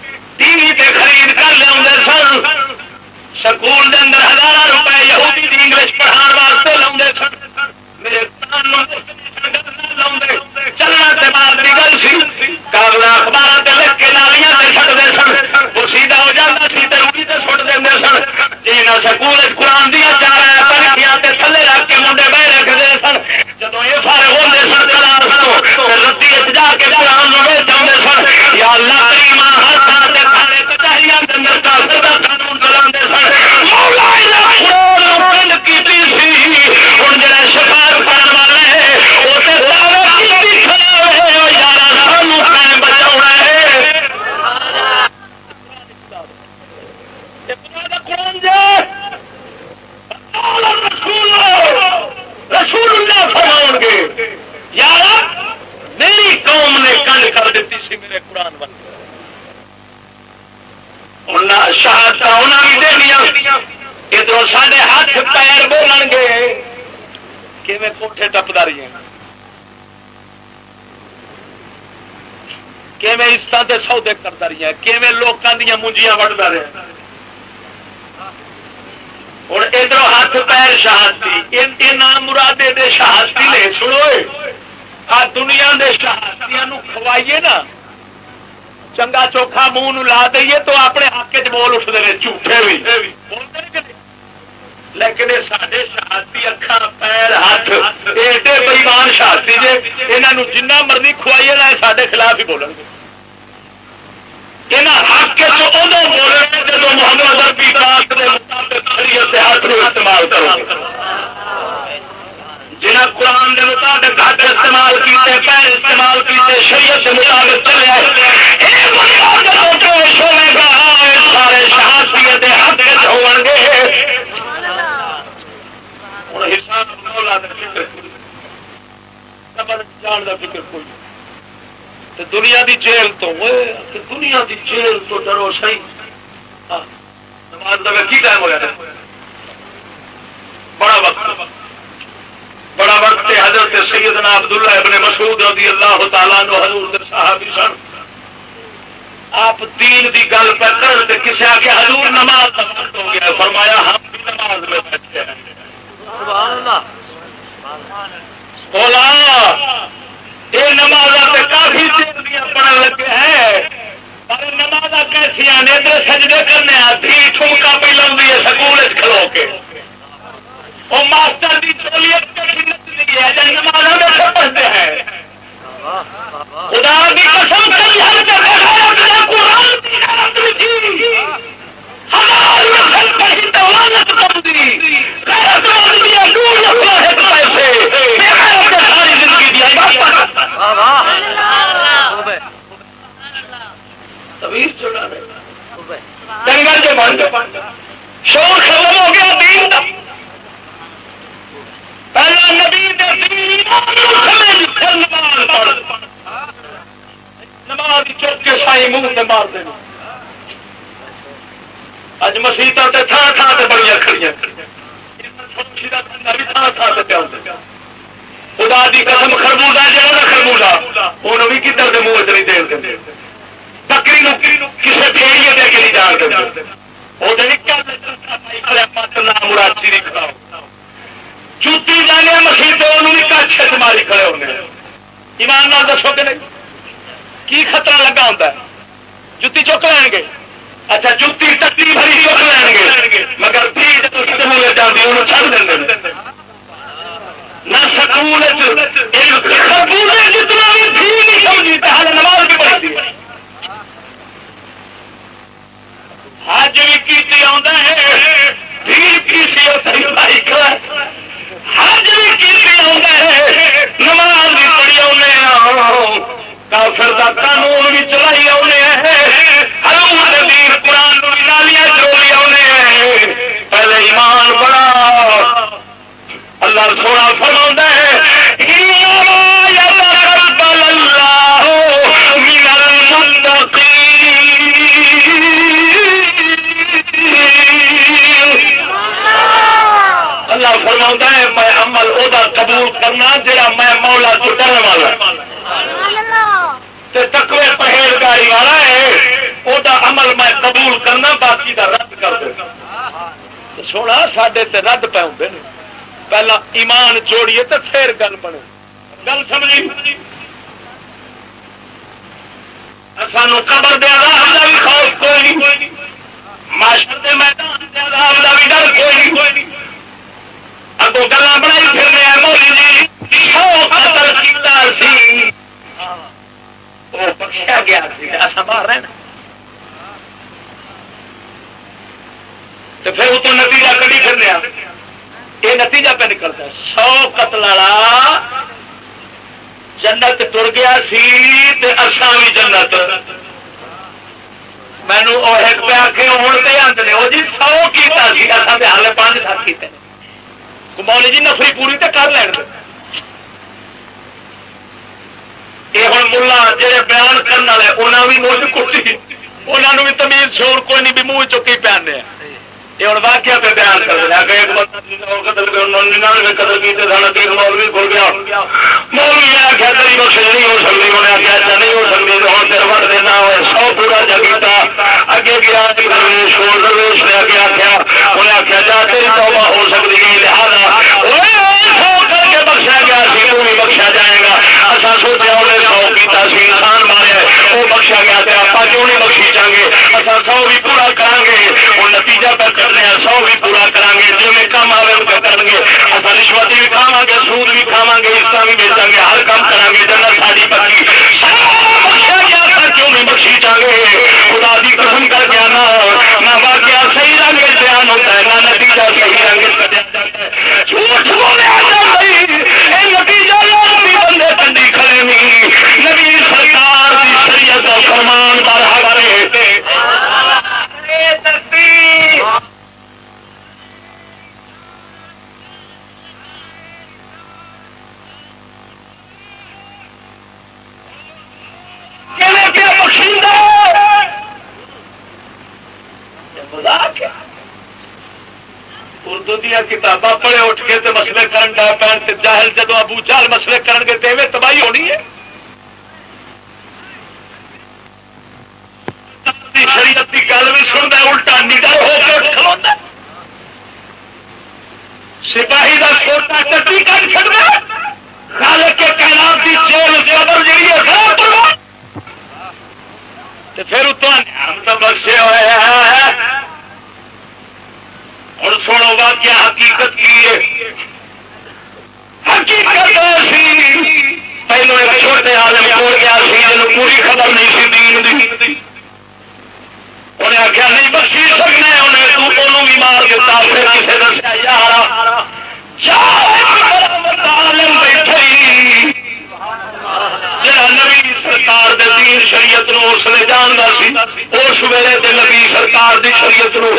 ٹی وی خرید کر لے سن۔ سکول اندر ہزار روپئے یہودی دی انگلش پڑھان واسطے لاؤ میرے کان چلنا تے کی گل سی۔ کاغذ اخبار تے لکھ کے نالیاں تے سن۔ وہ سیدھا ہو جاتا سی تو روڑی تے سٹ دے سن۔ جی سکول قرآن دیا چار پڑھیاں تھلے رکھ کے منڈے بہ رکھتے سن۔ جب یہ فارغ ہوتے سن کلام سن رسول اللہ فرماؤ گے یار میری قوم نے کنڈ کر دیتی سی میرے قرآن بن شہادت انہیں بھی دنیا ادھر سارے ہاتھ پیر بولن گے کہ کوٹھے ٹپدا رہی ہیں؟ کیویں عزت سودے کرتا رہی ہیں؟ کیویں لوگوں دیا منجیاں وڑتا رہا ہوں ادھر ہاتھ پیر شہادتی نام مرادے دے شہادتی لے، سنو آ دنیا دے شہادتیاں کھوائیے نا۔ چنگا چوکھا منہ لا دئیے تو اپنے حق چ بول اٹھتے ہیں جھوٹے بھی لیکن یہ سارے شہادتی اکھان پیر ہاتھ، ایڈے بئیمان شہادتی جی یہاں جنہ مرضی کھوائیے نا سارے خلاف ہی بولیں گے۔ حق جب محمد اربی کے مطابق شریعت ہاتھ استعمال کرو۔ جنہیں قرآن کے مطابق ہاتھ استعمال کیتے، پیر استعمال کیتے، شریعت کے مطابق چلے سارے حق ہو گے۔ حساب جان کا فکر کوئی۔ دنیا دی جیل تو دنیا دی جیل تو ڈرو سی نماز کا کی ٹائم ہوا بڑا وقت۔ بڑا وقت حضرت سیدنا عبداللہ ابن مسعود رضی اللہ تعالیٰ نو حضور صاحب سن۔ آپ دین دی گل پہ کر کسی آ کے حضور نماز کا وقت ہو گیا فرمایا ہم بھی نماز میں بیٹھے ہیں۔ بولا یہ نماز کافی چیز دیا پڑھنے لگے ہیں۔ پر نماز کیسی آنے ادھر سجدے کرنے آتی ٹھمکا پہ لاؤں ہے سکول کھلو کے۔ وہ ماسٹر کی ٹولیت ہے جب نماز میں پڑھتے ہیں۔ خدا کی قسم کری ہر جگہ قرآن جنگل کے بند شور ختم ہو گیا دین پہلا نبی نماز چوک کے سائی منہ سے مار دینا اج مسیح تھان تھان سے بڑی کھڑی خدا دی قسم خربوزہ جہاں خربوزہ انہوں بھی کدھر کے منہ چ نہیں دے دیں بکری کسی پھیڑیے دے کے نہیں جان دیں وہ نہیں کھڑاؤ جوتی جانے مسیح بھی کچھ ماری کھڑے ہونے ایمان نال دسو کہ نہیں؟ کی خطرہ لگا ہوتا ہے؟ جتی چک لین گے۔ اچھا جتی ٹکی بھری چک لین گے۔ مگر بھی جب جاتی انہوں چڑھ دیں نہ سکول جتنا بھی تھی نہیں سمجھی حال نماز بھی پڑھتی حج بھی کی حج بھی کی نماز بھی پڑھی آنے کافر کا قانون بھی چلائی آنے ہر دیر قرآن بھی نالیاں چولی آنے پہلے ایمان بڑا اللہ سونا فرما ہے اللہ فرما ہے، میں عمل وہ قبول کرنا جڑا میں مولا تو کرنے والا تکوے پرہیزگاری والا ہے وہ عمل میں قبول کرنا باقی کا رد کر دوں سونا سڈے رد پہ ہوں پہلا ایمان جوڑیے تو پھر گل بنے۔ گل سمجھی؟ سانو قبر دے عذاب دا بھی خوف کوئی نہیں۔ معاشر دے میدان دے عذاب دا بھی ڈر کوئی نہیں۔ اگو گلا بنائی پھر مولی جی۔ سو قتل کیتا سی۔ وہ بخشیا گیا سی ایسا باہر رہنا۔ تو پھر وہ تو نتیجہ کدی پھر لیا یہ نتیجہ پہ نکلتا ہے۔ سو قتل جنت تر گیا سی اسان بھی جنت۔ مینو ایک پہ کے ہوں تو آدھے وہ جی سو کیتا سی اصل ہال پانچ سات کیتے۔ مولی جی نفری پوری تو کر لین یہ ہوں ملا جہے بیان کرنے والے انہوں بھی مجھ کٹی۔ انہوں بھی تمیز شور، کوئی نہیں بھی منہ چکی پہننے۔ یہ ہوں واقعہ پہ بیان کر دیا کہ ایک قدر مولوی کھل گیا مولوی نے آخیا تیری نہیں ہو سکتی انہیں آخیا اچھا نہیں ہو سکتی تو ہوں تیر وٹ دینا ہوئے سو پورا جگیتا اگے گیا درویش نے اگے آخیا انہیں آخیا جا تیری توبہ ہو سکتی ہے لہٰذا کر کے بخشا گیا سی تو بھی بخشا جائے گا اصا سوچا انہیں سو کیتا سی انسان مارے وہ بخشا گیا آپ کیوں نہیں بخشی چاہیں گے اصا سو بھی پورا کریں گے وہ نتیجہ پہ کرنے سو بھی پورا کریں گے جی میں کام آئے وہ کریں گے۔ اصل رشوت بھی کھاوا گے، سود بھی کھاوا گے حصہ بھی بیچیں گے، ہر کام کریں گے، جنت ساری پکی۔ کیوں نہیں بخشی چاہیں خدا دی قسم کر کے نہ نہ واقعہ صحیح رنگ بیان ہوتا ہے، نہ نتیجہ صحیح رنگ جھوٹ بولے نتیجہ بندے کنڈی کھڑے نہیں۔ نبی سرکار کی شریعت فرمان بارہ کرے دیا کتاباں پڑھے اٹھ کے تے مسئلے کرن ڈا پین تے جاہل جدو ابو جال مسئلے کرن گے تے تباہی ہونی ہے۔ شریعت کی گل بھی سنتا الٹا نگر ہو کے اٹھ کھلوتا سپاہی کا چھوٹا چٹی کٹ چڑنا خالق کے کائنات کی جیل قبر جی ہے خراب کرو پھر اتوں بخشے ہوئے ہیں۔ اور سنو گا کیا حقیقت کی ہے؟ حقیقت سی۔ پہلو ایک چھوٹے عالم چھوڑ گیا سی جن پوری خبر نہیں سی دین دی۔ انہیں آخیا نہیں بخشی سکنے انہیں، تو بھی مار دیتا پھر کسی دسیا یار عالم بیٹھے جڑا نبی سرکار دے دین شریعت نو اس لیے جانتا سی اس ویلے تے نبی سرکار دی شریعت نو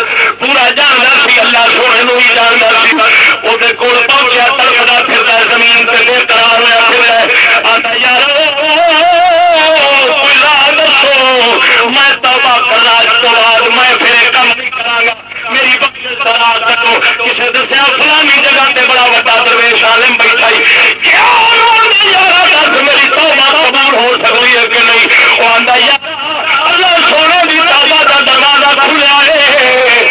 پورا جانتا سی، اللہ سونے نو ہی جانتا سی۔ وہ کول پہنچیا تڑپتا پھرتا زمین پہ بے قرار ہوا پھر آتا یار کوئی راہ دسو، میں توبہ کرنا اس تو بعد میں پھر کم نہیں کرا گا میری بخش کرو کسی دسیا فلانی جگہ تے بڑا وڈا درویش عالم بیٹھا کیا میری توبہ قبول ہو سکتی ہے کہ نہیں؟ وہ آتا یار اللہ سونے کی توبہ کا دروازہ کھلیا ہے۔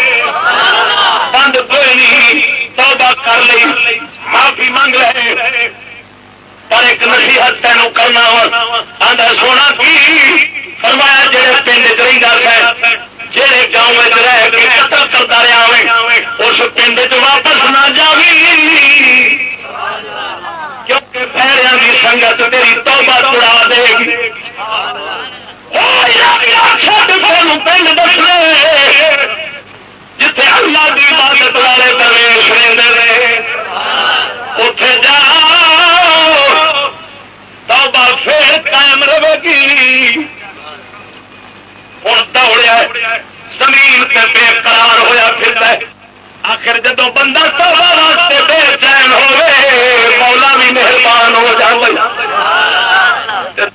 بند کوئی نہیں، توبہ کر لی معافی منگ رہے پر ایک نصیحت تینوں کرنا آدھا سونا کی؟ فرمایا جہے پنڈ چ جہے گاؤں رہ کے قتل کرتا رہا اس پنڈ چ واپس نہ جاوی کیونکہ پیروں کی سنگت تیری توبہ توڑا دے گی۔ پنڈ دس جتھے اللہ کی عبادت والے درویش رہے اتے جا۔ توبہ پھر قائم رہے گی۔ ہوں دوڑیا زمین پہ بے قرار ہوا پھر آخر جدو بندہ توبہ واسطے بے چین ہوئے مولا بھی مہربان ہو جائے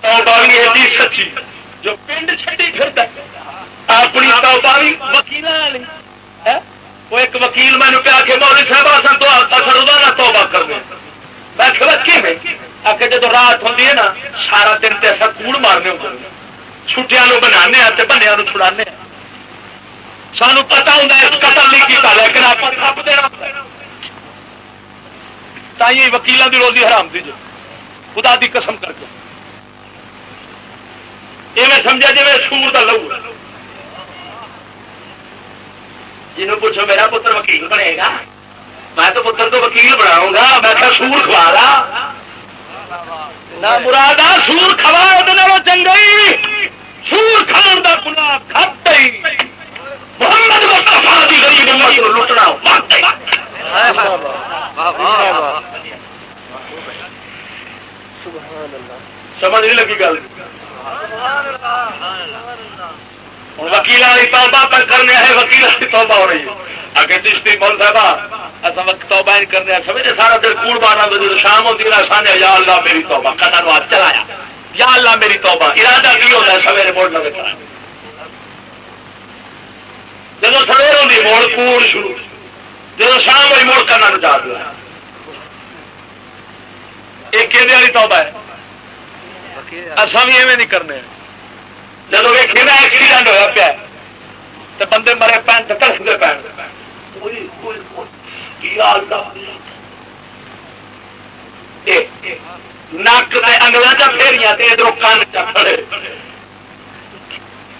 توبہ بھی ایڈی سچی، جو پنڈ چڈی پھر اپنی توبہ بھی وکیل وہ ایک وکیل میں نے کہا کہ مولی صاحب اصل تو اثر روزانہ توبہ کرنے۔ میں کہ جب رات ہوتی ہے نا، سارا دن تے ایسا کوڑ مارنے ہوتے ہیں چھٹیا بنا بنیا چھڑا سانو پتا ہوں قتل نہیں کیتا، لیکن آپ تھپ دینا تھی وکیلوں کی روزی حرام دی جو خدا دی قسم کر کے۔ یہ سمجھا جی سور کا لو جنوب پوچھو میرا پتر وکیل بنے گا؟ میں تو پتر تو وکیل بناؤں گا، میں سور کھوا لا۔ نہ مرادا سور کھوا چنگئی سور کھان کا گنا کھٹ محمد مستفا کی غریب امت کو لٹنا سمجھ نہیں لگی گل۔ ہوں وکیل والی توبہ پر کرنے ہے وکیل والی توبہ ہو رہی ہے۔ اگے چشتی مول صاحب اصا وقت توبہ کرنے سمجھے سارا دن کوڑ مارنا جب شام ہوتی ہے سانے یا اللہ میری توبہ۔ کنا نو ہاتھ چلایا۔ یا اللہ میری توبہ۔ ارادہ کی ہوتا ہے؟ سویرے موڑ لگے کرا جب سویر ہوتی موڑ کوڑ شروع۔ جب شام ہوئی، موڑ کرنا نو چاہ دیا۔ ایک والی توبہ ہے۔ اصا بھی ایویں نہیں کرنے۔ ہیں جب ویکھی نا ایکسیڈنٹ ہوا پیا تو بندے مرے پین کلستے پین نک انگلوں پھیریاں ادھر کن چڑے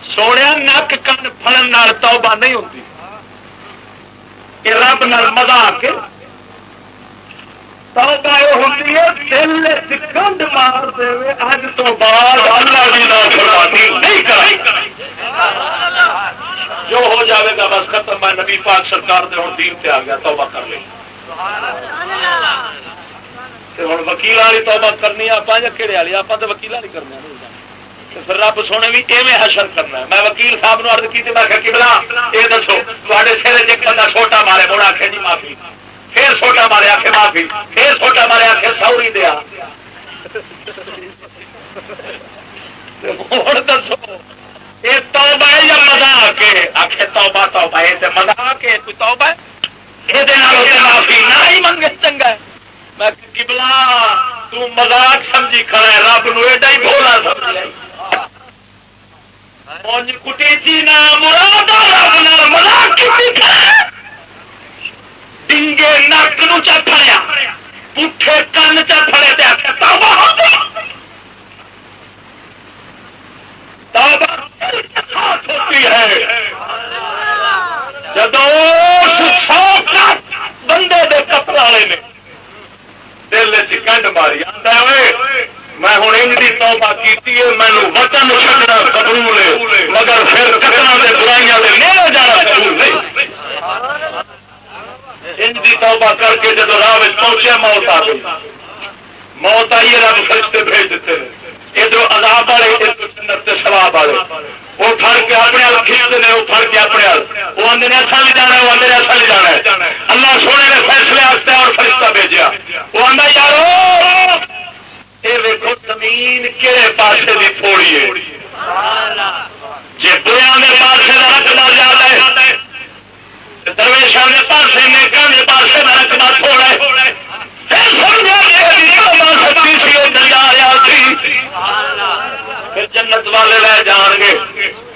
سونے نک کن فلن توبہ نہیں ہوتی یہ رب نال مزہ آ کے توبہ یہ ہوتی ہے دل کنڈ مار دے اج تو بعد اللہ کی نافرمانی نہیں کرے جو ہو جاوے گا بس ختم میں نبی پاک سرکار دے ہوں دین تے آ گیا توبہ کر لیں ہوں وکیل والی توبہ کرنی آپ یا کہڑے والی آپ تو وکیل والی کرنے پھر رب سونے بھی ایویں حشر کرنا میں وکیل صاحب نو ارد کی میں کہ بلا یہ دسو تے سر ایک بندہ چھوٹا مارے مڑا آخے جی معافی پھر چھوٹا مارے آخے معافی پھر چھوٹا مارے آخے سوری دیا۔ ہوں دسو یہ توبہ ہے یا مزا کے؟ آخے توبہ توبہ یہ مزا کے؟ کوئی توبہ یہ معافی نہ ہی منگے، چنگا ہے۔ میں کبلا تو مزاق سمجھی کھڑا ہے، رب نو ایڈا ہی بولا سمجھ کٹیچی نہ مراد رب نال مزاق ڈنگے نک نو چا پڑیا پٹھے کن چا پڑے تے ہوتی ہے۔ جدو بندے دے قتل والے نے دل چنڈ ماری آتا میں ہوں انج کی توبہ کی مینو وطن چکنا قبول ہے، مگر پھر قتل کے برائیاں میرے جانا قبول نہیں۔ انج کی توبہ کر کے جب راہ پہنچے موت آ گئی۔ موت آئیے رب فرشتے بھیج دیتے ادھر عذاب والے ادھر جنت سواب والے۔ وہ پھڑ کے اپنے ہل کھینچتے ہیں، وہ پھڑ کے اپنے ہل وہ آدھے ایسا بھی جانا وہ آدھے ایسا بھی جانا ہے۔ اللہ سونے نے فیصلے آستے اور فرشتہ بھیجا وہ آدھا یارو! یہ دیکھو زمین کہڑے پاسے بھی تھوڑی ہے۔ جی بریا کے پاسے کا زیادہ ہے۔ درویشان کے پاسے، نیکان کے پاسے جی کا رقبہ تھوڑا ہے۔ پھر جنت والے لے جان گے۔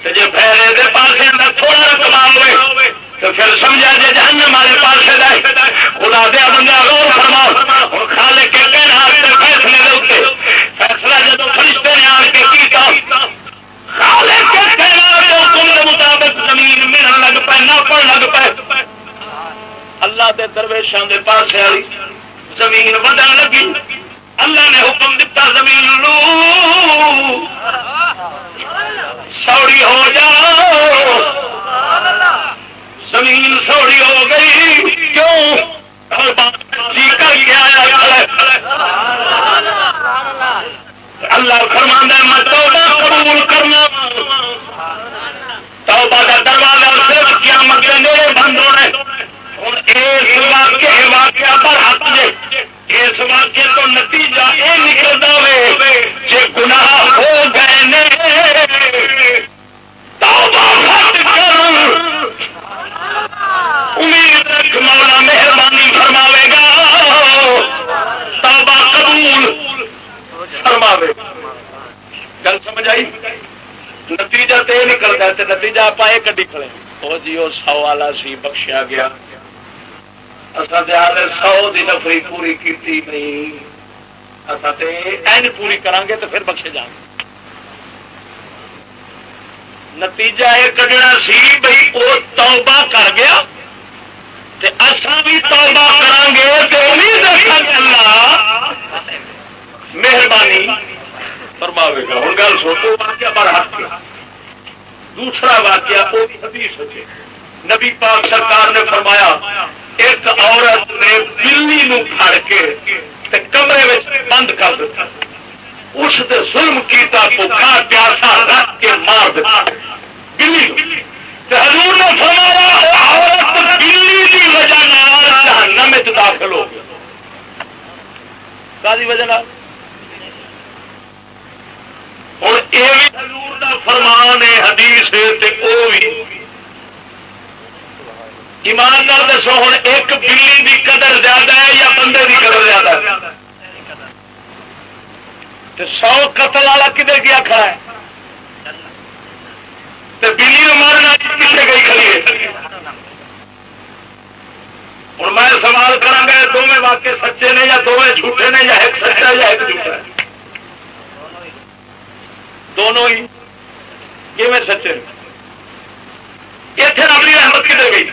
جی پھیلے پاس تھوڑا رقم ہوئے تو پھر سمجھا جی جہنم والے پاس خدا دیا بندہ غور فرما ہوں کھا لے کے کہنا فیصلے دے فیصلہ جب فرشتے نے آن کے کیتا کھا کے کہنا کے مطابق زمین ملن لگ پے ناپن لگ پے۔ اللہ دے درویشان دے پاس والی زمین بدن لگی۔ اللہ نے حکم دیتا زمین لو۔ سوڑی ہو جاؤ زمین سوڑی ہو گئی۔ کیوں؟ جی کر کے آیا اللہ فرمانا میں توبہ قبول کرنا۔ توبہ کا دروازہ صرف کیا مگر میرے بند ہونے ہوں اس واقعے واقعہ پر حق جے اس واقعے تو نتیجہ یہ نکلتا ہوئے جی گناہ ہو گئے نے۔ امید رکھ مولا مہربانی فرماوے گا۔ توبہ قبول فرماوے گل سمجھ آئی؟ نتیجہ تو یہ نکلتا ہے نتیجہ آپ یہ کڈی کھڑے وہ جی وہ سو والا سی بخشیا گیا۔ اصل سو دی نفری پوری کی نہیں۔ این پوری کریں گے تو پھر بخشے جان۔ گے نتیجہ یہ کھڑنا سی بھائی وہ توبہ کر گیا اصا بھی توبہ کریں گے تو امید رکھا گے اللہ۔ مہربانی فرماوے گا۔ ہوں گل سو واقعہ بڑا ہاتھ دوسرا واقعہ وہ بھی حدیث ہے نبی پاک سرکار نے فرمایا، ایک عورت نے بلی نو پھڑ کے تے کمرے میں بند کر دیا اس نے ظلم کیتا بخا پیاسا رکھ کے مار دیا بلی۔ حضور نے فرمایا عورت بلی کی وجہ جہنم داخل ہو گیا۔ وجہ ہوں یہ بھی حضور کا فرمان ہے، حدیث وہ بھی ایمان نال دسو ہوں ایک بلی کی قدر زیادہ ہے یا بندے کی قدر زیادہ ہے؟ سو قتل والا کدھر گیا کھڑا ہے؟ بلی مارنا کتنے گئی کھڑی ہے؟ ہوں میں سوال کرا گا دونوں واقع سچے نے یا دونوں جھوٹے نے یا ایک سچا یا ایک جھوٹا؟ ہے دونوں ہی۔ یہ میں سچے اتنے اپنی رحمت کدھر گئی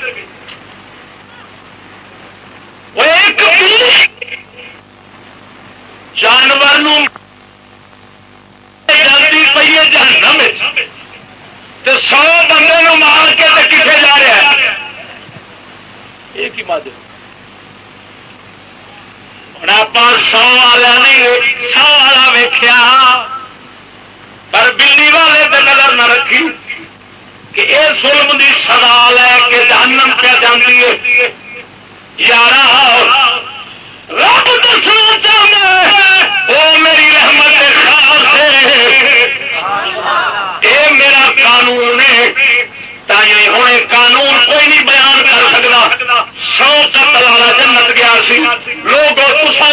ایک جانور جانتی پی ہے جہنم سو بندے مار کے کتنے جا رہا ہے۔ ایک ہی مادہ ہوں آپ سو والا نہیں سو والا ویخیا پر بلی والے پہ نظر نہ رکھی کہ اے ظلم دی سزا لے کے جہنم کیا جانتی ہے۔ یار رب دسنا چاہتا او میری رحمت خاص ہے۔ اے میرا قانون ہے۔ ہوں قانون کوئی نہیں بیان کر سکتا۔ سو قتل والا جنت گیا سی۔ لوگ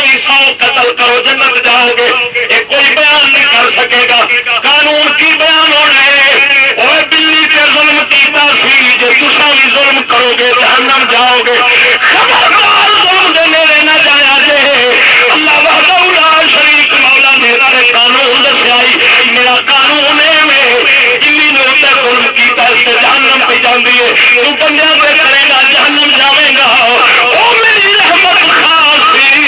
بھی سو قتل کرو، جنت جاؤ گے۔ یہ کوئی بیان نہیں کر سکے گا۔ قانون کی بیان ہونا ہے بلی سے ظلم کیتا سی۔ جی تصا بھی ظلم کرو گے، جہنم جاؤ گے۔ خبردار ظلم دے میرے نہ جایا جے۔ اللہ وحدہ شریف مولا میرا قانون دسیا میرا قانون ہے بلی نے ظلم کیتا اس جہنم پہ جاندی ہے، تو بندیاں کرے گا، جہنم گا۔ میری رحمت خاص تھی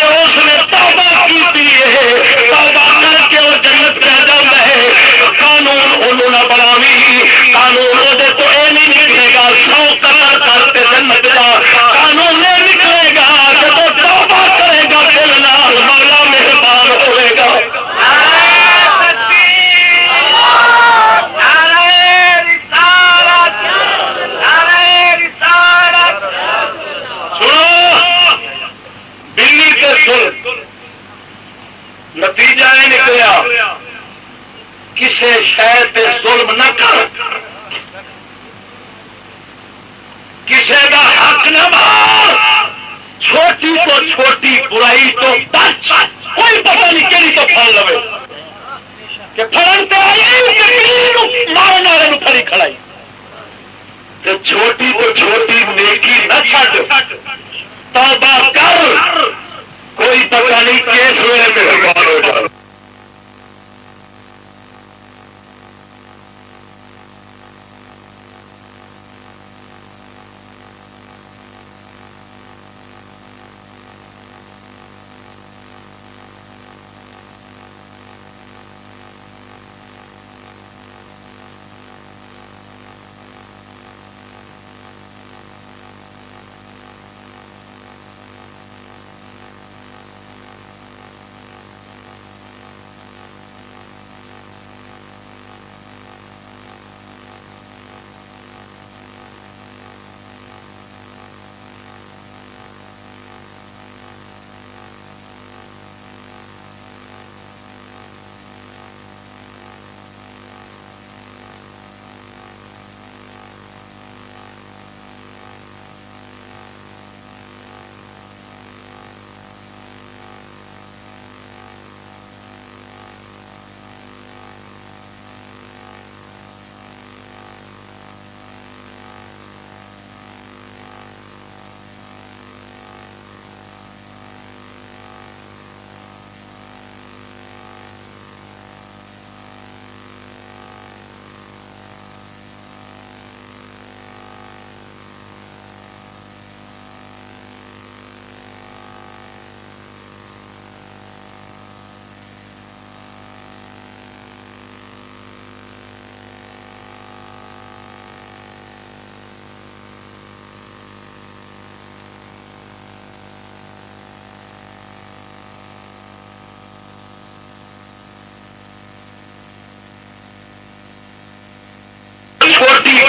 اس نے توبہ کی ہے، توبہ کر کے وہ جنت پہ جاتا ہے۔ قانون انہوں نے بناوی، قانون وہ تو اے نہیں نکلے گا، سو کر کے جنت جا قانون نہیں نکلے گا جب توبہ کرے گا دل نال مولا مہربان ہوئے گا نتیجہ یہ نکلیا کسی شہر پہ ظلم نہ کر۔ کسی کا حق نہ مار۔ چھوٹی تو چھوٹی، برائی تو بچ۔ کوئی پتہ نہیں کہڑی تو پڑ لو کہ فرن تو مارن والے پڑی کھڑائی۔ چھوٹی تو چھوٹی نیکی نہ چھٹ توبہ کر۔ کوئی پتہ نہیں کیس ویلے مہربان ہو جائے۔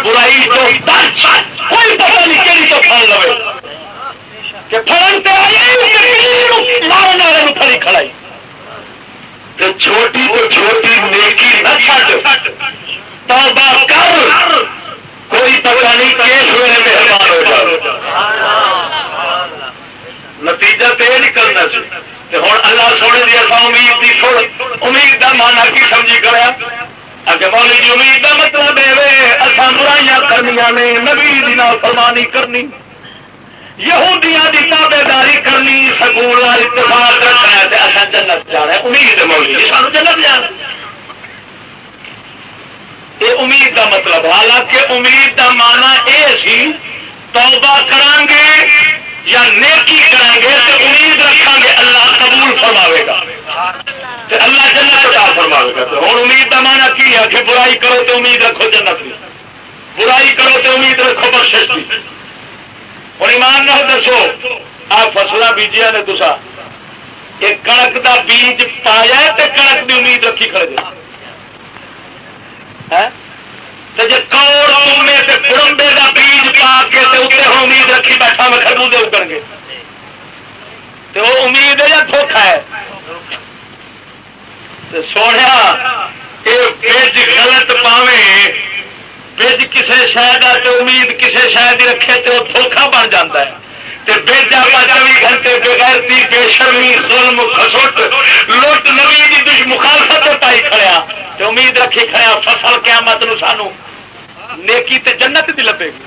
برائی تو کوئی پتہ نہیں کہڑی تو پڑ لو کہ فرن مارن والے پڑی کھڑائی۔ چھوٹی تو چھوٹی نیکی نہ چھٹ توبہ کر۔ کوئی پتہ نہیں کیس ہوئے مہربان ہو جائے نتیجہ تو یہ نکلنا چاہیے ہوں اللہ سونے دی امید کی سوڑ امید کا مانا کی سمجھی کرا اگر مولی جی امید کا مطلب اصا برائیاں کرنی نے، نبی دینا فرمانی کرنی، یہودیاں کی تابے داری کرنی، سکول اتفاق رکھنا ہے اصا جنت جانا امید مولی جی سانو جنت جانا یہ امید کا مطلب حالانکہ امید کا مانا یہ سی، توبہ کران گے یا نیکی کریں گے تو امید رکھا گے اللہ قبول فرماوے گا۔ اللہ جنت فرماوے گا۔ ہوں امید کا مانا کی ہے کہ برائی کرو تو امید رکھو جنت کی برائی کرو تو امید رکھو بخش کی ہوں ایمان نہ دسو، آ فصل بیجیا نے تسا۔ ایک کنک دا بیج پایا تو کنک کی امید رکھی کھڑے دے۔ جی کوڑ تمے پڑمبے کا بیج پا کے اتنے ہوں امید رکھی بیٹھا میں خربوزے اگن گے۔ تو وہ امید ہے یا دھوکھا ہے؟ سونے یہ بج غلط پاوے بج کسی شہر تو امید کسی شہر کی رکھے تو دھوکھا بن جاتا ہے۔ بےجا چوبی گھنٹے بغیرتی بے شرمی ظلم خسوٹ لوٹ نوی کی دش مخالفت پائی کھڑیا۔ تو امید رکھی کھڑیا، فصل قیامت نو سانو نیکی تے جنت دی لبے گی۔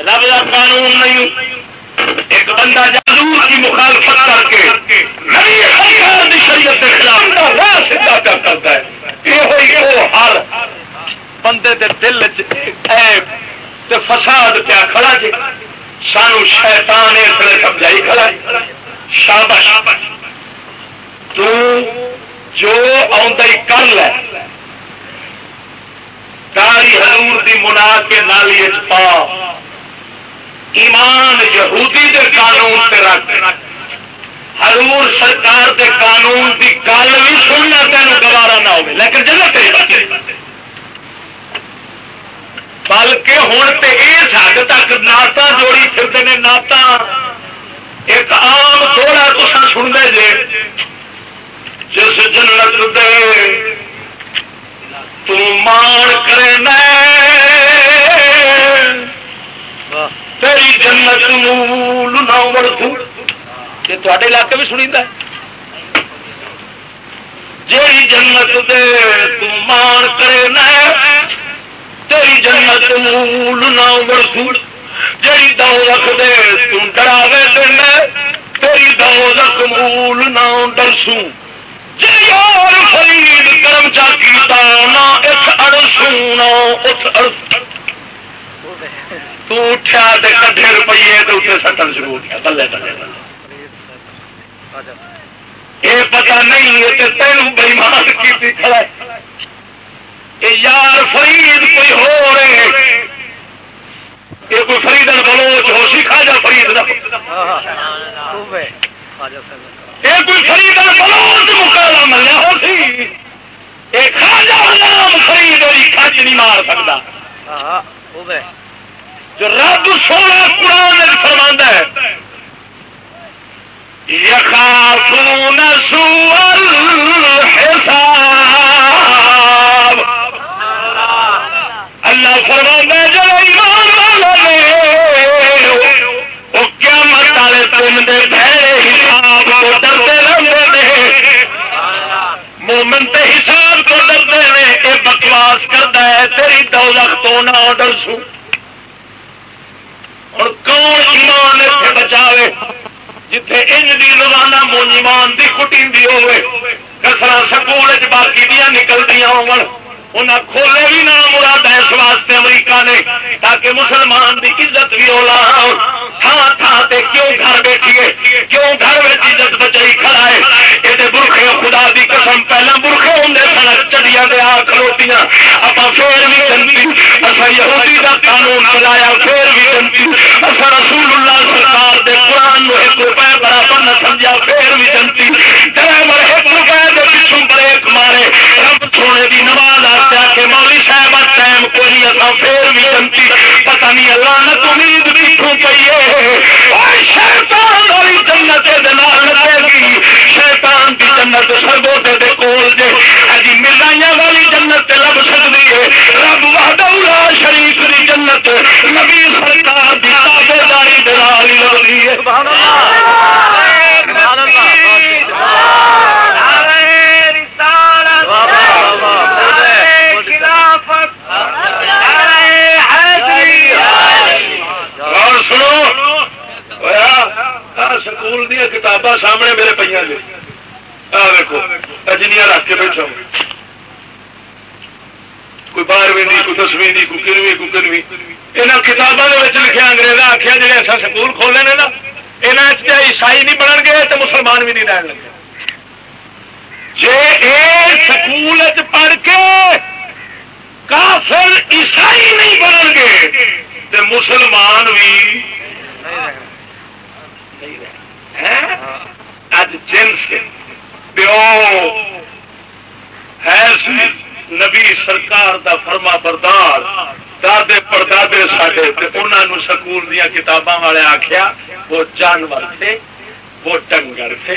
رب کا قانون نہیں۔ ایک بندہ جادور کی مخالفت کر کے نبی سرکار دی شریعت کے خلاف راہ سیدھا پیا کرتا ہے۔ یہ ہر بندے دے دل تے فساد پیا کھڑا جی۔ سانو شیطان اس لیے سمجھائی کھڑا شابش تو جو کر لے کاری حضور دی منا کے نالی پا۔ ایمان یہودی دے قانون سے رکھ حضور سرکار دے قانون دی گل بھی سننا تین گوارا نہ ہو لیکن جنت بلکہ ہوں تو اس حد تک نعت جوڑی پھرتے ہیں نعت ایک آم تھوڑا تو سن دے جے، جس جنت دے، تو مان کرے تیری جنت مول نہ یہ تے علاقے بھی سنی جیڑی جنت دے مان کرے ن تیری جنت مول نہ برسو جیڑی دو رکھ دے تم ڈراوے دینا تیری دو رکھ مول نہ ڈرسوں جی یار فرید کرم چا کیتا نہ اٹھ اڑسوں نہ اٹھ اڑس اٹھیا تے کٹھے روپیے تو اتنے سٹن شروع ہو گیا بلے بلے۔ یہ پتا نہیں ہے تینوں بےمان کی کھڑا یار فرید کوئی ہو رہے یہ کوئی فرید بلوچ ہو سی کھا جا فرید یہ کوئی فرید بلوچ مکالا ملیا ہو سی یہ خاجا نام فرید اور کچ نہیں مار سکتا جو رب سونا قرآن فرما ہے، یخافون سوال حساب اللہ فرما جب ایمان والا نے وہ کیا مت والے تم دے بھڑے حساب کو ڈرتے رہتے ہیں۔ مومن تے حساب کو ڈرتے ہیں یہ بکواس کرتا ہے، تیری دولت تو نہ آڈر سو۔ اور کون ایمان اتنے بچاوے جتھے ان دی روزانہ ایمان دی کٹی ہوے کسرا سکول باقی دیا نکلتی ہو انہیں کھولے بھی نہ مراد اس واسطے امریکہ نے، تاکہ مسلمان دی عزت بھی ہولا تھان تھان تے کیوں گھر بیٹھیے، کیوں گھر میں عزت بچائی کھڑا ہے؟ یہ برخے خدا دی قسم پہلے برخے ہوں سن چڑیا دیا کھلوتیاں۔ آپ پھر بھی جنتی اصا یہودی دا قانون چلایا، پھر بھی جنتی۔ اصا رسول اللہ سرکار دے قرآن نو ایک روپئے برابر نہ سمجھا، پھر بھی جنتی۔ ڈرائیور ایک روپئے پچھوں بریک مارے رب سونے دی نماز آ کے مولی صاحب کوئی نہیں اصا پھر بھی جنتی پتا نہیں اللہ نہ امید پیچھوں پیے شیطان والی جنت لگے گی۔ شیطان کی جنت سرگوٹے دے کول جے۔ ہی ملائیاں والی جنت لب سکتی ہے۔ رب وحدہ شریف کی جنت نبی سرکار کی تابے داری دلال لگتی ہے۔ سبحان اللہ۔ سبحان اللہ۔ سنو۔ سکول دیا کتاباں سامنے میرے پہ دیکھو اجنیا رکھ کے بیٹھا کوئی بارہویں کوئی دسویں کوئی کنویں کوئی کنویں یہاں کتابوں کے لکھا انگریز آخیا جی ایسا سکول کھولے نے نا یہاں عیسائی نہیں بنن گے تو مسلمان بھی نہیں رہن لگے جی سکول پڑھ کے کافر عیسائی نہیں بنن گے تو مسلمان بھی اج جنس پیو ہے نبی سرکار دا فرما بردار، دادے پردادے سڈے انہوں سکول دیا کتاباں والے آخیا وہ جانور تھے، وہ ڈنگر تھے۔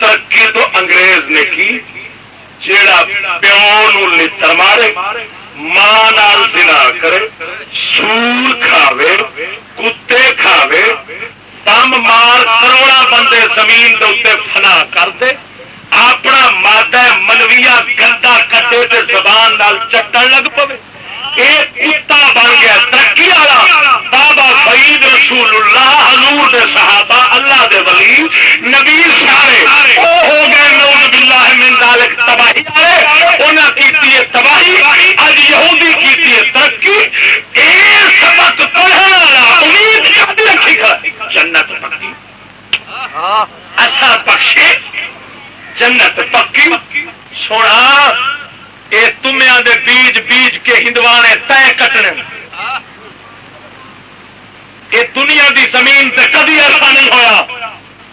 ترقی تو انگریز نے کی، جیڑا پیو لڑ مارے ماں سنا کرے، سور کھاوے، کتے کھاوے دم مار کروڑا بندے زمین دے فنا کر دے، اپنا مادہ منویا گندا کٹے تے زبان نال چٹن لگ پوے۔ ایک کتا بن گیا، ترقی والا۔ بابا فرید رسول اللہ حضور دے صحابہ، اللہ دے ولی، نبی سارے۔ وہ ہو گئے نوز باللہ من ذالک، تباہی والے۔ انہاں کیتی ہے تباہی اج یہودی کیتی ہے ترقی۔ اے سبق پڑھن والا، امید کدی رکھی کھڑا جنت پکی۔ اچھا بخشے جنت پکی۔ سونا یہ تمیا دے بیج بیج کے ہندوانے تے کٹنے۔ یہ دنیا دی زمین سے کدی ایسا نہیں ہوا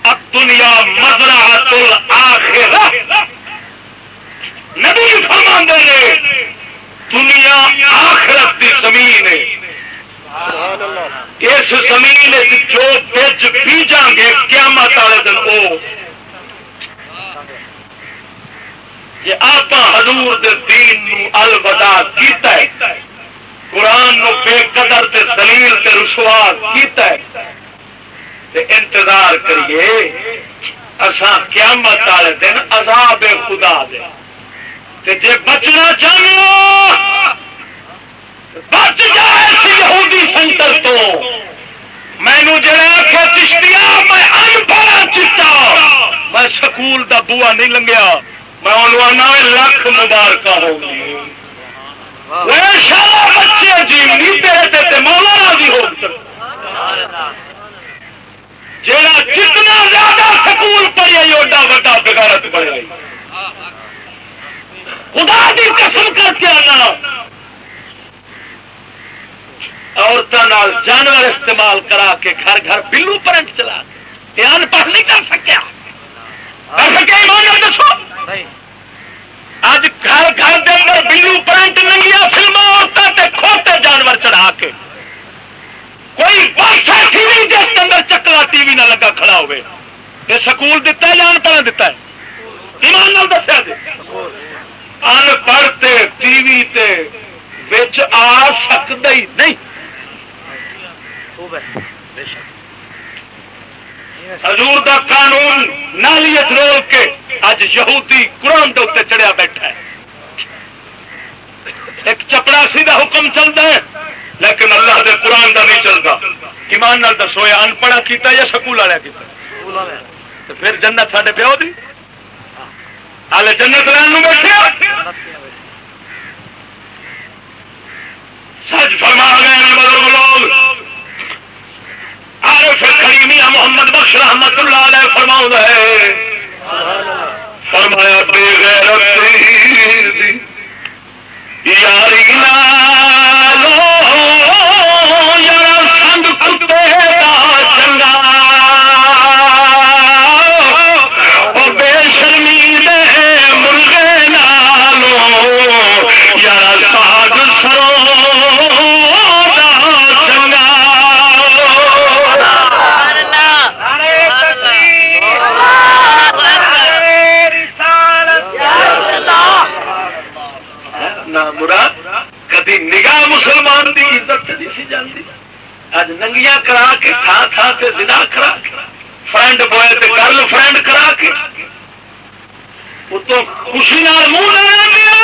اب دنیا مزرا تل آخر نبی فرما دے دنیا آخرت دی زمین ہے۔ اس زمین جو بج بیجا گے، قیامت والے دن وہ جی آپ حضور دے دین الوداع کیتا ہے۔ قرآن نو بے قدر تے دلیل تے رسوا کیتا ہے۔ تے انتظار کریے، اساں قیامت والے دن عذاب خدا دے۔ تے جے بچنا چاہو بچ جائے اس یہودی سنٹر تو۔ مینو جڑا کہ چشتیا میں ان پڑھا چٹا میں سکول دا بوا نہیں لنگیا۔ میں انہوں لکھ مبارک ہوگی بچے جی تیرے مولا راضی جی ہو جا جتنا زیادہ سکول پڑے اوڈا وا بغیرت پڑے خدا کی قسم کر کے آنا۔ عورتوں جانور استعمال کرا کے گھر گھر بلو پرنٹ چلا کے۔ ان پڑھ نہیں کر سکیا۔ دسو۔ اج گھر گھر کے اندر بلو پرنٹ ننگیا فلم عورتوں کھوتے جانور چڑھا کے۔ کوئی پاسا ٹی وی جس اندر چکلا ٹی وی نہ لگا کھڑا ہوئے۔ یہ سکول دتا ہے یا دتا ہے؟ ایمان نال دسیا جی۔ ان پڑھ ٹی وی تے آ سکتا ہی نہیں۔ حضور دا قانون نالیت رول کے اج یہودی قرآن کے اتنے چڑھیا بیٹھا ہے۔ ایک چپڑاسی دا حکم چلتا ہے، لیکن اللہ دے قرآن دا نہیں چلتا۔ ایمان نال دسو، یا ان پڑھا کیتا یا سکول والے کیتا تو پھر جنت ساڈے پیو دی؟ ہال جنت لین بیٹھے۔ سچ فرما گئے بدل لوگ۔ عارف کریمیا محمد بخش رحمت اللہ علیہ فرما ہے. فرمایا بے غیرت یاری لو نگاہ مسلمان دی عزت سے دیسی جاندی. اج ننگیاں کرا کے، تھا تھا تے زنا کرا کے، فرینڈ بوائے تے گرل فرینڈ کرا کے. وہ تو خوشی نال منہ لے گیا.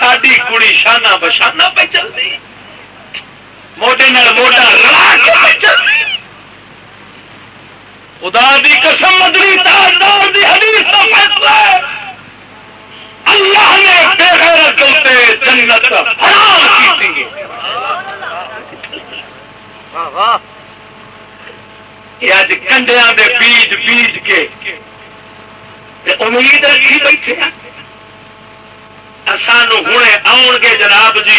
ساڈی کڑی شانہ بشانہ پہ چلدی. موٹے نال موٹا رلا کے پہ چلدی. خدا دی قسم مدنی تاجدار دی حدیث کا فیصلہ ہے. اللہ نے بے غیرت جنت یہ اج کنڈیا دے بیج بیج کے۔ تے امید رکھی بیٹھے سانو ہوں آن گے جناب جی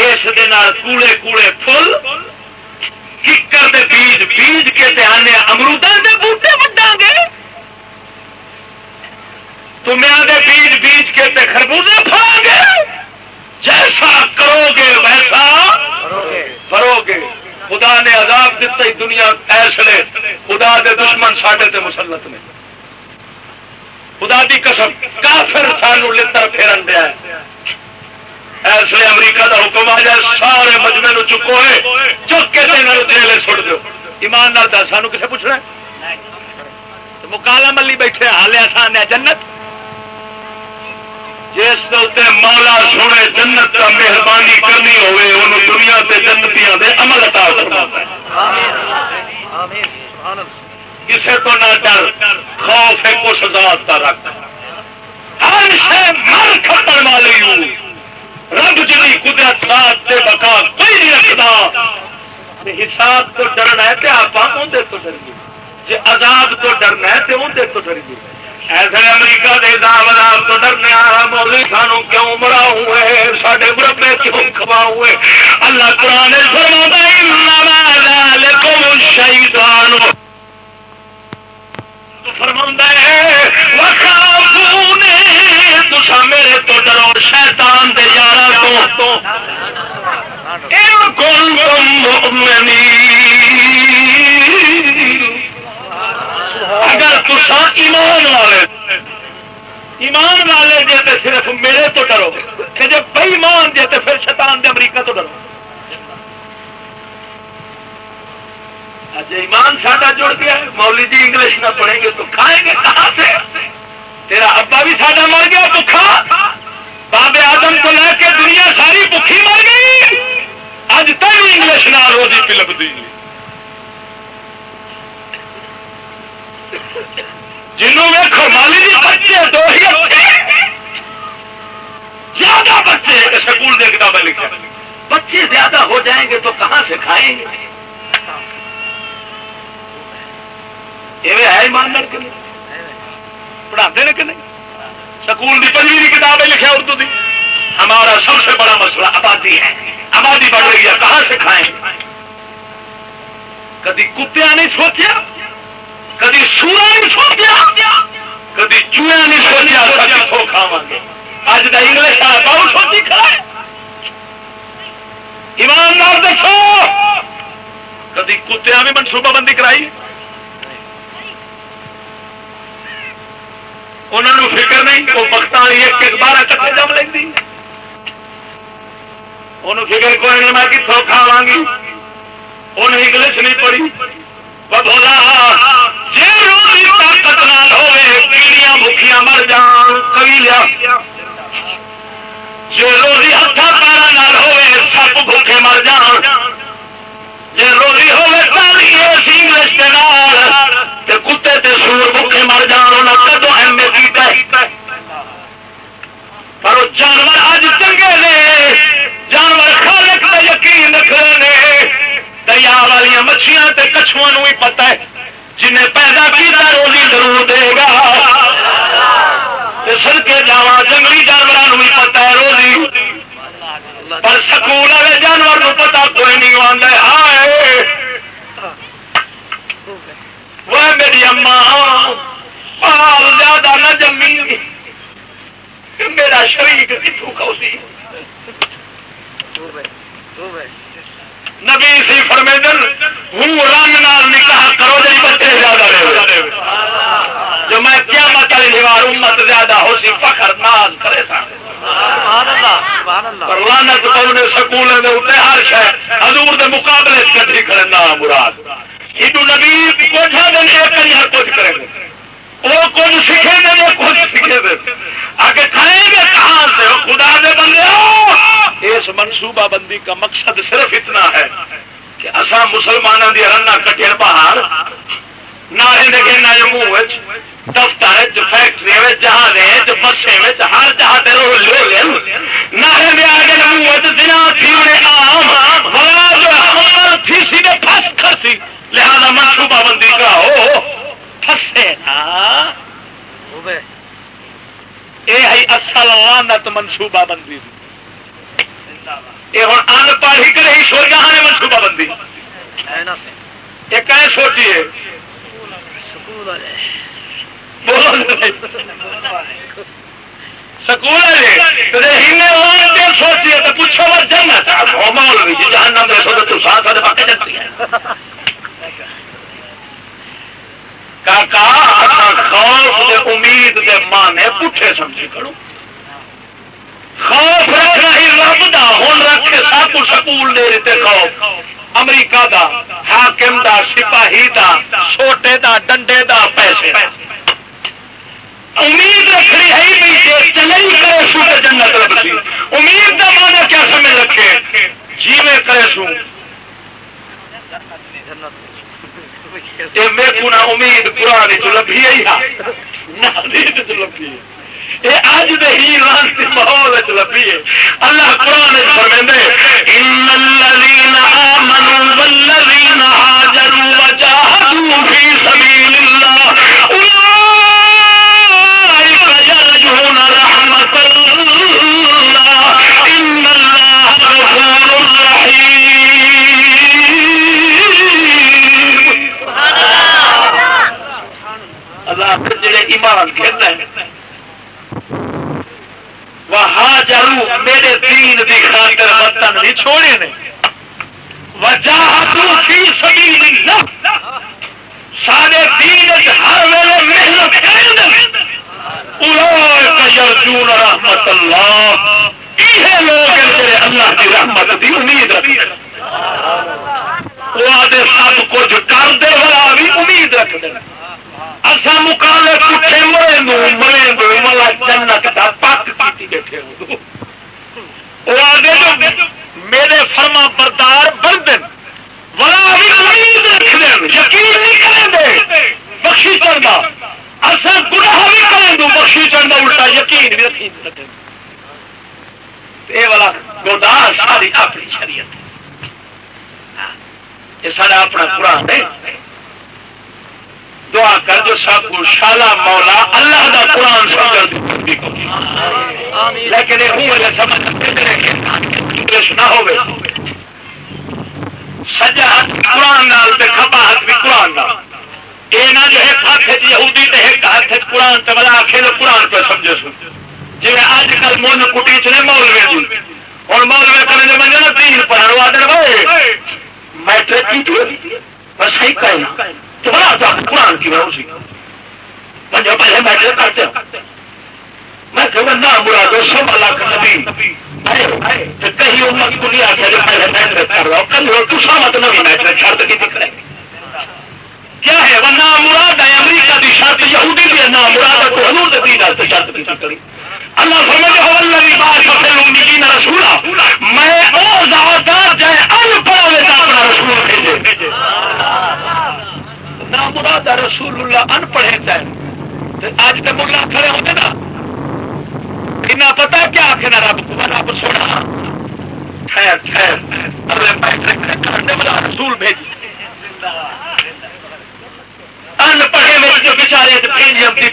اس کوڑے کوڑے فل ککر دے بیج بیج کے تے آنے امرودوں دے بوٹے وڈا گے۔ تمہیں دے بیج بیج کے تے خربوزے پھڑا گے۔ جیسا کرو گے ویسا فرو گے۔ خدا نے عذاب دیتا ہی دنیا ایسے خدا دے دشمن ساڈے تے مسلط نے۔ خدا دی قسم، کافر سانو لڑ پھیرن دیا اس لیے امریکہ دا حکم آ جائے، سارے مجمے نو چکو ہے۔ چک کے جیلے سٹ دو ایمان نال دس، سانو کسے پوچھنا مکالا ملی بیٹھے حالے آسان ہے، جنت۔ جس کے مولا سونے جنت کا مہربانی کرنی ہوئے انہوں دنیا تے جنتیاں دے عمل عطا اللہ۔ کسے تو نہ ڈر خوف ہے کچھ ذات کا رکھ۔ ہر شے مر کھپن والی ہوں رب جی قدرت ذات تے بقا کوئی نہیں رکھتا حساب تو ڈرنا ہے تے آپ اندر تو ڈریے۔ جی عذاب تو ڈرنا ہے تے اندر تو ڈریے۔ ایسے امریکہ دے عذاب عذاب تو ڈرنے آ مولی سانو کیوں مرا ہوئے ساڈے مربے کیوں کھوا ہوئے اللہ قرآن فرما انما فرما ہے تسا میرے تو ڈرو شیطان دے یارا تو ان کنتم مؤمنین اگر تسا ایمان والے ایمان والے جے تے صرف میرے تو ڈرو، کہ جب بے ایمان جے تے پھر شیطان دے امریکہ تو ڈرو۔ اج ایمان ساڈا جڑ گیا مولی جی انگلش نہ پڑھیں گے تو کھائیں گے کہاں سے؟ تیرا ابا بھی ساڈا مر گیا بکھا بابے آدم کو لے کے دنیا ساری بکھی مر گئی۔ اج تک انگلش نہ روزی پلپ دی جنوں ویکو مالی جی بچے دو ہی زیادہ بچے سکول دے کتابیں لکھا۔ بچے زیادہ ہو جائیں گے تو کہاں سے کھائیں گے؟ یہ ہے ایمان کے پڑھاتے ہیں کہ نہیں؟ سکول کی پنجی کی کتابیں لکھے اردو دی۔ ہمارا سب سے بڑا مسئلہ آبادی ہے۔ آبادی بڑھ رہی ہے کہاں سے کھائیں؟ کدی کتیا نہیں سوچا کدی سورا نہیں سوچا کدی چویا نہیں سوچا کتوں کھاوا گے اج کا انگلش بہت سوچی کھڑا ایماندار دسو کدی کتیا بھی منصوبہ بندی کرائی؟ انہوں فکر نہیں وہ وقت ایک ایک بارہ کٹے جم لینی انہوں فکر کوئی نہیں میں کتوں کھاوا گی۔ انہیں انگلش نہیں پڑھی۔ بولا جی روزی طاقت نال ہوے کیڑیاں بکھیاں مر جان کبھی لیا جی روزی ہاتھا پیرا نال ہوے سپ بھوکے مر جان جی روزی ہوے تالی انگلش کے نال تے کتے تے سور بھوکے مر جان انہیں کدو ایم اے کیتا پر وہ جانور اج چنگے نے جانور خالق کا یقین رکھتے ہیں دریا والی مچھلیاں تے بھی پتا ہے، جنہیں پیدا کیا روزی ضرور دے گا۔ سن کے جاوا جنگلی جانوروں بھی پتا ہے روزی۔ پر سکول والے جانور نو پتا کوئی نہیں آتا ہائے۔ وہ میری اما پال زیادہ نہ جمی۔ میرا شریک کتوں کھوسی؟ نبی سی فرمیدن ہوں رنگ نال نکاح کرو جی بچے زیادہ رہے جو میں کیا مت والی دیوار امت زیادہ ہو سی فخر ناز کرے سا لانت پونے سکولوں کے اتنے ہر شہر حضور دے مقابلے کٹھی کرے نا مراد۔ ہندو نبی کچھ دن ایک کچھ کریں گے وہ کچھ سیکھے دیں گے کچھ سیکھے دیں آگے کھائیں گے کہاں سے؟ وہ خدا دے بندے اس منصوبہ بندی کا مقصد صرف اتنا ہے کہ اصا مسلمانوں کی رنا کٹے باہر نہ منہ دفتر فیکٹری جہاز بسے ہر جہاز رو لے نہ آگے منہ تھی آم تھی سی پھس کھسی لہذا منصوبہ بندی کا ہو پھسے نا یہ ہے اصل لانت منصوبہ بندی یہ ہوں ان پڑھ ہی کرے ہی سو جہاں منصوبہ بندی یہ کہیں سوچیے سکول سوچیے تو پوچھو جنت مول جہاں دسو تو ساتھ پکے جاتی ہے کاکا خوف امید کے مانے پٹھے سمجھی کرو۔ خوف رکھنا ہی رب دا ہوں رکھ سب سکول دے رہتے خوف۔ امریکہ دا، حاکم دا، سپاہی دا، چھوٹے دا، ڈنڈے دا پیسے۔ امید رکھنی ہے بھی چلے ہی کرے سو جنت رکھتی امید دا مانا کیا سمجھ رکھے؟ جی میں کرے سو۔ میرے کو امید قرآن چ لبھی لبھی۔ یہ اج دے ہی لانتی ماحول چ لبھی۔ ہے اللہ قرآن ان الذين امنوا والذين هاجروا وجاهدوا في سبيل الله اولئك يرجون رحمة اللہ جڑے ایمان کہتا ہے۔ وہ میرے دین دی خاطر وطن نہیں چھوڑے نے۔ وجہ سارے دین ہر ویلے محنت ارجون رحمت اللہ۔ یہ لوگ جڑے اللہ کی رحمت کی امید رکھتے وہ آدھے سب کچھ کر دے والا بھی امید رکھتے ہیں۔ اصا مکالے پٹھے مرے دو مرے دو ملا جنت کا پک کی بیٹھے وہ آگے جو میرے فرما بردار بن دن بڑا بھی امید رکھ دیں یقین نہیں کریں دے۔ بخشی چڑھنا۔ اصل گناہ بھی کریں دو بخشی چڑھنا، الٹا یقین بھی رکھی رکھیں یہ والا گودا ساری اپنی شریعت یہ سارا اپنا قرآن ہے۔ دعا کر جو سب کو شالا مولا اللہ کا قرآن سمجھ لیکن انگلش نہ ہو سجا ہاتھ قرآن کھبا ہاتھ بھی قرآن نال۔ یہ نہ جو ایک جی ہاتھ یہودی تے ایک ہاتھ قرآن تے بلا آخے تو قرآن پہ سمجھے سن۔ جی اج کل من کٹی چ نے مولوے جی۔ اور مولوے کرنے جو منجے نا تین پڑھن والے میٹرک کی تھی بس صحیح کہنا۔ تو بڑا تو قرآن کی میں اسی پنجو پہلے میٹرک کرتے میں کہ نہ مرادو سوا لاکھ نبی۔ تو کہیں امت کو نہیں آخر جو پہلے میٹرک کر رہا ہوں۔ کل تو سامت نبی میٹرک شرط کی دکھ رہے کیا ہے؟ وہ نہ مراد ہے، امریکہ کی شرط، یہودی بھی ہے نہ مراد ہے، تو حضور کے دین سے شرط کی کری اللہ سمجھ ہو اللہ بات سفر امید نہ رسولا۔ میں او زیادہ جائے ان پڑھا اپنا رسول بھیجے۔ نہ مراد رسول اللہ ان پڑھے چاہے اج تک ملا کھڑے ہوتے نا۔ کنا پتا کیا آخر رب؟ کو رب سونا۔ خیر خیر کرنے والا رسول بھیج ان پڑھے میں جو بچارے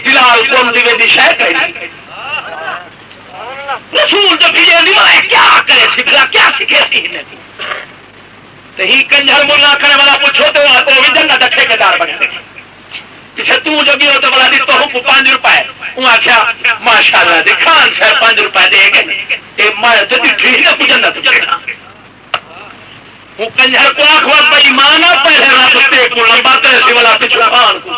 فلحال کون دی وی شاید رسول جو بھیجے کیا کرے سکھلا کیا سیکھے سیکھنے ہی کنجر ملا کرنے والا پوچھو تو وہ بھی جنت ٹھیکار بنے پیچھے تھی ہو تو بڑا دی تو کو پانچ روپئے وہ آخیا ماشاء اللہ جی خان صاحب پانچ روپئے دے گئے۔ میں تو ٹھیک ہے جنت۔ وہ کنجر کو آخوا بھائی مانا پہلے راستے کو لمبا تو ایسے والا پچھو خان کو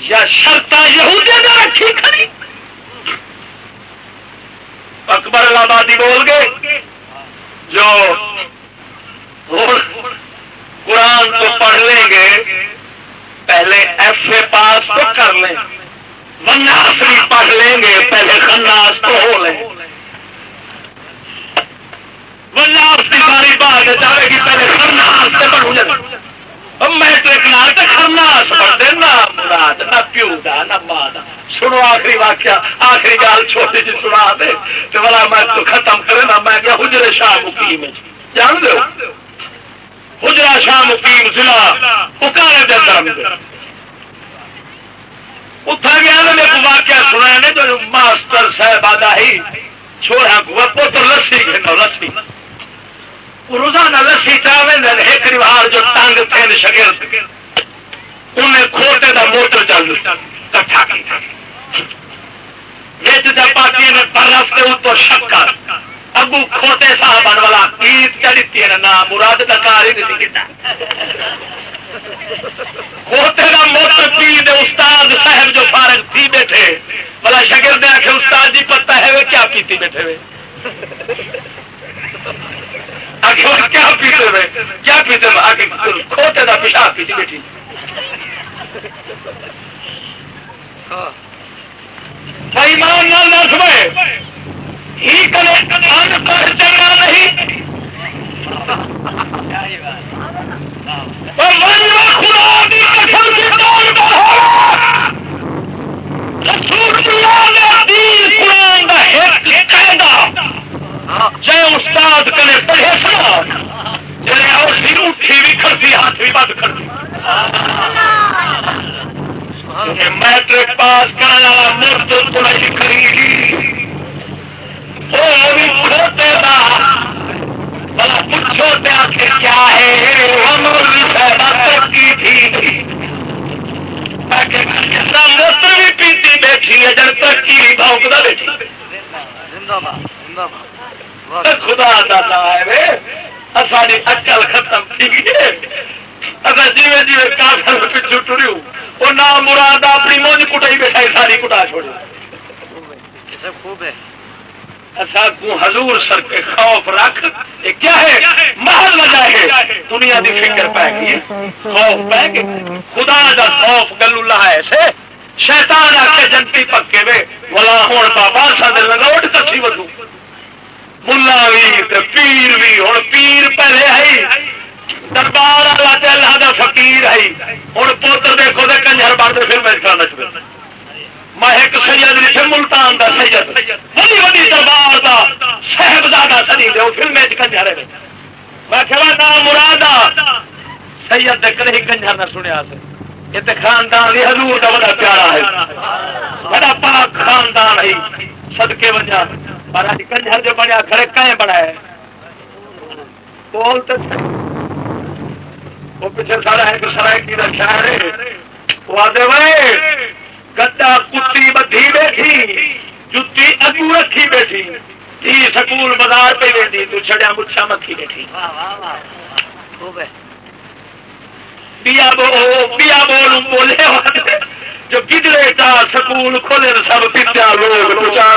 یا شرط یہودی نے رکھی کھڑی۔ اکبر آبادی بول گئے۔ جو قرآن تو پڑھ لیں گے، پہلے ایف اے پاس تو کر لیں۔ مناس بھی پڑھ لیں گے، پہلے خناس تو ہو لیں۔ مناس کی ساری بات چاہے گی پہلے خناس سے پڑھوں میٹرک نال تو خرناس پڑھتے نہ مراد، نہ پیو دا، نہ ماں دا۔ سنو آخری واقعہ، آخری گال چھوٹی جی سنا دے۔ تو بلا میں تو ختم کرے نا، میں کیا حجر شاہ مقیم جی۔ جان دو حجرا شاہ مقیم ضلع اکارے دے اندر اتنا گیا نا میرے واقعہ سنا نے جو ماسٹر صاحب آدھا ہی چھوڑا کو پوتر لسی گھنو لسی روزانہ لسی چاہے ایک ریوار جو ٹنگ تین شکر انہیں کھوٹے دا موٹر چل کٹھا کیا پاتی نے برف کے اتو شکر ابو کھوٹے صاحب والا گیت چڑھتی ہے نا مراد کا کار ہی نہیں کھوتے کا موٹر پی دے استاد صاحب جو فارغ تھی بیٹھے۔ بلا شگر دے آخر استاد جی پتا ہے وہ کیا پیتی بیٹھے ہوئے کیا پیتے ہوئے کیا پیتے ہوئے کھوتے کا پیشاب پیتی بیٹھی۔ ہاں۔ ایمان نال دس میں ہی کرے ان پر چلنا نہیں۔ خدا دی قسم کی دور پر رسول اللہ نے دین قرآن دا ایک قاعدہ۔ چاہے استاد کرے پڑھے سنا جی اور اٹھی بھی کھڑتی ہاتھ بھی بند کھڑتی میٹرک پاس کرنے والا مفت پڑھائی کری کھوتے کا بلا پوچھو آخر کیا ہے؟ ترقی تھی؟ موتر بھی پیتی بیٹھی ہے جن ترقی بھاؤ بیٹھی۔ خدا ہے ساری اکل ختم تھی اگر جیوے جیوے کافر پچھو ٹریو وہ نام مراد اپنی مونج کٹائی بیٹھا ساری کٹا چھوڑی۔ حضور سر کے خوف رکھ یہ کیا ہے؟ محل وجہ ہے۔ دنیا دی فکر پہ گئی خوف پہ گئی۔ خدا دا خوف گلو اللہ ایسے شیطان آ کے جنتی پکے وے۔ بلا ہوں بابا سد لگوٹ کسی ودو۔ ملا بھی پیر بھی ہوں پیر پہلے ہے دربار والا اللہ کا فقیر ہے ہوں پوتر دیکھو تو کنجر بڑھتے پھر میرے خیال نچ میں ایک سید لکھے ملتان دا سید۔ بڑی بڑی دربار دا صاحبزادہ سنی دے پھر میں کنجر میں کہ نام مراد سید کدے کنجر نہ سنیا سے یہ تو خاندان یہ حضور کا بڑا پیارا ہے۔ بڑا پاک خاندان ہے۔ سدکے وجہ پر کنجر جو بنیا کھڑے کہیں بڑا ہے۔ بول تو وہ پیچھے سارا ایک سرائے کی رکھا ہے۔ وہ آدھے بھائی گڈا کتی بدھی بیٹھی جتی اگو رکھی بیٹھی۔ تھی سکول بازار پہ بیٹھی تو چھڑیا مچھا مکھی بیٹھی۔ پیا بول بولے جو گدڑے کا سکول کھولے سب پتیا لوگ پہنچا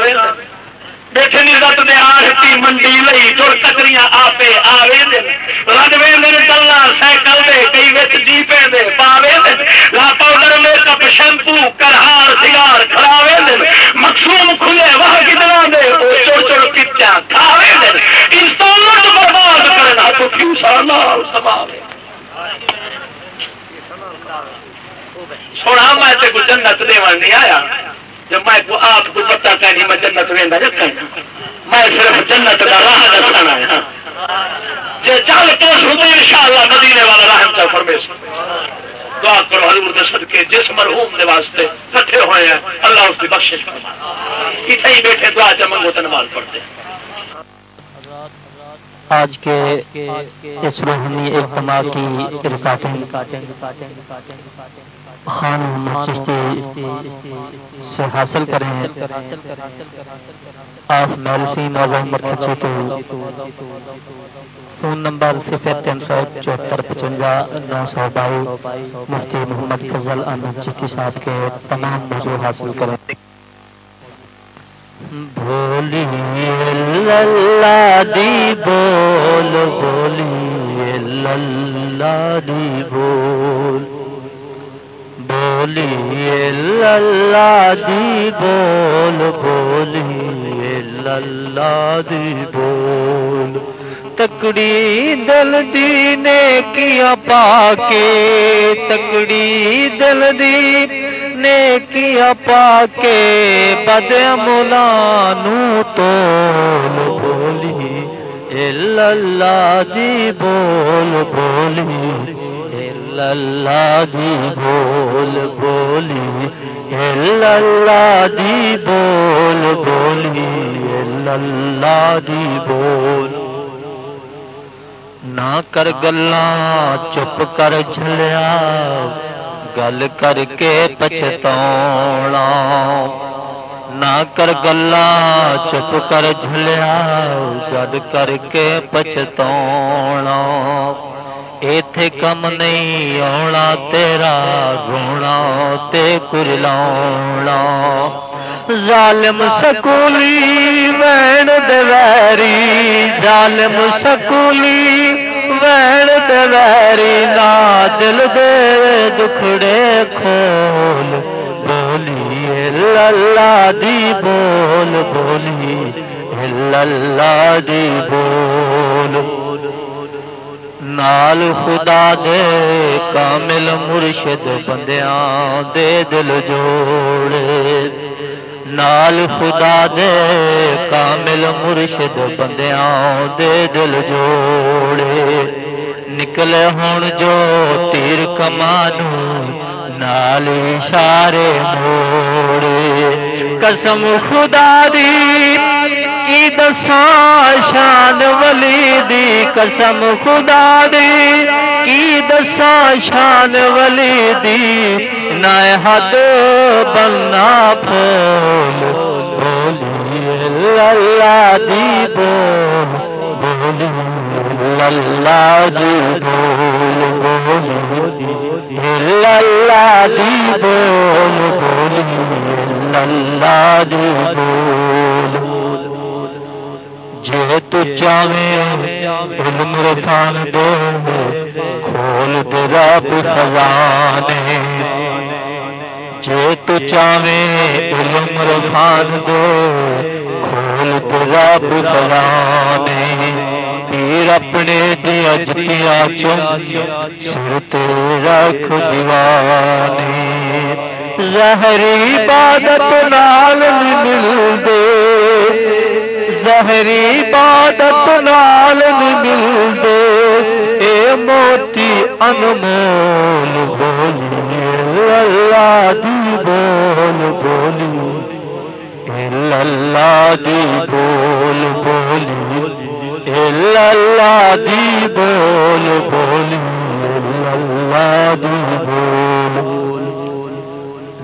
بیٹھے عزت دے آرتی منڈی لئی، جڑ آوے رن وے سائیکل دے، کئی بچ جیپے دے، پاوے لا پاؤڈر، میک اپ، شیمپو، کرہار، سگار کھڑاوے مخصوم کھلے وہ کتنا دے۔ چڑ چڑ کتیا کھاوے انسٹالمنٹ برباد کرنا تو کیوں سونا میں کوئی جنت دے نہیں آیا۔ جب میں کو آپ کو پتا کہ میں جنت لینا جب کہنا میں صرف جنت کا راہ دسنا ہے جی چل تو سنو ان شاء اللہ مدینے والا رحم کا فرمیش دعا کرو حضور دے صدقے، جس مرحوم دے واسطے کٹھے ہوئے ہیں، اللہ اس کی بخشش فرما۔ کتنے ہی بیٹھے دعا چ منگو تنوال پڑھتے۔ آج کے اس روحانی اجتماع کی ریکارڈنگ خان چشتی سے حاصل کریں۔ آپ میلسی نومبر کھچے تو۔ فون نمبر صفر تین سو چوہتر پچنجا نو سو بائی مفتی محمد فضل احمد چشتی صاحب کے تمام موضوع حاصل کریں۔ بولی اللہ دی بول بولی اللہ دی بول۔ بولی اللہ دی بول بولی اللہ دی بول تکڑی دل دی نے کیا پا کے تکڑی دل دی نیکیا پا کے بد ملانو تو بولی اللہ جی بول بولی اللہ جی بول بولی، اللہ جی بول بولی، اللہ جی بول نہ کر گلا چپ کر جلیا گل کر کے پچھتا نہ کر گلا چپ کر جلیا گل کر کے پچھتا ایتھے کم نہیں آنا تیرا رونا تے کرلا ظالم سکولی وین دویری ظالم سکولی وین دویری نا دل دے دکھڑے کھول، بولی للا دی بول، بولی للا دی بول۔ نال خدا دے کامل مرشد بندیاں دے دل جوڑے۔ نال خدا دے کامل مرشد بندیاں دے دل جوڑے۔ نکلے ہوں جو تیر کمانو، نال اشارے موڑے۔ قسم خدا دی کی دساں شان ولی دی قسم خدا دی کی دساں شان ولی دی نہ حد بننا پھول بولی اللہ دی بول بولی اللہ دی بول بولی اللہ دی بول بولی اللہ دی بول جے تو چاہیں علم رفان دے، کھول دے رب خزانے۔ جے تو چاہیں علم رفان دے، کھول دے رب خزانے۔ پیر اپنے دیا جتیا چم سر تے رکھ دیوانے۔ زہری عبادت نال مل دے۔ زہری عبادت نال مل دے اے موتی انمول بولی، اللہ دی بول بولی۔ اللہ دی بول بولی، اللہ دی بول بولی، اللہ دی بول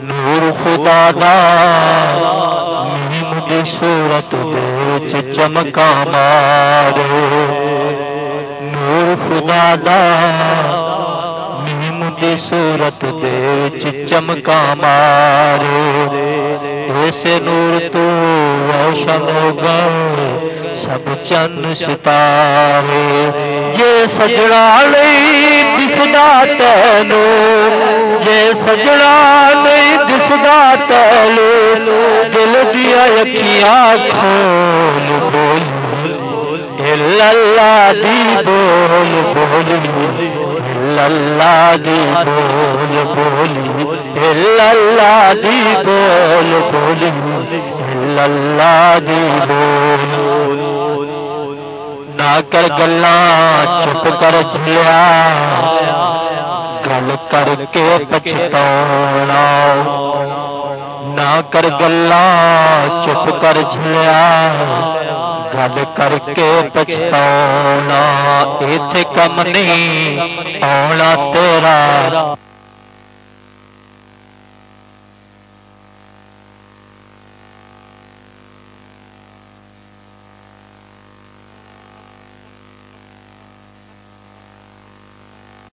نور خدا دا دی صورت دے۔ چمکا مارے نور خدا دا۔ نیم دی صورت دے چمکا مارے اسے نور تو روشن ہو گئے سب چند ستارے۔ جے سجڑا لئی دسدا تینو جے سجڑا لئی دسدا تینو دل دیا اکھیاں کھول بول اللہ دی بول بولی اللہ دی بول بولی اللہ دی بول بولی اللہ دی بول نہ کر گلا چپ کر چلیا گل کر کے پچھتا نہ کر گلا چپ کر چلیا گل کر کے پچھتا ایتھے کم نہیں آنا تیرا